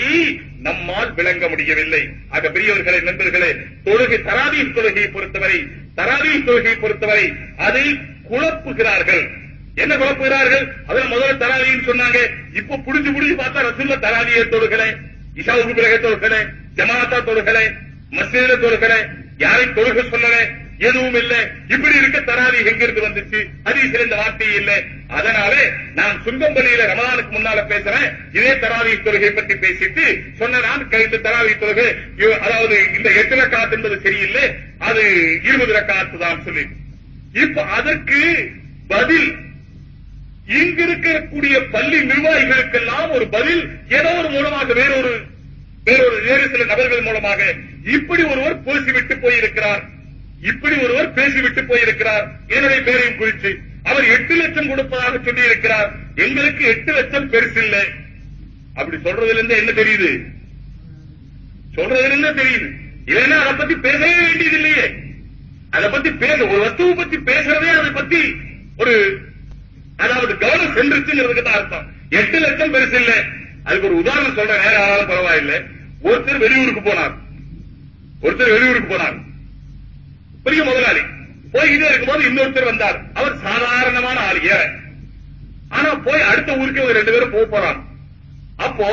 நம்மால் விளங்க முடியவில்லை. ஆக பெரியவர்களே நண்பர்களே தொழுகை தராதீன் தொழுகையை பொறுத்தவரை தராதீன் தொழுகையை பொறுத்தவரை அதை குழப்புகிறார்கள். என்ன குழப்புகிறார்கள்? அதுல முதல்ல தராவின்னு சொன்னாங்க. இப்ப புடிஞ்சு புடிஞ்சு பார்த்தா ரசூல்ல தராவியை தொழுகலை இஷாவுக்கு பிறகு தொழுகலை ஜமாத்தா தொழுகலை மசீத தொழுகலை யாரை தொழுக சொல்லல எதுவும் இல்ல. இப்படி இருக்க தராவி எங்கிருந்து வந்துச்சு? அது இந்த வார்த்தை இல்ல. அதனாலே நான் சுங்கம்பலியில ரமதானுக்கு முன்னால பேசுறேன். இதே தராவி தொழுகை பற்றி பேசிட்டு சொன்ன நான் இந்த தராவி தொழுகை அதாவது இந்த எட்டு ரக்காத்து என்பது சரியில்லை. அது இருபது ரக்காத்து தான் சொல்லி இப்ப அதற்கு பதில் இங்கு இருக்கக்கூடிய பள்ளி நிர்வாகிகளுக்கெல்லாம் ஒரு பதில் ஏதோ ஒரு மூலமாக வேறொரு வேறொரு வேறு சில நபர்கள் மூலமாக. இப்படி ஒருவர் பேசிவிட்டு போயிருக்கிறார். இப்படி ஒருவர் பேசிவிட்டு போயிருக்கிறார். என்னுடைய பேரையும் குறித்து. அவர் எட்டு லட்சம் கொடுப்பதாக சொல்லி இருக்கிறார் எங்களுக்கு எட்டு லட்சம் பெருசில்லை. அப்படி சொல்றதுல இருந்து என்ன தெரியுது? சொல்றதுல இருந்து தெரியுது. இல்லைன்னா அதை பத்தி பேசவே வேண்டியது இல்லையே அதை பத்தி பேச ஒரு வஸ்துவை பத்தி பேசுறதே அதை பத்தி ஒரு அதாவது கவனம் சென்றுச்சுங்கிறதுக்கு தான் அர்த்தம். எட்டு லட்சம் பெருசு இல்ல. அதுக்கு ஒரு உதாரணம் சொல்றேன். நேரம் ஆனாலும் பரவாயில்லை. ஒருத்தர் வெளியூருக்கு போனார். ஒருத்தர் வெளியூருக்கு போனார். பெரிய முதலாளி. போய்கிட்டே இருக்கும்போது இன்னொருத்தர் வந்தார். அவர் சாதாரணமான ஆள் ஏற ஆனா போய் அடுத்த ஊருக்கு இவங்க ரெண்டு பேரும் போக போறான் அப்போ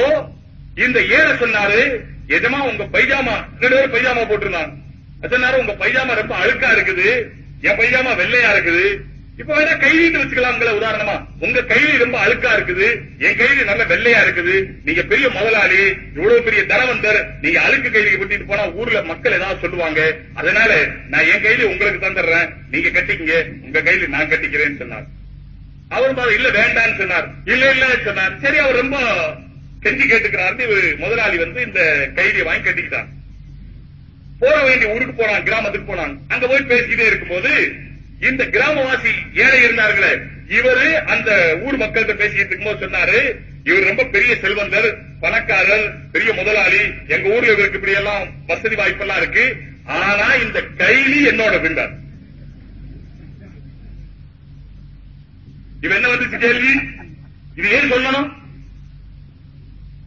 இந்த ஏற சொன்னாரு எஜமா உங்க பைஜாமா. ரெண்டு பேரும் பைஜாமா போட்டிருந்தாங்க. சொன்னாரு உங்க பைஜாமா ரொம்ப அழுக்கா இருக்குது. என் பைஜாமா வெள்ளையா இருக்குது. இப்ப வேணா கைலிட்டு வச்சுக்கலாம்ங்கள உதாரணமா. உங்க கைலி ரொம்ப அழுக்கா இருக்குது. என் கைலி நல்ல வெள்ளையா இருக்குது. நீங்க பெரிய முதலாளி. இவ்வளவு பெரிய தனவந்தர். நீங்க அழுக்கு கைலி கொட்டிட்டு போனா ஊர்ல மக்கள் ஏதாவது சொல்லுவாங்க. அதனால நான் என் கைலி உங்களுக்கு தந்துடுறேன். நீங்க கட்டிக்கங்க. உங்க கைலி நான் கட்டிக்கிறேன்னு சொன்னார். அவர் பாரு, இல்ல வேண்டான்னு சொன்னார். இல்ல இல்ல சொன்னார். சரி அவர் ரொம்ப கெஞ்சி கேட்டுக்கிறாரு. முதலாளி வந்து இந்த கைதியை வாங்கி கட்டிக்கிட்டார். போற வேண்டிய ஊருக்கு போறான் கிராமத்துக்கு போனாங்க அங்க போய் பேசிக்கிட்டே இருக்கும்போது இந்த கிராமவாசி ஏழை இருந்தார்களே இவரு அந்த ஊர் மக்கள்கிட்ட பேசிட்டு இருக்கும்போது சொன்னாரு இவர் ரொம்ப பெரிய செல்வந்தர் பணக்காரர் பெரிய முதலாளி எங்க ஊர்ல இவருக்கு இப்படி எல்லாம் வசதி வாய்ப்பெல்லாம் இருக்கு. ஆனா இந்த கைலி என்னோட விண்டார் இவ என்ன வந்துச்சு கேள்வி? இது ஏன் சொல்லணும்?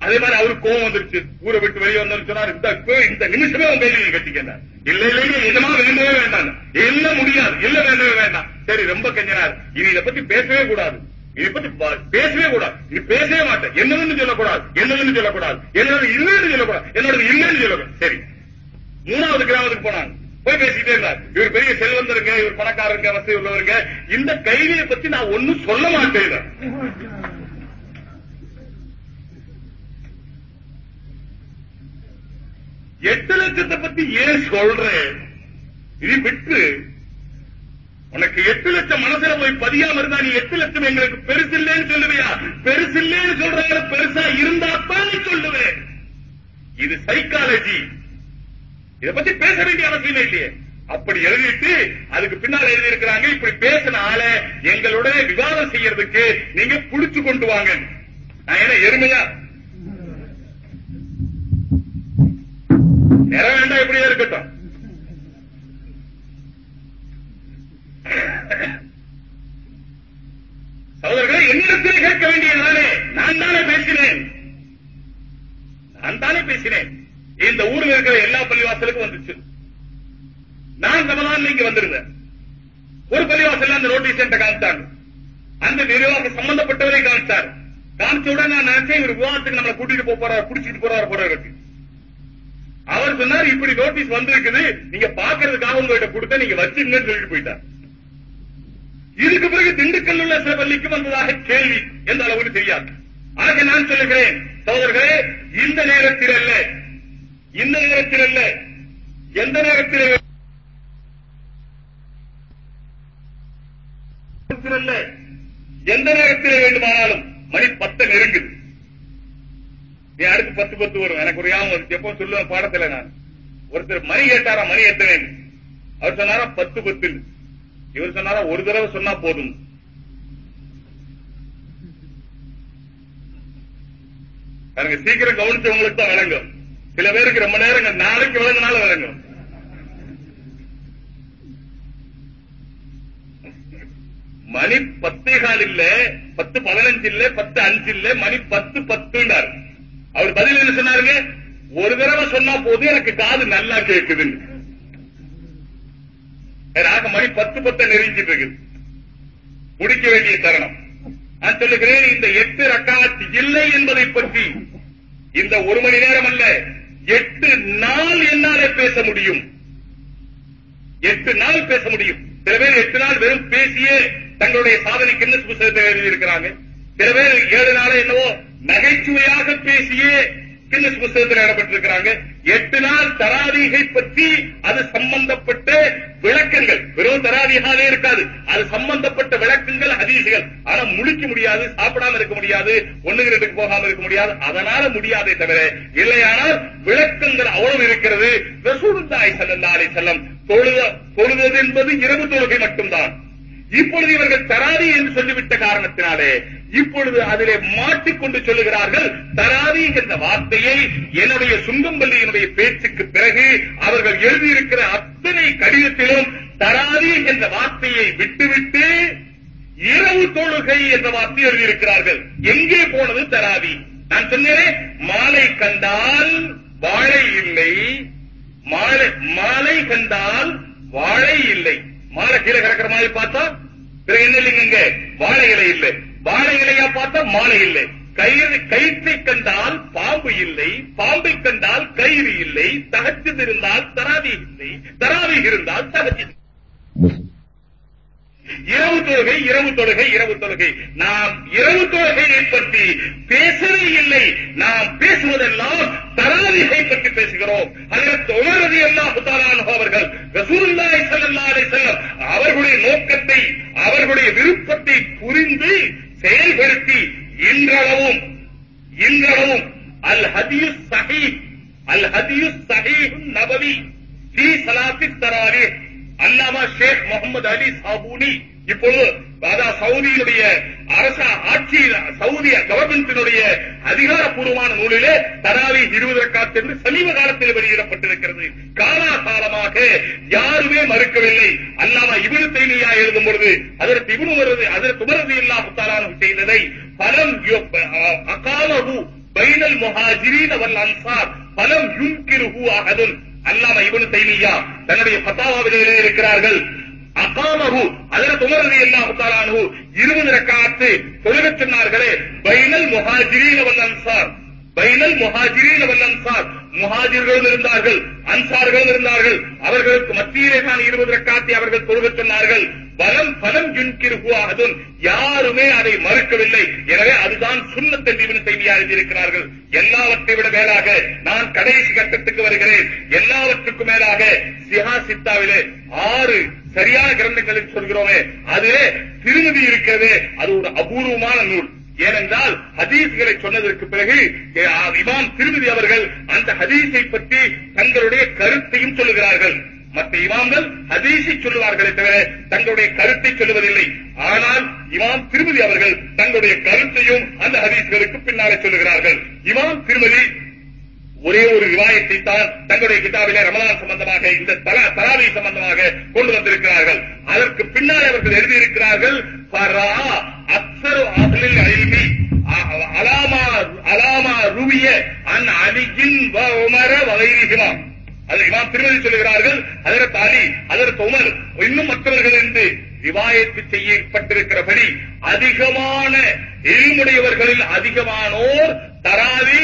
அதே மாதிரி அவருக்கு கோவம் வந்துருச்சு. ஊரை விட்டு வெளியே வந்தோம்னு சொன்னார். இந்த இந்த நிமிஷமே அவன் கையில நீங்க கட்டிக்கிறார் இல்ல இல்ல இல்ல வேண்டவே வேண்டாம். இல்ல முடியாது. இல்ல வேண்டவே வேண்டாம். சரி ரொம்ப கஞ்சனார். இனி இதை பத்தி பேசவே கூடாது. இதை பத்தி பேசவே கூடாது. நீ பேசவே மாட்டேன். என்னதுன்னு சொல்லக்கூடாது? என்னதுன்னு சொல்லக்கூடாது? என்னோட இல்லைன்னு சொல்லக்கூடாது. என்னோட இல்லைன்னு சொல்லக்கூடாது. சரி. மூணாவது கிராமத்துக்கு போனாங்க போய் பேசிட்டே இருந்தார். இவர் பெரிய செல்வந்தருங்க இவர் பணக்காரருங்க வசதி உள்ளவருங்க இந்த கைதியை பத்தி நான் ஒண்ணும் சொல்ல மாட்டேன் எட்டு லட்சத்தை பத்தி ஏன் சொல்றேன்? இது விட்டு. உனக்கு எட்டு லட்சம் மனசுல போய் பதியாம இருந்தா நீ எட்டு லட்சம் எங்களுக்கு பெருசு இல்லைன்னு சொல்லுவியா? பெருசு இல்லைன்னு சொல்றாங்க பெருசா இருந்தா தான் நீ சொல்லுவேன். இது சைக்காலஜி இத பத்தி பேச வேண்டிய அவசியம் இல்லையே. அப்படி எழுதிட்டு அதுக்கு பின்னால எழுதி இருக்கிறாங்க இப்படி பேசின ஆள எங்களுடைய விவாதம் செய்யறதுக்கு நீங்க புடிச்சு கொண்டு வாங்க. நான் என்ன எருமையா? நிற வேண்டாம் எப்படியா இருக்கட்டும். சகோதரர்களை என்னிடத்தில் கேட்க வேண்டியதுதானே நான். தானே பேசினேன். நான் தானே பேசினேன். இந்த ஊரில் இருக்கிற எல்லா பள்ளிவாசலுக்கும் வந்துச்சு. நான் ரமலான்ல இங்க வந்திருந்தேன். ஒரு பள்ளிவாசல் அந்த நோட்டீஸ் என்கிட்ட காமிச்சாங்க. அந்த நிர்வாக சம்பந்தப்பட்டவரை காமிச்சார். காமிச்ச உடனே நான் நினைச்சேன் இவர் விவாதத்துக்கு நம்மளை கூட்டிட்டு போறாரு குடிச்சிட்டு போறாரு போறாரு அவர் சொன்னார் இப்படி நோட்டீஸ் வந்திருக்குது நீங்க பாக்குறதுக்காக உங்ககிட்ட கொடுத்த நீங்க வச்சுங்கன்னு சொல்லிட்டு போயிட்டார். இதுக்கு பிறகு திண்டுக்கல் உள்ள சில பள்ளிக்கு வந்ததாக கேள்வி எந்த அளவுக்கு தெரியாது. ஆக நான் சொல்லுகிறேன் சோதர்களே இந்த நேரத்தில் அல்ல இந்த நேரத்தில் அல்ல எந்த நேரத்தில் அல்ல எந்த நேரத்தில் வேண்டுமானாலும் மணி பத்து நெருங்குது. நீ அடுத்து பத்து பத்து வரும்? எனக்கு ஒரு எப்போ சொல்லுவேன் பாடத்துல நான். ஒருத்தர் மணி கேட்டாரா மணி எத்தனை அவர் சொன்னாரா பத்து பத்து இவர் சொன்னாரா ஒரு தடவை சொன்னா போதும். பாருங்க சீக்கிரம் கவனிச்சவங்களுக்கு தான் விளங்கும். சில பேருக்கு ரொம்ப நேரம் நாளைக்கு விளங்கினால விளங்கும். மணி பத்தே கால் இல்ல பத்து பதினஞ்சு இல்ல பத்து அஞ்சு இல்ல மணி பத்து பத்துண்டாரு அவர் பதில் என்ன சொன்னாருங்க? ஒரு தடவை சொன்னா போது எனக்கு காது நல்லா கேட்குது ஆக மணி பத்து பத்த நெருங்கிட்டு இருக்குது. முடிக்க வேண்டிய தருணம். நான் சொல்லுகிறேன் இந்த எட்டு ரக்காத் இல்லை என்பதை பற்றி. இந்த ஒரு மணி நேரம் அல்ல எட்டு நாள் என்னாலே பேச முடியும். எட்டு நாள் பேச முடியும். சில பேர் எட்டு நாள் வெறும் பேசியே தங்களுடைய சாதனை கிண்ணஸ் புத்தகத்தை எழுதியிருக்கிறாங்க? சில பேர் ஏழு நாளே என்னவோ நகைச்சுவையாக பேசியே கின்னஸ் புத்தகத்தில் இடப்பட்டிருக்கிறாங்க எட்டு நாள் தராதீகை பற்றி அது சம்பந்தப்பட்ட விளக்கங்கள். வெறும் தராதீகாவே இருக்காது. அது சம்பந்தப்பட்ட விளக்கங்கள் ஹதீசுகள். ஆனா முழிக்க முடியாது சாப்பிடாம இருக்க முடியாது ஒண்ணு ரெண்டுக்கு போகாம இருக்க முடியாது. அதனால முடியாதே தவிர இல்லையானால் விளக்கங்கள் அவ்வளவு இருக்கிறது. ரசூலுல்லாஹி ஸல்லல்லாஹு அலைஹி வஸல்லம் தொழுத தொழுவது என்பது இரவு தொழுகை மட்டும்தான். இப்பொழுது இவர்கள் தராதி என்று சொல்லிவிட்ட காரணத்தினாலே இப்பொழுது அதிலே மாட்டிக்கொண்டு சொல்லுகிறார்கள் தராதி என்ற வார்த்தையை என்னுடைய சுங்கம்பள்ளியினுடைய பேச்சுக்கு பிறகு அவர்கள் எழுதியிருக்கிற அத்தனை கடிதத்திலும் தராதி என்ற வார்த்தையை விட்டுவிட்டு இரவு தொழுகை என்ற வார்த்தை எழுதியிருக்கிறார்கள். எங்கே போனது தராதி நான் சொன்னேன் மாலை கண்டால் வாழை இல்லை மாலை மாலை கண்டால் வாழை இல்லை. மாலை கீழே கிடக்கிற மாதிரி பார்த்தா பிறகு என்ன இல்லைங்க வாழை இலை இல்லை. வாழை இலையா பார்த்தா மாலை இல்லை. கயிறு கயிற்றை கண்டால் பாம்பு இல்லை. பாம்பை கண்டால் கயிறு இல்லை. தகச்சது இருந்தால் தராவி இல்லை. தராவி இருந்தால் தகச்சது இரவு தொழுகை இரவு தொழுகை இரவு தொழுகை. நாம் இரவு தொழுகையை பற்றி பேசவே இல்லை. நாம் பேசுவதெல்லாம் தராவிகை பற்றி பேசுகிறோம். அதற்கு உணர்வது எல்லாம் அவர்கள் ரசூல்லாய் செல்லல்லாரை செல்லம் அவர்களுடைய நோக்கத்தை அவர்களுடைய விருப்பத்தை புரிந்து செயல்படுத்தி இன்றளவும் இன்றளவும் அல் ஹதியு சஹீப் அல் ஹதியு சஹீப் நபவி ஸ்ரீ சலாத்தி தராரே அல்லாமா ஷேக் முகமது அலி சாபூனி. இப்பொழுது அதாவது சவுதியினுடைய அரச ஆட்சி சவுதி கவர்மெண்டினுடைய அதிகாரப்பூர்வமான நூலிலே தராவி இருபது ரக்காத் என்று சமீப காலத்தில் வெளியிடப்பட்டிருக்கிறது. காலாகாலமாக யாருமே மறுக்கவில்லை. அல்லாமா இவனு தைனியா எழுதும் பொழுது அதற்கு இவனு வருது அதற்கு உமரது இல்லா முத்தாலானு செய்ததை பலம் அகாலஹு பைனல் முஹாஜிரீன் அவன் அன்சார் பலம் யுன்கிருஹு அகதுன் அல்லாம இவனு தைமியா தன்னுடைய பத்தாவாவிலே இருக்கிறார்கள். அகாமகு அதற்கு துமரது அல்லாஹு தாலானு இருபது ரக்காத்து தொழுகச் சொன்னார்களே பைனல் முஹாஜிரீன் வல் அன்சார். பைனல் முஹாஜிரீன் வல் அன்சார். முஹாஜிர்களும் இருந்தார்கள் அன்சார்கள் இருந்தார்கள். அவர்களுக்கு மத்தியிலே தான் இருபது ரக்காத்தை அவர்கள் தொழுகச் சொன்னார்கள். பலம் பலம் யுன்கிருகுவாகதும் யாருமே அதை மறுக்கவில்லை. எனவே அதுதான் சுண்ணத் என்று செய்தியா எழுதியிருக்கிறார்கள். எல்லாவற்றை விட மேலாக நான் கடைசி கட்டத்துக்கு வருகிறேன். எல்லாவற்றுக்கும் மேலாக சிஹா சித்தாவிலே ஆறு சரியான கிரந்தங்களில் சொல்கிறோமே. அதிலே திருமதி இருக்கிறதே. அது ஒரு அபூர்வமான நூல். ஏனென்றால் ஹதீஸ்களை சொன்னதற்கு பிறகு இமாம் திருமதி அவர்கள் அந்த ஹதீஸை பற்றி தங்களுடைய கருத்தையும் சொல்லுகிறார்கள். மற்ற இமாம்கள் ஹதீஸை சொல்லுவார்களே தவிர தங்களுடைய கருத்தை சொல்லுவதில்லை. ஆனால் இமாம் திருமதி அவர்கள் தங்களுடைய கருத்தையும் அந்த ஹதீஸ்களுக்கு பின்னாலே சொல்லுகிறார்கள். இமாம் திருமதி ஒரே ஒரு விவாயத்தை தான் தங்களுடைய கிதாபிலே ரமலான் சம்பந்தமாக இந்த தராவி சம்பந்தமாக கொண்டு வந்திருக்கிறார்கள். அதற்கு பின்னால் அவர்கள் எழுதியிருக்கிறார்கள் பரா அக்சரு அகலில் அழிமி. அலாமா அலாமா ருவிய அன் அலியின் உமர வகைரிகுமா. அது இமாம் திருமதி சொல்லுகிறார்கள் அதற்கு அலி அதற்கு உமர் இன்னும் மற்றவர்கள் என்று ரிவாயத்து செய்யப்பட்டிருக்கிறபடி அதிகமான எளிமுடையவர்களில் அதிகமானோர் தராவி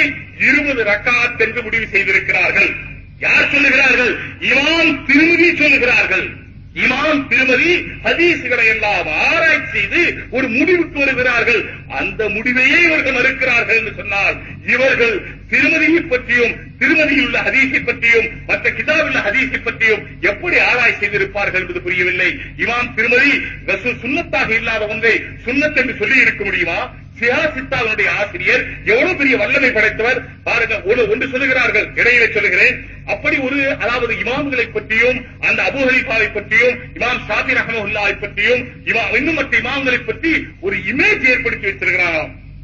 இருபது ரக்காத் என்று முடிவு செய்திருக்கிறார்கள். யார் சொல்லுகிறார்கள்? இமாம் திருமதி சொல்லுகிறார்கள். இமாம் திருமதி ஹதீசுகளை எல்லாம் ஆராய்ச்சி செய்து ஒரு முடிவுக்கு வருகிறார்கள். அந்த முடிவையே இவர்கள் மறுக்கிறார்கள் என்று சொன்னால் இவர்கள் திருமதியை பற்றியும் திருமதியில் உள்ள ஹதீஸை பற்றியும் மற்ற கிதாபுள்ள ஹதீஸை பற்றியும் எப்படி ஆராய்ச்சி செய்திருப்பார்கள் என்பது புரியவில்லை. இமாம் திருமதி சுண்ணத்தாக இல்லாத ஒன்றை சுண்ணத் என்று சொல்லி இருக்க முடியுமா? சியாசித்தாவுடைய ஆசிரியர் எவ்வளவு பெரிய வல்லமை படைத்தவர்? பாருங்க ஒரு ஒன்று சொல்லுகிறார்கள். இடையில சொல்லுகிறேன். அப்படி ஒரு அதாவது இமாம்களை பற்றியும் அந்த அபு பற்றியும் இமாம் சாதி ரஹமுல்லாவை பற்றியும் இன்னும் மற்ற இமாம்களை பற்றி ஒரு இமேஜ் ஏற்படுத்தி வச்சிருக்கிறாங்க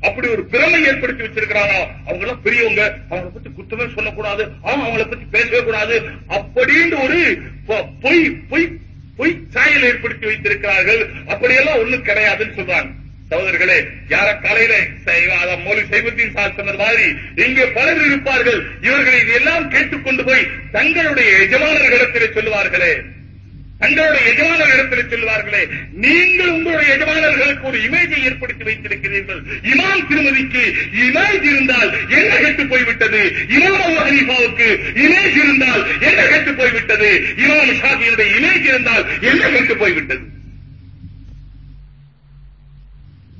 அப்படி ஒரு பிரமை ஏற்படுத்தி வச்சிருக்கிறாங்க அவங்க எல்லாம் பெரியவங்க. அவங்கள பத்தி குத்தமே சொல்லக்கூடாது. ஆமா அவங்கள பத்தி பேசவே கூடாது அப்படின்னு ஒரு பொய் பொய் பொய் சாயல் ஏற்படுத்தி வைத்திருக்கிறார்கள். அப்படியெல்லாம் ஒண்ணும் கிடையாதுன்னு சொல்றாங்க. சகோதரர்களே யார காலையில மொழி சைவத்தின் சொன்னது மாதிரி இங்கே பலர் இருப்பார்கள். இவர்கள் இதையெல்லாம் கேட்டுக்கொண்டு போய் தங்களுடைய எஜமானர்களிடத்திலே சொல்லுவார்களே. தங்களுடைய எஜமானர் இடத்தில் சொல்வார்களே நீங்கள் உங்களுடைய எஜமானர்களுக்கு ஒரு இமேஜை ஏற்படுத்தி வைத்திருக்கிறீர்கள். இமாம் திருமதிக்கு இமேஜ் இருந்தால் என்ன கெட்டு போய்விட்டது? இமாம் அபு ஹனீஃபாவுக்கு இமேஜ் இருந்தால் என்ன கெட்டு போய்விட்டது? இமாம் ஷாஃபியுடைய இமேஜ் இருந்தால் என்ன கெட்டு போய்விட்டது?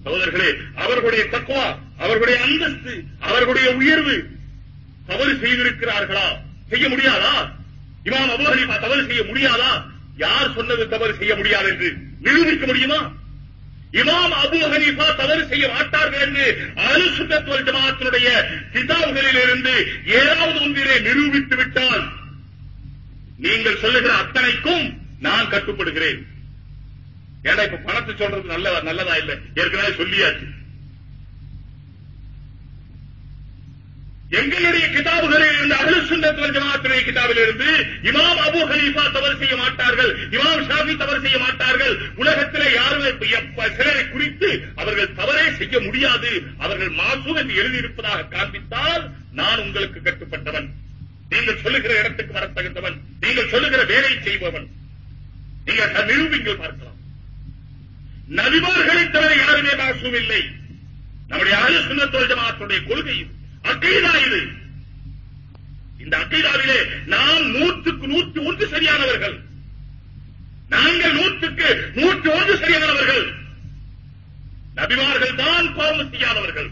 சகோதரர்களே அவர்களுடைய தக்குவா அவர்களுடைய அந்தஸ்து அவர்களுடைய உயர்வு தவறு செய்திருக்கிறார்களா? செய்ய முடியாதா? இமாம் அபு தவறு செய்ய முடியாதா? யார் சொன்னது தவறு செய்ய முடியாது என்று நிரூபிக்க முடியுமா? இமாம் அபு ஹனீஃபா தவறு செய்ய மாட்டார்கள் என்று அலுசுத்தத்துவல் ஜமாத்தினுடைய கிதாபுகளில் இருந்து ஏதாவது ஒன்றிலே நிரூபித்து விட்டால் நீங்கள் சொல்லுகிற அத்தனைக்கும் நான் கட்டுப்படுகிறேன். ஏன்னா இப்ப பணத்தை சொல்றது நல்ல நல்லதா இல்ல? ஏற்கனவே சொல்லியாச்சு. எங்களுடைய கிதாபுகளில் இருந்து அகல சுண்ணத்துவல் ஜமாத்துடைய கிதாபில் இருந்து இமாம் அபு ஹலீஃபா தவறு செய்ய மாட்டார்கள் இமாம் ஷாஃபி தவறு செய்ய மாட்டார்கள். உலகத்திலே யாருமே சிலரை குறித்து அவர்கள் தவறே செய்ய முடியாது. அவர்கள் மாசூம் என்று எழுதியிருப்பதாக காண்பித்தால் நான் உங்களுக்கு கட்டுப்பட்டவன். நீங்கள் சொல்லுகிற இடத்துக்கு வர தகுந்தவன் நீங்கள் சொல்லுகிற வேலை செய்பவன். நீங்கள் நிரூபிங்கள் பார்க்கலாம். நபிமார்களை தவிர யாருமே மாசூம் இல்லை. நம்முடைய அகல சுண்ணத்துவல் ஜமாத்துடைய கொள்கை அக்கைதா இது. இந்த அக்கைதாவிலே நாம் நூற்றுக்கு நூற்று ஒன்று சரியானவர்கள். நாங்கள் நூற்றுக்கு நூற்று ஒன்று சரியானவர்கள். நபிமார்கள் தான் பாவம் செய்யாதவர்கள்.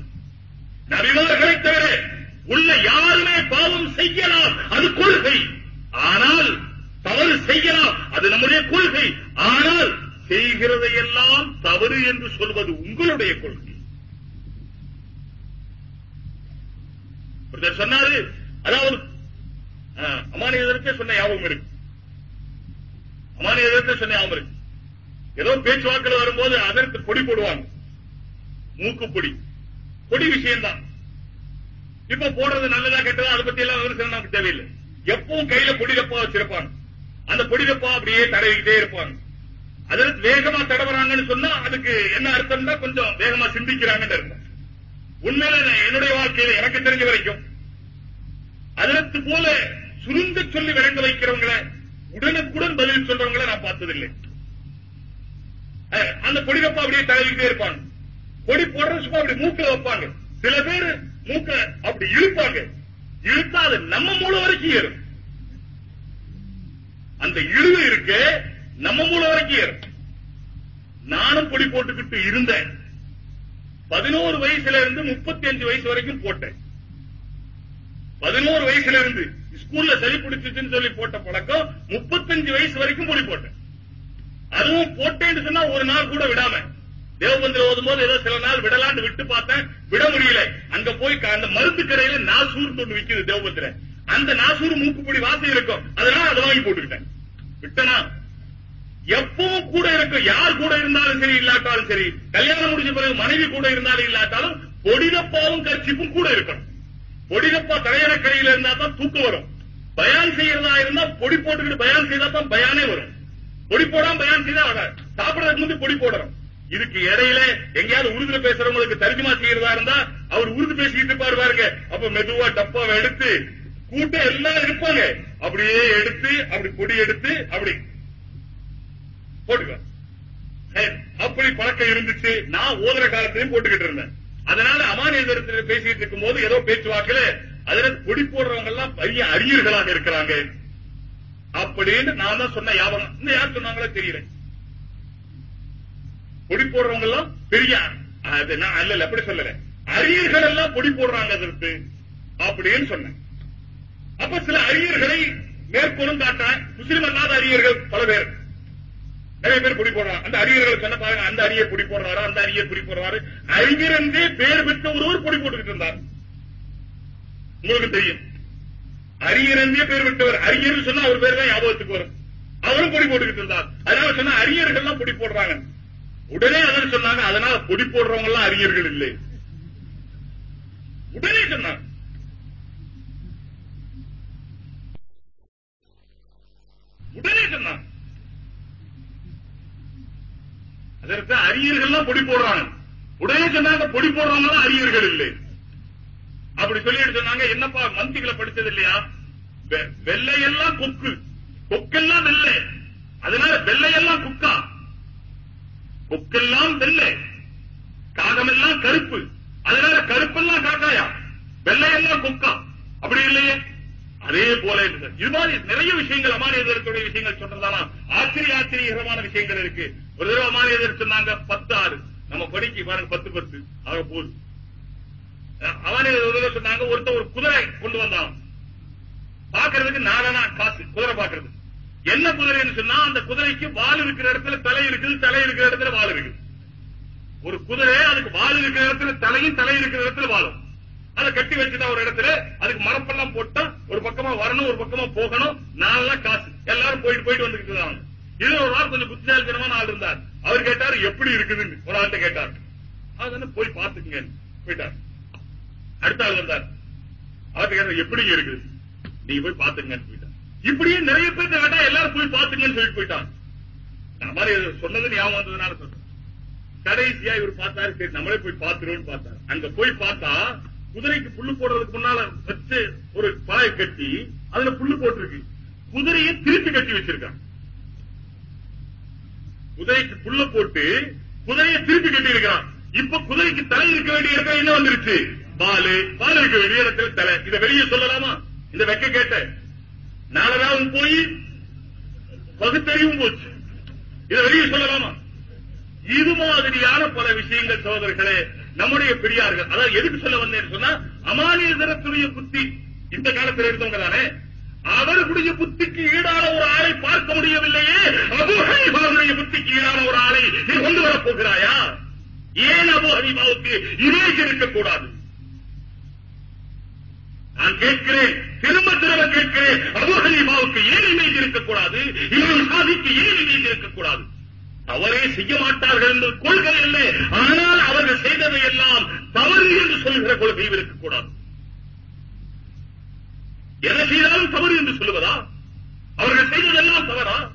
நபிமார்களை தவிர உள்ள யாருமே பாவம் செய்யலாம் அது கொள்கை. ஆனால் தவறு செய்யலாம் அது நம்முடைய கொள்கை. ஆனால் செய்கிறதையெல்லாம் தவறு என்று சொல்வது உங்களுடைய கொள்கை. ஒருத்தர் சொன்னாரு அதாவது அமானியதற்கே சொன்ன ஞாபகம் இருக்கு. அமானியதற்கே சொன்ன ஞாபகம் இருக்கு. ஏதோ பேச்சுவாக்கில் வரும்போது அதற்கு பொடி போடுவாங்க. மூக்கு பொடி பொடி விஷயம்தான். இப்ப போடுறது நல்லதா கெட்டதா அதை பத்தி எல்லாம் விமர்சனம் நமக்கு தேவையில்லை. எப்பவும் கையில பொடி டப்பா வச்சிருப்பாங்க. அந்த பொடி டப்பா அப்படியே தடவிக்கிட்டே இருப்பாங்க. அதற்கு வேகமா தடவுறாங்கன்னு சொன்னா அதுக்கு என்ன அர்த்தம்னா கொஞ்சம் வேகமா சிந்திக்கிறாங்கன்னு அர்த்தம். உண்மையில என்னுடைய வாழ்க்கையில எனக்கு தெரிஞ்ச வரைக்கும் அதற்கு போல சுருங்க சொல்லி விளங்க வைக்கிறவங்கள உடனுக்குடன் பதில் சொல்றவங்களை நான் பார்த்ததில்லை. அஹ், அந்த கொடிகப்பா அப்படியே தடவிக்கிட்டே இருப்பாங்க. கொடி போடுற சும்மா அப்படி மூக்க வைப்பாங்க. சில பேர் மூக்க அப்படி இழுப்பாங்க. இழுத்தா அது நம்ம மூலம் வரைக்கும் ஏறும். அந்த இழுவை இருக்கு நம்ம மூலம் வரைக்கும் ஏறும். நானும் பொடி போட்டுக்கிட்டு இருந்தேன். பதினோரு வயசுல இருந்து முப்பத்தி அஞ்சு வயசு வரைக்கும் போட்டேன். பதினோரு வயசுல இருந்து ஸ்கூல்ல சளி பிடிச்சிச்சுன்னு சொல்லி போட்ட பழக்கம் முப்பத்தஞ்சு வயசு வரைக்கும் பொடி போட்டேன். அதுவும் போட்டேன்னு சொன்னா ஒரு நாள் கூட விடாம. தேவபந்திர ஓதும் போது ஏதோ சில நாள் விடலான்னு விட்டு பார்த்தேன். விட முடியல. அங்க போய் அந்த மருந்து கடையில நாசூர் ஒண்ணு விக்குது தேவபந்திர அந்த நாசூர் மூக்குப்பொடி வாசம் இருக்கும். அதனால அதை வாங்கி போட்டுக்கிட்டேன். விட்டனா? எப்பவும் கூட இருக்கும். யார் கூட இருந்தாலும் சரி இல்லாட்டாலும் சரி. கல்யாணம் முடிஞ்ச பிறகு மனைவி கூட இருந்தாலும் இல்லாட்டாலும் பொடிதப்பாவும் கர்ச்சிப்பும் கூட இருக்கணும். பொடிதப்பா தலையணக்கரையில இருந்தா தான் தூக்கம் வரும். பயான் செய்யறதா இருந்தா பொடி போட்டுக்கிட்டு பயான் செய்தா தான் பயானே வரும். பொடி போடாம பயான் செய்தா வராது. சாப்பிடறதுக்கு முந்தி பொடி போடுறோம் இதுக்கு இடையில எங்கேயாவது உருதுல பேசுறவங்களுக்கு தர்ஜுமா செய்யறதா இருந்தா அவர் உருது பேசிக்கிட்டு இருப்பாரு பாருங்க. அப்ப மெதுவா டப்பாவை எடுத்து கூட்டம் எல்லாம் இருப்பாங்க அப்படியே எடுத்து அப்படி பொடி எடுத்து அப்படி போட்டுக்க சரி, அப்படி பழக்கம் இருந்துச்சு நான் ஓதுற காலத்திலையும் போட்டுக்கிட்டு இருந்தேன். அதனால அமானியத்தில் பேசிட்டு இருக்கும் போது ஏதோ பேச்சுவாக்குல அதுல பொடி போடுறவங்க எல்லாம் பெரிய அறிஞர்களாக இருக்கிறாங்க. அப்படின்னு நான் தான் சொன்ன யாபகம். இன்னும் யார் சொன்னாங்களோ தெரியல. பொடி போடுறவங்க எல்லாம் பெரிய அது நான் அல்ல அப்படி சொல்லல. அரியர்கள் எல்லாம் பொடி போடுறாங்க அதற்கு அப்படின்னு சொன்னேன். அப்ப சில அரியர்களை மேற்கொள்ளும் காட்ட முஸ்லிம் அல்லாத அறிஞர்கள் பல பேர். நிறைய பேர் குடி போடுறாங்க. அந்த அறிஞர்கள் சொன்ன பாருங்க அந்த அரிய குடி போடுறாரு அந்த அரிய குடி போடுறாரு. அறிஞர் என்றே பேர் பெற்ற ஒருவர் பொடி போட்டுக்கிட்டு இருந்தார். உங்களுக்கு தெரியும். அரியர் என்றே பேர் பெற்றவர். அரியர் சொன்னா அவர் பேர் தான் ஞாபகத்துக்கு வரும். அவரும் பொடி போட்டுக்கிட்டு இருந்தார். அதனால சொன்னா அரியர்கள் எல்லாம் பொடி போடுறாங்க. உடனே அதன் சொன்னாங்க அதனால பொடி போடுறவங்க எல்லாம் அறிஞர்கள் இல்லை. உடனே சொன்னாங்க. உடனே சொன்னாங்க. அதற்கு அரியர்கள்லாம் பொடி போடுறாங்க. உடனே சொன்னாங்க பொடி போடுறவங்க அரியர்கள் இல்லை. அப்படி சொல்லிட்டு சொன்னாங்க என்னப்பா மந்திகளை படிச்சது இல்லையா? வெள்ளையெல்லாம் கொக்கு. கொக்கெல்லாம் வெள்ளை. அதனால வெள்ளையெல்லாம் குக்கா. கொக்கெல்லாம் வெள்ளை. காகமெல்லாம் கருப்பு. அதனால கருப்பெல்லாம் காக்காயா? வெள்ளையெல்லாம் கொக்கா. அப்படி இல்லையே? அதே போல இது மாதிரி நிறைய விஷயங்கள் அமானியதற்குடைய விஷயங்கள் சொன்னதானா ஆச்சரிய ஆச்சரியகரமான விஷயங்கள் இருக்கு. ஒரு தடவை அமானியதர் சொன்னாங்க பத்து ஆறு நம்ம படிக்கு பாருங்க பத்து பத்து. ஆக போகுது அமானியதர் சொன்னாங்க ஒருத்தன் ஒரு குதிரை கொண்டு வந்தான். பாக்குறதுக்கு நாலனா காசு குதிரை பாக்குறது என்ன குதிரைன்னு சொன்னா அந்த குதிரைக்கு வால் இருக்கிற இடத்துல தலை இருக்குது தலை இருக்கிற இடத்துல வால் இருக்குது. ஒரு குதிரை அதுக்கு வால் இருக்கிற இடத்துல தலையும் தலை இருக்கிற இடத்துல வாழும். அதை கட்டி வச்சுட்டா ஒரு இடத்துல அதுக்கு மரப்பெல்லாம் போட்டா ஒரு பக்கமா வரணும் ஒரு பக்கமா போகணும். நாலெல்லாம் காசு. எல்லாரும் போயிட்டு போயிட்டு வந்துட்டு இருக்காங்க. இதுல ஒரு ஆள் கொஞ்சம் புத்திசாலித்தனமான ஆள் இருந்தார். அவர் கேட்டாரு எப்படி இருக்குதுன்னு? ஒரு ஆள்கிட்ட கேட்டார். அது போய் பாத்துக்கங்க போயிட்டார் அடுத்த ஆள் வந்தார். அவர்கிட்ட கேட்டார் எப்படி இருக்குது? நீங்க போய் பாத்துங்கன்னு போயிட்டார் இப்படியே நிறைய பேர் கேட்டா எல்லாரும் போய் பாத்துங்கன்னு சொல்லிட்டு போயிட்டான். நான் மாதிரி சொன்னது ஞாபகம் வந்ததுனால சொல்றேன். கடைசியா இவர் பார்த்தாரு சரி நம்மளே போய் பாத்துருவோம்னு பார்த்தாரு. அங்க போய் பார்த்தா குதிரைக்கு புல்லு போடுறதுக்கு முன்னால வச்சு ஒரு பாயை கட்டி அதுல புல்லு போட்டிருக்கு. குதிரையை திருப்பி கட்டி வச்சிருக்கான் குதிரைக்கு புல்ல போட்டு குதிரையை திருப்பி கட்டி இப்ப குதிரைக்கு தலை இருக்க வேண்டிய இடத்துல என்ன வந்துருச்சு? பாலு. பால் இருக்க வேண்டிய இடத்துல தலை. இதை வெளியே சொல்லலாமா? இந்த வெக்க கேட்ட. நாளதாவும் போய் பகுத்தறிவும் போச்சு. இத வெளியே சொல்லலாமா? இது மாதிரியான பல விஷயங்கள் சகோதரர்களே நம்முடைய பெரியார்கள். அதாவது எதுக்கு சொல்ல வந்தேன்னு சொன்னா அமானியதரத்துடைய புத்தி. இந்த காலத்தில் இருந்தவங்க தானே. அவர்களுடைய புத்திக்கு ஈடான ஒரு ஆளை பார்க்க முடியவில்லையே. அபு ஹனீஃபாவுடைய புத்திக்கு ஈடான ஒரு ஆளை நீ கொண்டு வரப் போகிறாயா? ஏன் அபு ஹனீஃபாவுக்கு இமேஜ் இருக்கக்கூடாது? நான் கேட்கிறேன் திரும்ப திரும்ப கேட்கிறேன் அபு ஹனீஃபாவுக்கு ஏன் இமேஜ் இருக்கக்கூடாது? இமாம் சாதிக்கு ஏன் இமேஜ் இருக்கக்கூடாது? தவறே செய்ய மாட்டார்கள் என்று கொள்கை இல்லை. ஆனால் அவர்கள் செய்ததை எல்லாம் தவறு என்று சொல்கிற கொள்கை இருக்கக்கூடாது. எதை செய்தாலும் தவறு என்று சொல்லுவதா? அவர்கள் செய்ததெல்லாம் தவறா?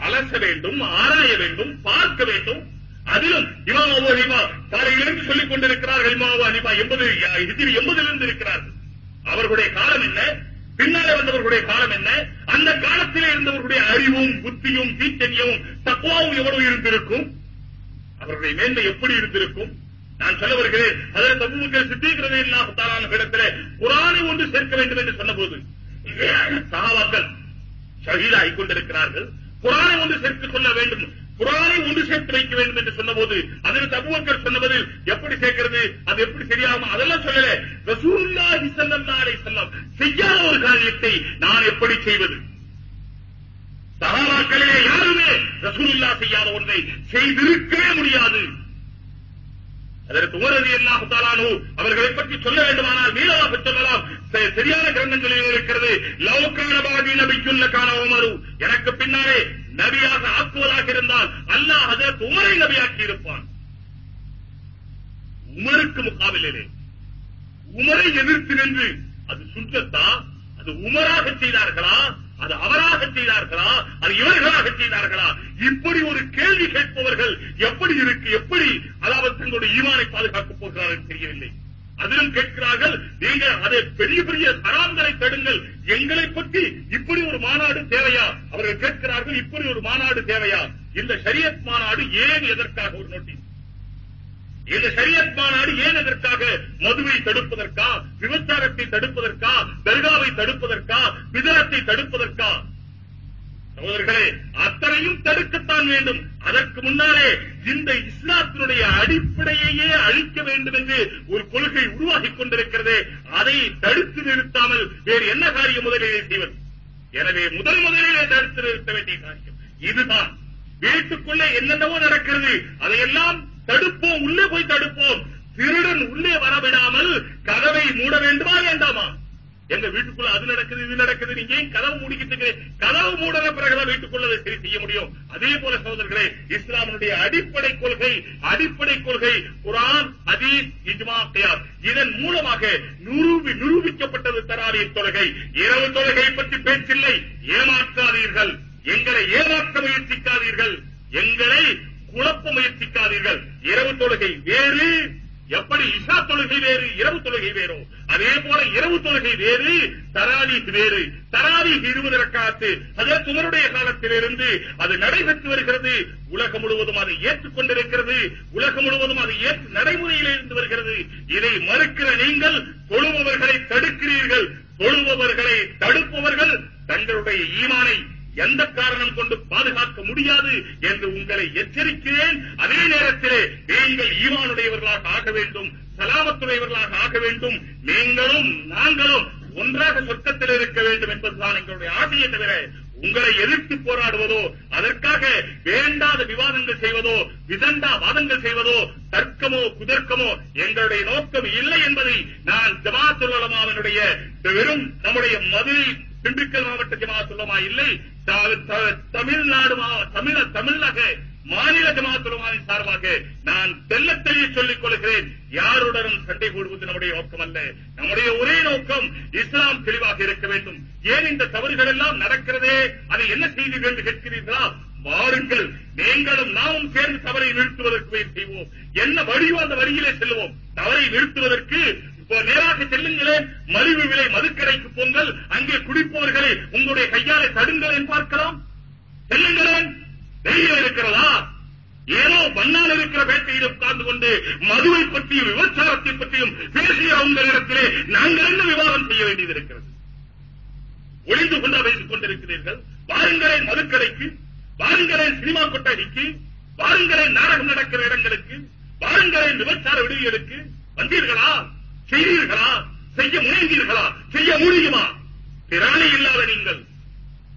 அலச வேண்டும் ஆராய வேண்டும் பார்க்க வேண்டும். அதிலும் இமாமாவோ அபு காலையிலிருந்து சொல்லிக் கொண்டிருக்கிறார்கள். இமாமாவோ அனிமா எண்பது எண்பதிலிருந்து இருக்கிறார்கள். அவர்களுடைய காலம் என்ன? பின்னாலே வந்தவர்களுடைய காலம் என்ன? அந்த காலத்திலே இருந்தவர்களுடைய அறிவும் புத்தியும் தீச்சன்யமும் தக்குவாவும் எவ்வளவு இருந்திருக்கும்? அவர்களுடைய மேன்மை எப்படி இருந்திருக்கும்? நான் சொல்ல வருகிறேன். அதில் தபுக்கள் சித்திக்கிறது இல்லாமத்தாலான இடத்திலே குரானை ஒன்று சேர்க்க வேண்டும் என்று சொன்னபோது சகாபாக்கள் ஷஹீதாகிக் கொண்டிருக்கிறார்கள். குரானை ஒன்று சேர்த்துக் கொள்ள வேண்டும். குரானை ஒன்று சேர்த்து வைக்க வேண்டும் என்று சொன்னபோது அதில் தபுவக்கர் சொன்னபதில் எப்படி சேர்க்கிறது? அது எப்படி சரியாகும்? அதெல்லாம் சொல்லல. ரசூல்லாஹி சல்லல்லாஹி அலைஹி செய்யாத ஒரு காரியத்தை நான் எப்படி செய்வது? சகாபாக்களே யாருமே ரசூலுல்லா செய்யாத ஒன்றை செய்திருக்கவே முடியாது. அதற்கு உமரதி அல்லாஹு தாலானு அவர்களை பற்றி சொல்ல வேண்டுமானால் மீளவாக சொல்லலாம் சரியான கிரந்தங்களில் இருக்கிறது. லவுக்கான பாதி நபிக்குள்ள காண உமரு. எனக்கு பின்னாலே நபியாக ஆக்குவதாக இருந்தால் அல்லாஹ் அதற்கு உமரை நபியாக்கி இருப்பான். உமருக்கு முகாவிலே உமரை எதிர்த்து நின்று அது சுற்றத்தா அது உமராக செய்தார்களா? அது அவராக செய்தார்களா? அது இவர்களாக செய்தார்களா? இப்படி ஒரு கேள்வி கேட்பவர்கள் எப்படி இருக்கு? எப்படி அதாவது தங்களுடைய ஈமானை பாதுகாக்கப் போகிறார்கள் தெரியவில்லை. அதிலும் கேட்கிறார்கள் நீங்கள் அதை பெரிய பெரிய தராந்தரை தேடுங்கள். எங்களை பற்றி இப்படி ஒரு மாநாடு தேவையா? அவர்கள் கேட்கிறார்கள் இப்படி ஒரு மாநாடு தேவையா? இந்த ஷரியத் மாநாடு ஏன் எதற்காக ஒரு நோட்டீஸ் இந்த ஷரியத் மாநாடு ஏன் எதற்காக மதுவை தடுப்பதற்கா விபச்சாரத்தை தடுப்பதற்கா தர்காவை தடுப்பதற்கா விதரத்தை தடுப்பதற்கா? சகோதரர்களே அத்தனையும் தடுக்கத்தான் வேண்டும். அதற்கு முன்னாலே இந்த இஸ்லாத்தினுடைய அடிப்படையையே அழிக்க வேண்டும் என்று ஒரு கொள்கை உருவாகிக் கொண்டிருக்கிறது அதை தடுத்து நிறுத்தாமல் வேறு என்ன காரியம் முதலிலே செய்வது? எனவே முதல் முதலிலே தடுத்து நிறுத்த வேண்டிய காரியம் இதுதான். வீட்டுக்குள்ளே என்னென்னவோ நடக்கிறது அதையெல்லாம் தடுப்போம் உள்ளே போய் தடுப்போம். திருடன் உள்ளே வரவிடாமல் கதவை மூட வேண்டுமா வேண்டாமா? எங்க வீட்டுக்குள்ள அது நடக்குது இது நடக்குது நீங்க ஏன் கதவு மூடிக்கிட்டு கதவு மூடற பிறகுதான் வீட்டுக்குள்ள சரி செய்ய முடியும். அதே போல சகோதரர்களே இஸ்லாமினுடைய அடிப்படை கொள்கை அடிப்படை கொள்கை குரான் அதீஸ் இஜ்மா கியாஸ். இதன் மூலமாக நிரூபி நிரூபிக்கப்பட்டது தராவிய தொழுகை. இரவு தொழுகை பற்றி பேச்சில்லை. ஏமாற்றாதீர்கள். எங்களை ஏமாற்ற முயற்சிக்காதீர்கள். எங்களை குழப்ப முயற்சிக்காதீர்கள். இரவு தொழுகை வேறு எப்படி இஷா தொழுகை வேறு இரவு தொழுகை வேறோ. அதே போல இரவு தொழுகை வேறு தராவீஹ் வேறு. தராவீஹ் இருபது ரக்காத்து. அதற்கு உமருடைய காலத்திலிருந்து அது நடைபெற்று வருகிறது. உலகம் முழுவதும் அதை ஏற்றுக்கொண்டிருக்கிறது உலகம் முழுவதும் அது ஏற்று நடைமுறையில் இருந்து வருகிறது. இதை மறுக்கிற நீங்கள் தொழுபவர்களை தடுக்கிறீர்கள். தொழுபவர்களை தடுப்பவர்கள் தங்களுடைய ஈமானை எந்த காரணம் கொண்டு பாதுகாக்க முடியாது என்று உங்களை எச்சரிக்கிறேன். அதே நேரத்திலே நீங்கள் ஈமானுடையவர்களாக ஆக வேண்டும் சலாமத்துடையவர்களாக ஆக வேண்டும். நீங்களும் நாங்களும் ஒன்றாக சொர்க்கத்தில் இருக்க வேண்டும் என்பதுதான் எங்களுடைய ஆசையை தவிர உங்களை எதிர்த்து போராடுவதோ அதற்காக வேண்டாத விவாதங்கள் செய்வதோ விதண்டா வாதங்கள் செய்வதோ தர்க்கமோ குதர்க்கமோ எங்களுடைய நோக்கம் இல்லை என்பதை நான் ஜமாத்துல்லமாவினுடைய வெறும் நம்முடைய மதுரை திண்டுக்கல் மாவட்ட ஜமாத்துல்லமா இல்லை தமிழ்நாடு தமிழ தமிழக மாநில ஜமாத்துலமாவின் சார்பாக நான் தெள்ளத் தெளிய சொல்லிக் கொள்கிறேன். யாருடனும் சண்டை போடுவது நம்முடைய நோக்கம் அல்ல நம்முடைய ஒரே நோக்கம் இஸ்லாம் தெளிவாக இருக்க வேண்டும். ஏன் இந்த தவறுகள் எல்லாம் நடக்கிறதே? அதை என்ன செய்தி என்று கேட்கிறீர்களா? வாருங்கள். நீங்களும் நாமும் சேர்ந்து தவறை நிறுத்துவதற்கு முயற்சி செய்வோம். என்ன வழியோ அந்த வழியிலே செல்வோம். தவறை நிறுத்துவதற்கு இப்போ நேராக செல்லுங்களேன் மலிவு விலை மதுக்கடைக்கு போங்கள். அங்கே குடிப்பவர்களை உங்களுடைய கையாலே தடுங்களேன் பார்க்கலாம். செல்லுங்களேன் தைரியம் இருக்கிறதா? ஏதோ மண்ணால் இருக்கிற வேட்டையில் உட்கார்ந்து கொண்டு மதுவை பற்றியும் விபச்சாரத்தை பற்றியும் பேசிய உங்களிடத்திலே நாங்கள் என்ன விவாதம் செய்ய வேண்டியது இருக்கிறது ஒளிந்து கொண்டு வைத்துக் கொண்டிருக்கிறீர்கள். வாருங்களேன் மதுக்கடைக்கு. வாருங்களேன் சினிமா கொட்டகைக்கு. வாருங்களேன் நாடகம் நடக்கிற இடங்களுக்கு. வாருங்களேன் விபச்சார விடுதிகளுக்கு. வந்தீர்களா? செய்தீர்களா செய்ய முனைந்தீர்களா? செய்ய முடியுமா? திராணி இல்லாத நீங்கள்.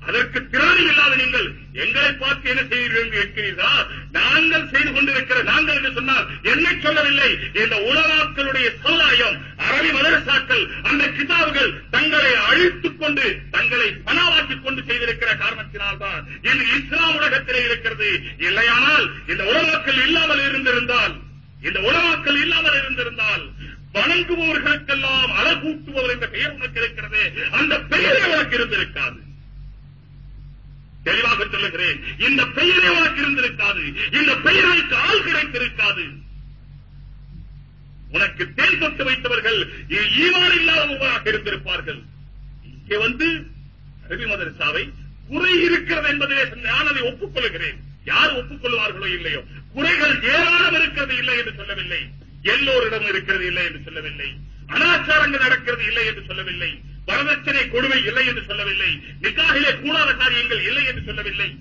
அதற்கு திராணி இல்லாத நீங்கள் எங்களை பார்த்து என்ன செய்வீர்கள் என்று கேட்கிறீர்களா? நாங்கள் செய்து கொண்டிருக்கிற நாங்கள் என்று சொன்னால் என்னை சொல்லவில்லை. இந்த உலகாக்களுடைய சமுதாயம் அரபி மதரசாக்கள் அந்த கிதாபுகள் தங்களை அழித்துக் கொண்டு தங்களை பணவாக்கிக் கொண்டு செய்திருக்கிற காரணத்தினால்தான் இன்று இஸ்லாம் உலகத்திலே இருக்கிறது. இல்லையானால் இந்த உலகாக்கள் இல்லாமல் இருந்திருந்தால் இந்த உலகாக்கள் இல்லாமல் இருந்திருந்தால் வணங்குபவர்களுக்கெல்லாம் அழகூட்டுபவர் என்ற பெயர் உனக்கு இருக்கிறது. அந்த பெயரே உனக்கு இருந்திருக்காது. தெளிவாக சொல்லுகிறேன் இந்த பெயரே உனக்கு இருந்திருக்காது. இந்த பெயருக்கு ஆள் கிடைத்திருக்காது. உனக்கு தேன் தொட்டு வைத்தவர்கள் ஈவான் இல்லாதவர்களாக இருந்திருப்பார்கள். இங்கே வந்து அரபி மதரசாவை குறை இருக்கிறது என்பதிலே நான் அதை ஒப்புக்கொள்கிறேன். யார் ஒப்புக்கொள்வார்களோ இல்லையோ. குறைகள் ஏராளம் இருக்கிறது இல்லை என்று சொல்லவில்லை. எல்லோரிடம் இருக்கிறது இல்லை என்று சொல்லவில்லை. அனாச்சாரங்கள் நடக்கிறது இல்லை என்று சொல்லவில்லை. வரதட்சணை கொடுமை இல்லை என்று சொல்லவில்லை. நிக்காகிலே கூடாத காரியங்கள் இல்லை என்று சொல்லவில்லை.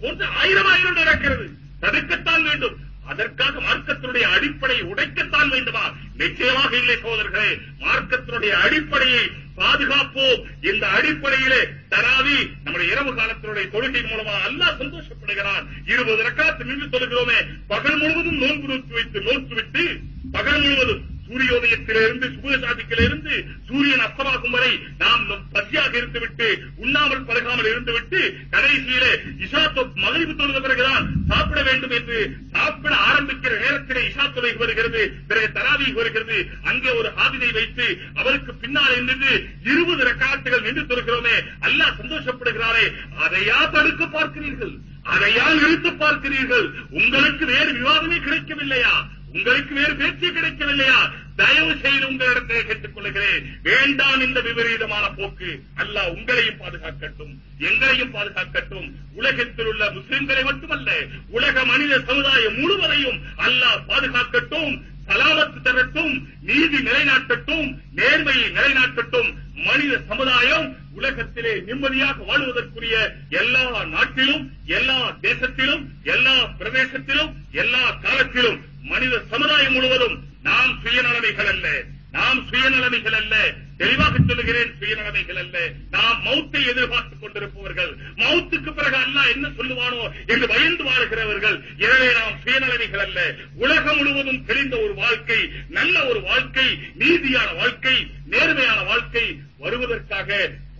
போன்று ஆயிரம் ஆயிரம் நடக்கிறது. தடுக்கத்தான் வேண்டும். அதற்காக மார்க்கத்தினுடைய அடிப்படையை உடைக்கத்தான் வேண்டுமா? நிச்சயமாக இல்லை சோதர்களே மார்க்கத்தினுடைய அடிப்படையை பாதுகாப்போம் இந்த அடிப்படையிலே தராவி நம்முடைய இரவு காலத்தினுடைய தொழுகை மூலமா அல்லாஹ் சந்தோஷப்படுகிறான். இருபது ரக்காத்து நின்று சொல்கிறோமே பகல் முழுவதும் நோன்பு நோக்கி வைத்து நோக்கி விட்டு பகல் முழுவதும் சூரியோதயத்திலிருந்து சுபசாதிக்கிலிருந்து சூரியன் அஸ்தமாகும் வரை நாம் பசியாக இருந்துவிட்டு உண்ணாமல் பழகாமல் இருந்துவிட்டு கடைசியிலே இஷா மகிழ்வு தொழுத பிறகுதான் சாப்பிட வேண்டும் என்று சாப்பிட ஆரம்பிக்கிற நேரத்திலே இஷா தொலை வருகிறது. பிறகு தராவி வருகிறது. அங்கே ஒரு ஆதிதை வைத்து அவருக்கு பின்னால் நின்று இருபது ரெக்கார்டுகள் நின்று தொழுகிறோமே அல்லாஹ் சந்தோஷப்படுகிறாரே. அதையா தடுக்க பார்க்கிறீர்கள்? அதையா நிறுத்த பார்க்கிறீர்கள்? உங்களுக்கு வேறு விவாதமே கிடைக்கவில்லையா? உங்களுக்கு வேறு பேச்சு கிடைக்கவில்லையா? தயவு செய்து உங்களிடத்தை கேட்டுக் கொள்கிறேன் வேண்டாம் இந்த விபரீதமான போக்கு. அல்ல உங்களையும் பாதுகாக்கட்டும் எங்களையும் பாதுகாக்கட்டும். உலகத்தில் உள்ள முஸ்லிம்களை மட்டுமல்ல உலக மனித சமுதாயம் முழுவதையும் அல்லாஹ் பாதுகாக்கட்டும் சலாமத்து தரட்டும் நீதி நிலைநாட்டட்டும் நேர்மையை நிலைநாட்டட்டும். மனித சமுதாயம் உலகத்திலே நிம்மதியாக வாழ்வதற்குரிய எல்லா நாட்டிலும் எல்லா தேசத்திலும் எல்லா பிரதேசத்திலும் எல்லா காலத்திலும் மனித சமுதாயம் முழுவதும் நாம் சுயநலமைகள் அல்ல. நாம் சுயநலமைகள் அல்ல. தெளிவாக சொல்லுகிறேன் சுயநலமைகள் அல்ல. நாம் மௌத்தை எதிர்பார்த்துக் கொண்டிருப்பவர்கள். மௌத்துக்கு பிறகு அல்லாஹ் என்ன சொல்லுவானோ என்று பயந்து வாழ்கிறவர்கள். எனவே நாம் சுயநலமைகள் அல்ல. உலகம் முழுவதும் தெரிந்த ஒரு வாழ்க்கை நல்ல ஒரு வாழ்க்கை நீதியான வாழ்க்கை நேர்மையான வாழ்க்கை வருவதற்காக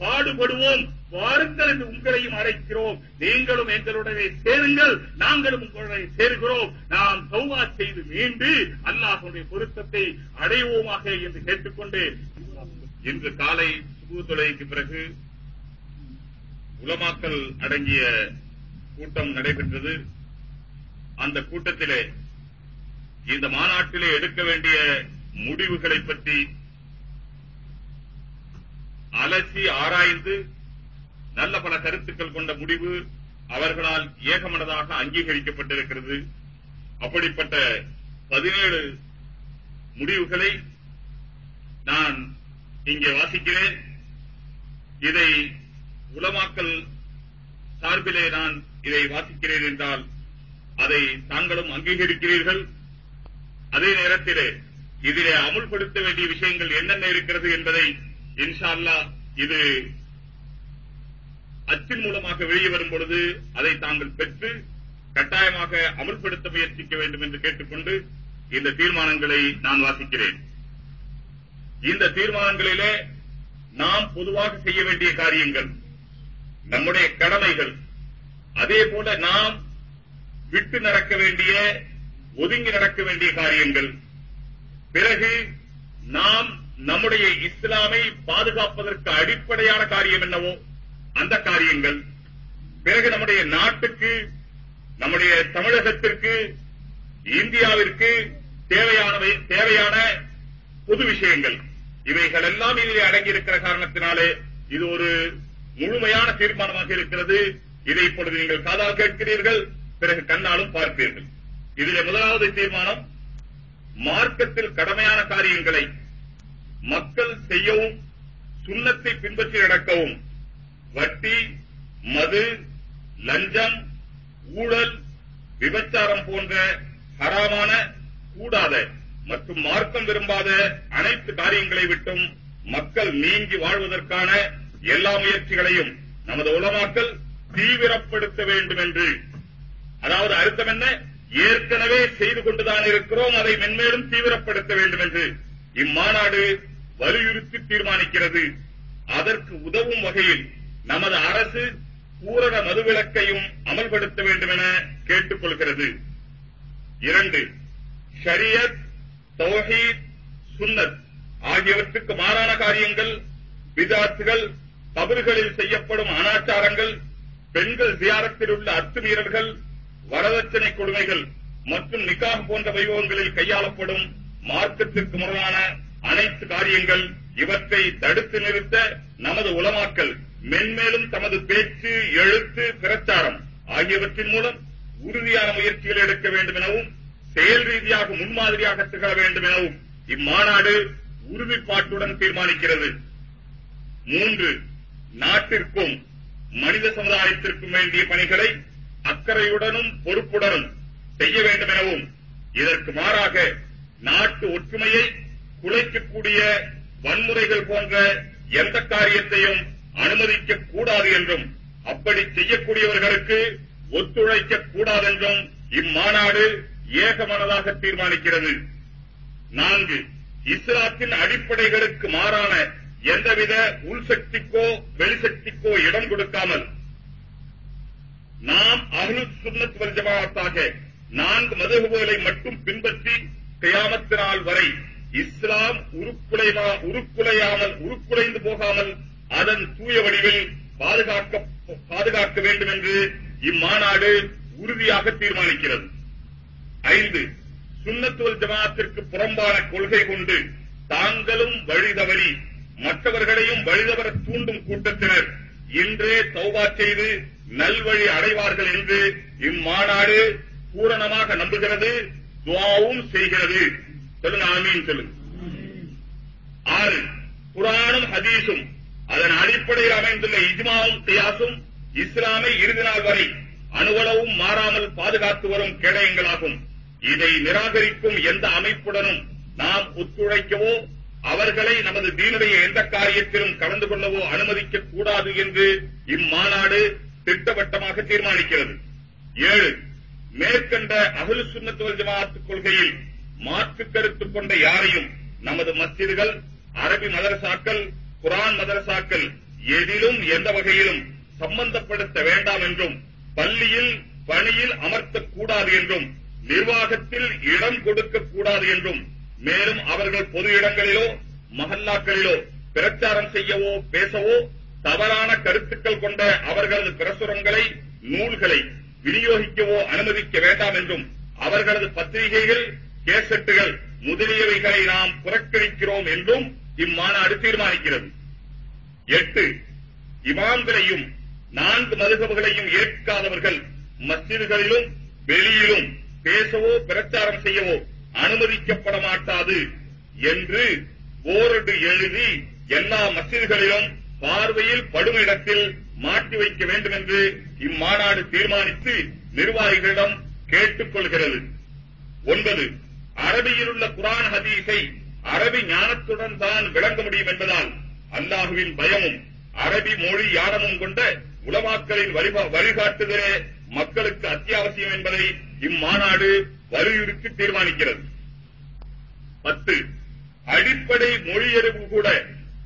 பாடுபடுவோம். வாருங்கள் என்று உங்களையும் அழைக்கிறோம். நீங்களும் எங்களுடனே சேருங்கள் நாங்களும் உங்களுடைய சேர்கிறோம். நாம் சௌவா செய்து மீண்டு அல்லாஹுடைய பொருத்தத்தை அடைவோமாக என்று கேட்டுக்கொண்டு இன்று காலை சுபுதொலைக்கு பிறகு உலமாக்கல் அடங்கிய கூட்டம் நடைபெற்றது. அந்த கூட்டத்திலே இந்த மாநாட்டிலே எடுக்க வேண்டிய முடிவுகளை பற்றி அலசி ஆராய்ந்து நல்ல பல கருத்துக்கள் கொண்ட முடிவு அவர்களால் ஏகமனதாக அங்கீகரிக்கப்பட்டிருக்கிறது. அப்படிப்பட்ட பதினேழு முடிவுகளை நான் இங்கே வாசிக்கிறேன். இதை உலமாக்கல் சார்பிலே நான் இதை வாசிக்கிறேன் என்றால் அதை தாங்களும் அங்கீகரிக்கிறீர்கள். அதே நேரத்திலே இதிலே அமுல்படுத்த வேண்டிய விஷயங்கள் என்னென்ன இருக்கிறது என்பதை இன்ஷா இது அச்சின் மூலமாக வெளியே வரும் பொழுது அதை தாங்கள் பெற்று கட்டாயமாக அமுல்படுத்த முயற்சிக்க வேண்டும் என்று கேட்டுக்கொண்டு இந்த தீர்மானங்களை நான் வாசிக்கிறேன். இந்த தீர்மானங்களிலே நாம் பொதுவாக செய்ய வேண்டிய காரியங்கள் நம்முடைய கடமைகள் அதே போல நாம் விட்டு நடக்க வேண்டிய ஒதுங்கி நடக்க வேண்டிய காரியங்கள். பிறகு நாம் நம்முடைய இஸ்லாமை பாதுகாப்பதற்கு அடிப்படையான காரியம் என்னவோ அந்த காரியங்கள். பிறகு நம்முடைய நாட்டுக்கு நம்முடைய தமிழகத்திற்கு இந்தியாவிற்கு தேவையானவை தேவையான பொது விஷயங்கள். இவைகள் எல்லாம் இதிலே அடங்கியிருக்கிற காரணத்தினாலே இது ஒரு முழுமையான தீர்மானமாக இருக்கிறது. இதை இப்பொழுது நீங்கள் காதால் கேட்கிறீர்கள் பிறகு கண்ணாலும் பார்ப்பீர்கள். இதிலே முதலாவது தீர்மானம் மார்க்கத்தில் கடமையான காரியங்களை மக்கள் செய்யவும் சுண்ணத்தை பின்பற்றி நடக்கவும். வட்டி மது லஞ்சம் ஊழல் விபச்சாரம் போன்ற ஹராமான கூடாத மற்றும் மார்க்கம் விரும்பாத அனைத்து காரியங்களை விட்டும் மக்கள் நீங்கி வாழ்வதற்கான எல்லா முயற்சிகளையும் நமது உலமாக்கள் தீவிரப்படுத்த வேண்டும் என்று அதாவது அர்த்தம் என்ன? ஏற்கனவே செய்து கொண்டுதான் இருக்கிறோம் அதை மென்மேலும் தீவிரப்படுத்த வேண்டும் என்று இம்மாநாடு வலியுறுத்தி தீர்மானிக்கிறது. அதற்கு உதவும் வகையில் நமது அரசு பூரண மதுவிலக்கையும் அமல்படுத்த வேண்டும் என கேட்டுக் கொள்கிறது இரண்டு ஷரியத் தௌஹீத் சுன்னத் ஆகியவற்றுக்கு மாறான காரியங்கள் விதாத்துகள் கபறுகளில் செய்யப்படும் அனாச்சாரங்கள் பெண்கள் தியாரத்தில் உள்ள அத்துமீறல்கள் வரதட்சணை கொடுமைகள் மற்றும் நிக்காக போன்ற வைபவங்களில் கையாளப்படும் மார்க்கத்திற்கு முரணான அனைத்து காரியங்கள் இவற்றை தடுத்து நிறுத்த நமது உலமாக்கல் மென்மேலும் தமது பேச்சு எழுத்து பிரச்சாரம் ஆகியவற்றின் மூலம் உறுதியான முயற்சிகள் எடுக்க வேண்டும் எனவும் செயல் ரீதியாக முன்மாதிரியாக திகழ வேண்டும் எனவும் இம்மாநாடு உறுதிப்பாட்டுடன் தீர்மானிக்கிறது. மூன்று நாட்டிற்கும் மனித சமுதாயத்திற்கும் வேண்டிய பணிகளை அக்கறையுடனும் பொறுப்புடனும் செய்ய வேண்டும் எனவும் இதற்கு மாறாக நாட்டு ஒற்றுமையை குலைக்கக்கூடிய வன்முறைகள் போன்ற எந்த காரியத்தையும் அனுமதிக்கக் கூடாது என்றும் அப்படி செய்யக்கூடியவர்களுக்கு ஒத்துழைக்க கூடாதென்றும் இம்மாநாடு ஏகமனதாக தீர்மானிக்கிறது. நான்கு இஸ்லாத்தின் அடிப்படைகளுக்கு மாறான எந்தவித உள்சக்திக்கோ வெளிசக்திக்கோ இடம் கொடுக்காமல் நாம் அஹ்லு சுன்னத் வல் நான்கு மதுகுகளை மட்டும் பின்பற்றி கியாமத்து நாள் வரை இஸ்லாம் உருக்குலைமா உருக்குலையாமல் உருக்குலைந்து போகாமல் அதன் தூய வடிவில் பாதுகாக்க பாதுகாக்க வேண்டும் என்று இம்மாநாடு உறுதியாக தீர்மானிக்கிறது. ஐந்து சுண்ணத்துவல் ஜமாத்திற்கு புறம்பான கொள்கை கொண்டு தாங்களும் வழிதவறி மற்றவர்களையும் வழிதவர தூண்டும் கூட்டத்தினர் இன்றே தௌபா செய்து நல்வழி அடைவார்கள் என்று இம்மாநாடு பூரணமாக நம்புகிறது துவாவும் செய்கிறது. சொல்லுங்க ஆமீன் சொல்லுங்க. ஆறு குரானும் ஹதீஸும் அதன் அடிப்படையில் அமைந்துள்ள இஜ்மாவும் தியாசும் இஸ்லாமை இறுதி நாள் வரை அணுவளவும் மாறாமல் பாதுகாத்து வரும் கேடயங்களாகும். இதை நிராகரிக்கும் எந்த அமைப்புடனும் நாம் ஒத்துழைக்கவோ அவர்களை நமது தீனுடைய எந்த காரியத்திலும் கலந்து கொள்ளவோ அனுமதிக்க கூடாது என்று இம்மாநாடு திட்டவட்டமாக தீர்மானிக்கிறது. ஏழு மேற்கண்ட அகலு சுன்னத்துவல் ஜமாஅத்து கொள்கையில் மாற்று கருத்து கொண்ட யாரையும் நமது மஸ்ஜிதுகள் அரபி மதரசாக்கள் குரான் மதரசாக்கள் எதிலும் எந்த வகையிலும் சம்பந்தப்படுத்த வேண்டாம் என்றும் பள்ளியில் பணியில் அமர்த்தக்கூடாது என்றும் நிர்வாகத்தில் இடம் கொடுக்கக்கூடாது என்றும் மேலும் அவர்கள் பொது இடங்களிலோ மஹல்லாக்களிலோ பிரச்சாரம் செய்யவோ பேசவோ தவறான கருத்துக்கள் கொண்ட அவர்களது பிரசுரங்களை நூல்களை விநியோகிக்கவோ அனுமதிக்க வேண்டாம் என்றும் அவர்களது பத்திரிகைகள் கேசட்டுகள் முதலியவைகளை நாம் புறக்கணிக்கிறோம் என்றும் இம்மாநாடு தீர்மானிக்கிறது. எட்டு இமாம்களையும் நான்கு மதுகபுகளையும் ஏற்காதவர்கள் மஸ்ஜிதுகளிலும் வெளியிலும் பேசவோ பிரச்சாரம் செய்யவோ அனுமதிக்கப்பட மாட்டாது என்று போர்டு எழுதி எல்லா மசிதிகளிலும் பார்வையில் படும் இடத்தில் மாட்டி வைக்க வேண்டும் என்று இம்மாநாடு தீர்மானித்து நிர்வாகிகளிடம் கேட்டுக் கொள்கிறது ஒன்பது அரபியில் உள்ள குரான் ஹதீஸை அரபி ஞானத்துடன் தான் விளங்க முடியும் என்பதால் அல்லாஹுவின் பயமும் அரபி மொழி யானமும் கொண்ட உலமாக்களின் வழிபா- வழிகாட்டுதலே மக்களுக்கு அத்தியாவசியம் என்பதை இம்மாநாடு வலியுறுத்தி தீர்மானிக்கிறது. பத்து அடிப்படை மொழியறிவு கூட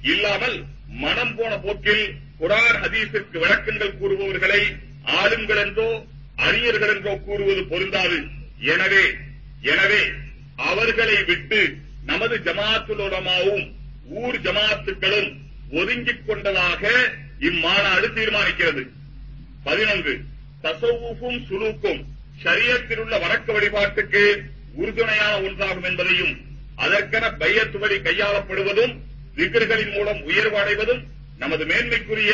இல்லாமல் மனம் போன போக்கில் குரான் ஹதீஸிற்கு விளக்கங்கள் கூறுபவர்களை ஆளுங்கள் என்றோ அறிஞர்கள் என்றோ கூறுவது பொருந்தாது. எனவே எனவே அவர்களை விட்டு நமது ஜமாத்துலமாவும் ஊர் ஜமாத்துக்களும் ஒதுங்கிக் கொண்டதாக இம்மாநாடு தீர்மானிக்கிறது. பதினொன்று தசவுக்கும் சுலூக்கும் சரியத்தில் உள்ள வணக்க வழிபாட்டுக்கு உறுதுணையான ஒன்றாகும் என்பதையும் அதற்கென பையத்து வழி கையாளப்படுவதும் திகர்களின் மூலம் உயர்வு அடைவதும் நமது மேன்மைக்குரிய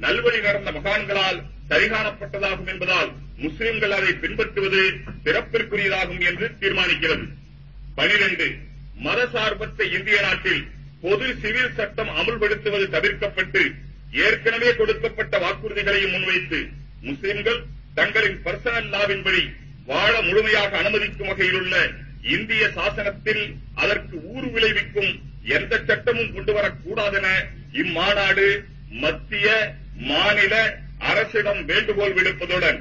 நல்வழி நடந்த மகான்களால் சரிகாணப்பட்டதாகும் என்பதால் முஸ்லிம்கள் அதை பின்பற்றுவது சிறப்பிற்குரியதாகும் என்று தீர்மானிக்கிறது. பனிரெண்டு மதசார்பற்ற இந்திய நாட்டில் பொது சிவில் சட்டம் அமுல்படுத்துவது தவிர்க்கப்பட்டு ஏற்கனவே கொடுக்கப்பட்ட வாக்குறுதிகளையும் முன்வைத்து முஸ்லிம்கள் தங்களின் பர்சனல் லாவின்படி வாழ முழுமையாக அனுமதிக்கும் வகையில் உள்ள இந்திய சாசனத்தில் அதற்கு ஊறு விளைவிக்கும் எந்த சட்டமும் கொண்டுவரக்கூடாதென இம்மாநாடு மத்திய மாநில அரசிடம் வேண்டுகோள் விடுப்பதுடன்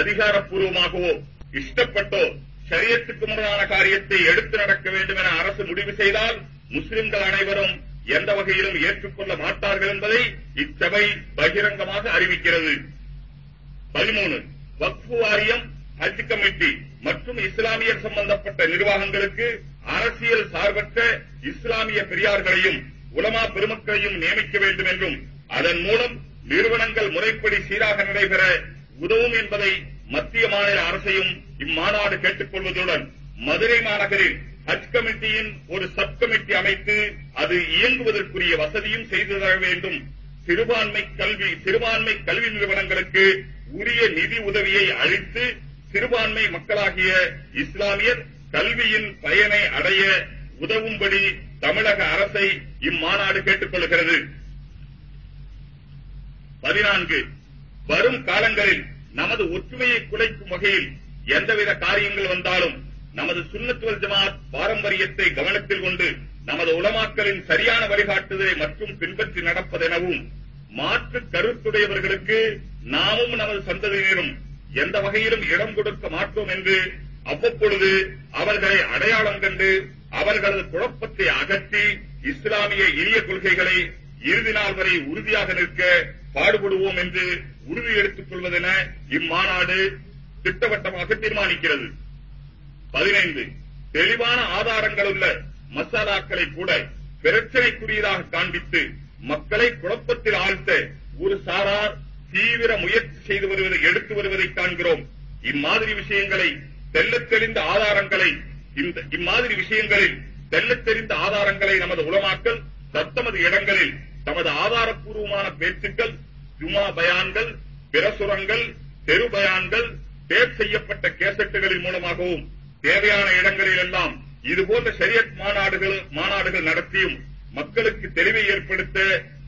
அதிகாரப்பூர்வமாகவோ இஷ்டப்பட்டோ ஷரியத்துக்கு முரணான காரியத்தை எடுத்து நடக்க வேண்டும் என அரசு முடிவு செய்தால் முஸ்லிம்கள் அனைவரும் எந்த வகையிலும் ஏற்றுக்கொள்ள மாட்டார்கள் என்பதை இச்சபை பகிரங்கமாக அறிவிக்கிறது. பதிமூணு வக்ஃபு வாரியம் ஹஜ் கமிட்டி மற்றும் இஸ்லாமியர் சம்பந்தப்பட்ட நிர்வாகங்களுக்கு அரசியல் சார்பற்ற இஸ்லாமிய பெரியார்களையும் உலமா பெருமக்களையும் நியமிக்க வேண்டும் என்றும் அதன் மூலம் நிறுவனங்கள் முறைப்படி சீராக நடைபெற உதவும் என்பதை மத்திய மாநில அரசையும் இம்மாநாடு கேட்டுக் கொள்வதுடன் மதுரை மாநகரில் ஹஜ் கமிட்டியின் ஒரு சப் கமிட்டி அமைத்து அது இயங்குவதற்குரிய வசதியும் செய்து தர வேண்டும். சிறுபான்மை கல்வி சிறுபான்மை கல்வி நிறுவனங்களுக்கு உரிய நிதி உதவியை அளித்து சிறுபான்மை மக்களாகிய இஸ்லாமியர் கல்வியின் பயனை அடைய உதவும்படி தமிழக அரசை இம்மாநாடு கேட்டுக் கொள்கிறது பதினான்கு. வரும் காலங்களில் நமது ஒற்றுமையை குலைக்கும் வகையில் எந்தவித காரியங்கள் வந்தாலும் நமது சுன்னத்துவல் ஜமாத் பாரம்பரியத்தை கவனத்தில் கொண்டு நமது உலமாக்களின் சரியான வழிகாட்டுதலை மற்றும் பின்பற்றி நடப்பதெனவும் மாற்று கருத்துடையவர்களுக்கு நாமும் நமது சந்ததியினரும் எந்த வகையிலும் இடம் கொடுக்க மாட்டோம் என்று அவ்வப்பொழுது அவர்களை அடையாளம் கண்டு அவர்களது குழப்பத்தை அகற்றி இஸ்லாமிய இனிய கொள்கைகளை இறுதி நாள் வரை உறுதியாக நிற்க பாடுபடுவோம் என்று உறுதி எடுத்துக் கொள்வதென இம்மாநாடு திட்டவட்டமாக தீர்மானிக்கிறது. பதினைந்து தெளிவான ஆதாரங்கள் உள்ள மசாலாக்களை கூட பிரச்சனைக்குரியதாக காண்பித்து மக்களை குழப்பத்தில் ஆழ்த்த ஒரு சாரார் தீவிர முயற்சி செய்து வருவதை எடுத்து வருவதை காண்கிறோம். இம்மாதிரி விஷயங்களை தெள்ளத் தெளிந்த ஆதாரங்களை இந்த இம்மாதிரி விஷயங்களில் தெள்ளத் தெரிந்த ஆதாரங்களை நமது உலமாக்கள் தத்தமது இடங்களில் தமது ஆதாரப்பூர்வமான பேச்சுக்கள் ஜுமா பயான்கள் பிரசுரங்கள் தெரு பயான்கள் டேப் செய்யப்பட்ட கேசட்டுகளின் மூலமாகவும் தேவையான இடங்களில் எல்லாம் இதுபோன்ற ஷரியத் மாநாடுகள் மாநாடுகள் நடத்தியும் மக்களுக்கு தெளிவை ஏற்படுத்த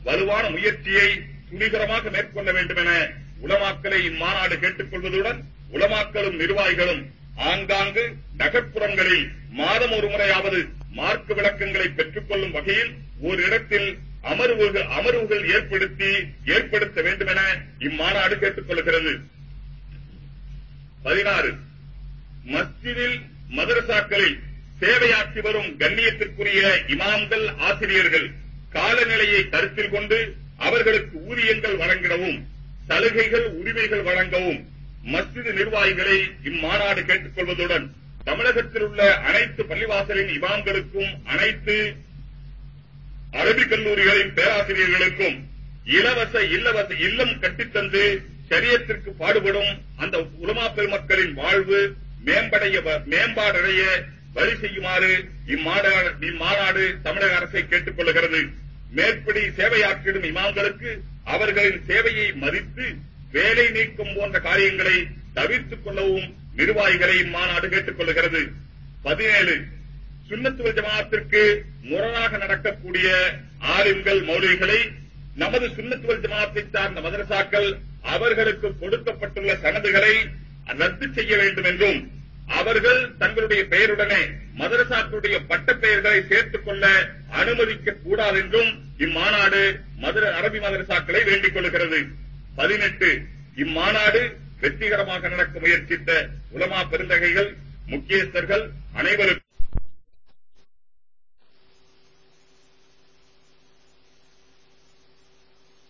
வலுவான முயற்சியை துணிகரமாக மேற்கொள்ள வேண்டும் என உலமாக்களை இம்மாநாடு கேட்டுக் கொள்வதுடன் உலமாக்களும் நிர்வாகிகளும் ஆங்காங்கு நகர்ப்புறங்களில் மாதம் ஒரு முறையாவது மார்க்க விளக்கங்களை பெற்றுக் கொள்ளும் வகையில் ஒரு இடத்தில் அமர்வுகள் அமர்வுகள் ஏற்படுத்தி ஏற்படுத்த வேண்டும் என இம்மாநாடு கேட்டுக் கொள்கிறது பதினாறு. மஸ்ஜிதில் மதரசாக்களில் சேவையாற்றி வரும் கண்ணியத்திற்குரிய இமாம்கள் ஆசிரியர்கள் காலநிலையை கருத்தில் கொண்டு அவர்களுக்கு ஊதியங்கள் வழங்கிடவும் சலுகைகள் உரிமைகள் வழங்கவும் மஸ்ஜிது நிர்வாகிகளை இம்மாநாடு கேட்டுக் கொள்வதுடன் தமிழகத்தில் உள்ள அனைத்து பள்ளிவாசலின் இமாம்களுக்கும் அனைத்து அரபிக் கல்லூரிகளின் பேராசிரியர்களுக்கும் இலவச இல்லவச இல்லம் கட்டித்தந்து சரியத்திற்கு பாடுபடும் அந்த உலமா பெருமக்களின் வாழ்வு மேம்படைய மேம்பாடடைய வழி செய்யுமாறு இம்மாநாடு இம்மாநாடு தமிழக அரசை கேட்டுக் கொள்கிறது மேற்படி சேவையாற்றிடும் இமாம்களுக்கு அவர்களின் சேவையை மதித்து வேலை நீக்கம் போன்ற காரியங்களை தவிர்த்துக் கொள்ளவும் நிர்வாகிகளை இம்மாநாடு கேட்டுக் கொள்கிறது பதினேழு சுண்ணத்துவ ஜமாத்திற்கு முரணாக நடக்கக்கூடிய ஆலிம்கள் மௌலிகளை நமது சுண்ணத்துவல் ஜமாத்தை சார்ந்த மதரசாக்கள் அவர்களுக்கு கொடுக்கப்பட்டுள்ள சனதுகளை ரத்து செய்ய வேண்டும் என்றும் அவர்கள் தங்களுடைய பெயருடனே மதரசாக்களுடைய பட்ட பெயர்களை சேர்த்துக் கொள்ள அனுமதிக்க கூடாது என்றும் இம்மாநாடு மதுர அரபி மதரசாக்களை வேண்டிக் கொள்கிறது பதினெட்டு இம்மாநாடு வெற்றிகரமாக நடக்க முயற்சித்த உலமா பெருந்தகைகள் முக்கியஸ்தர்கள் அனைவருக்கும்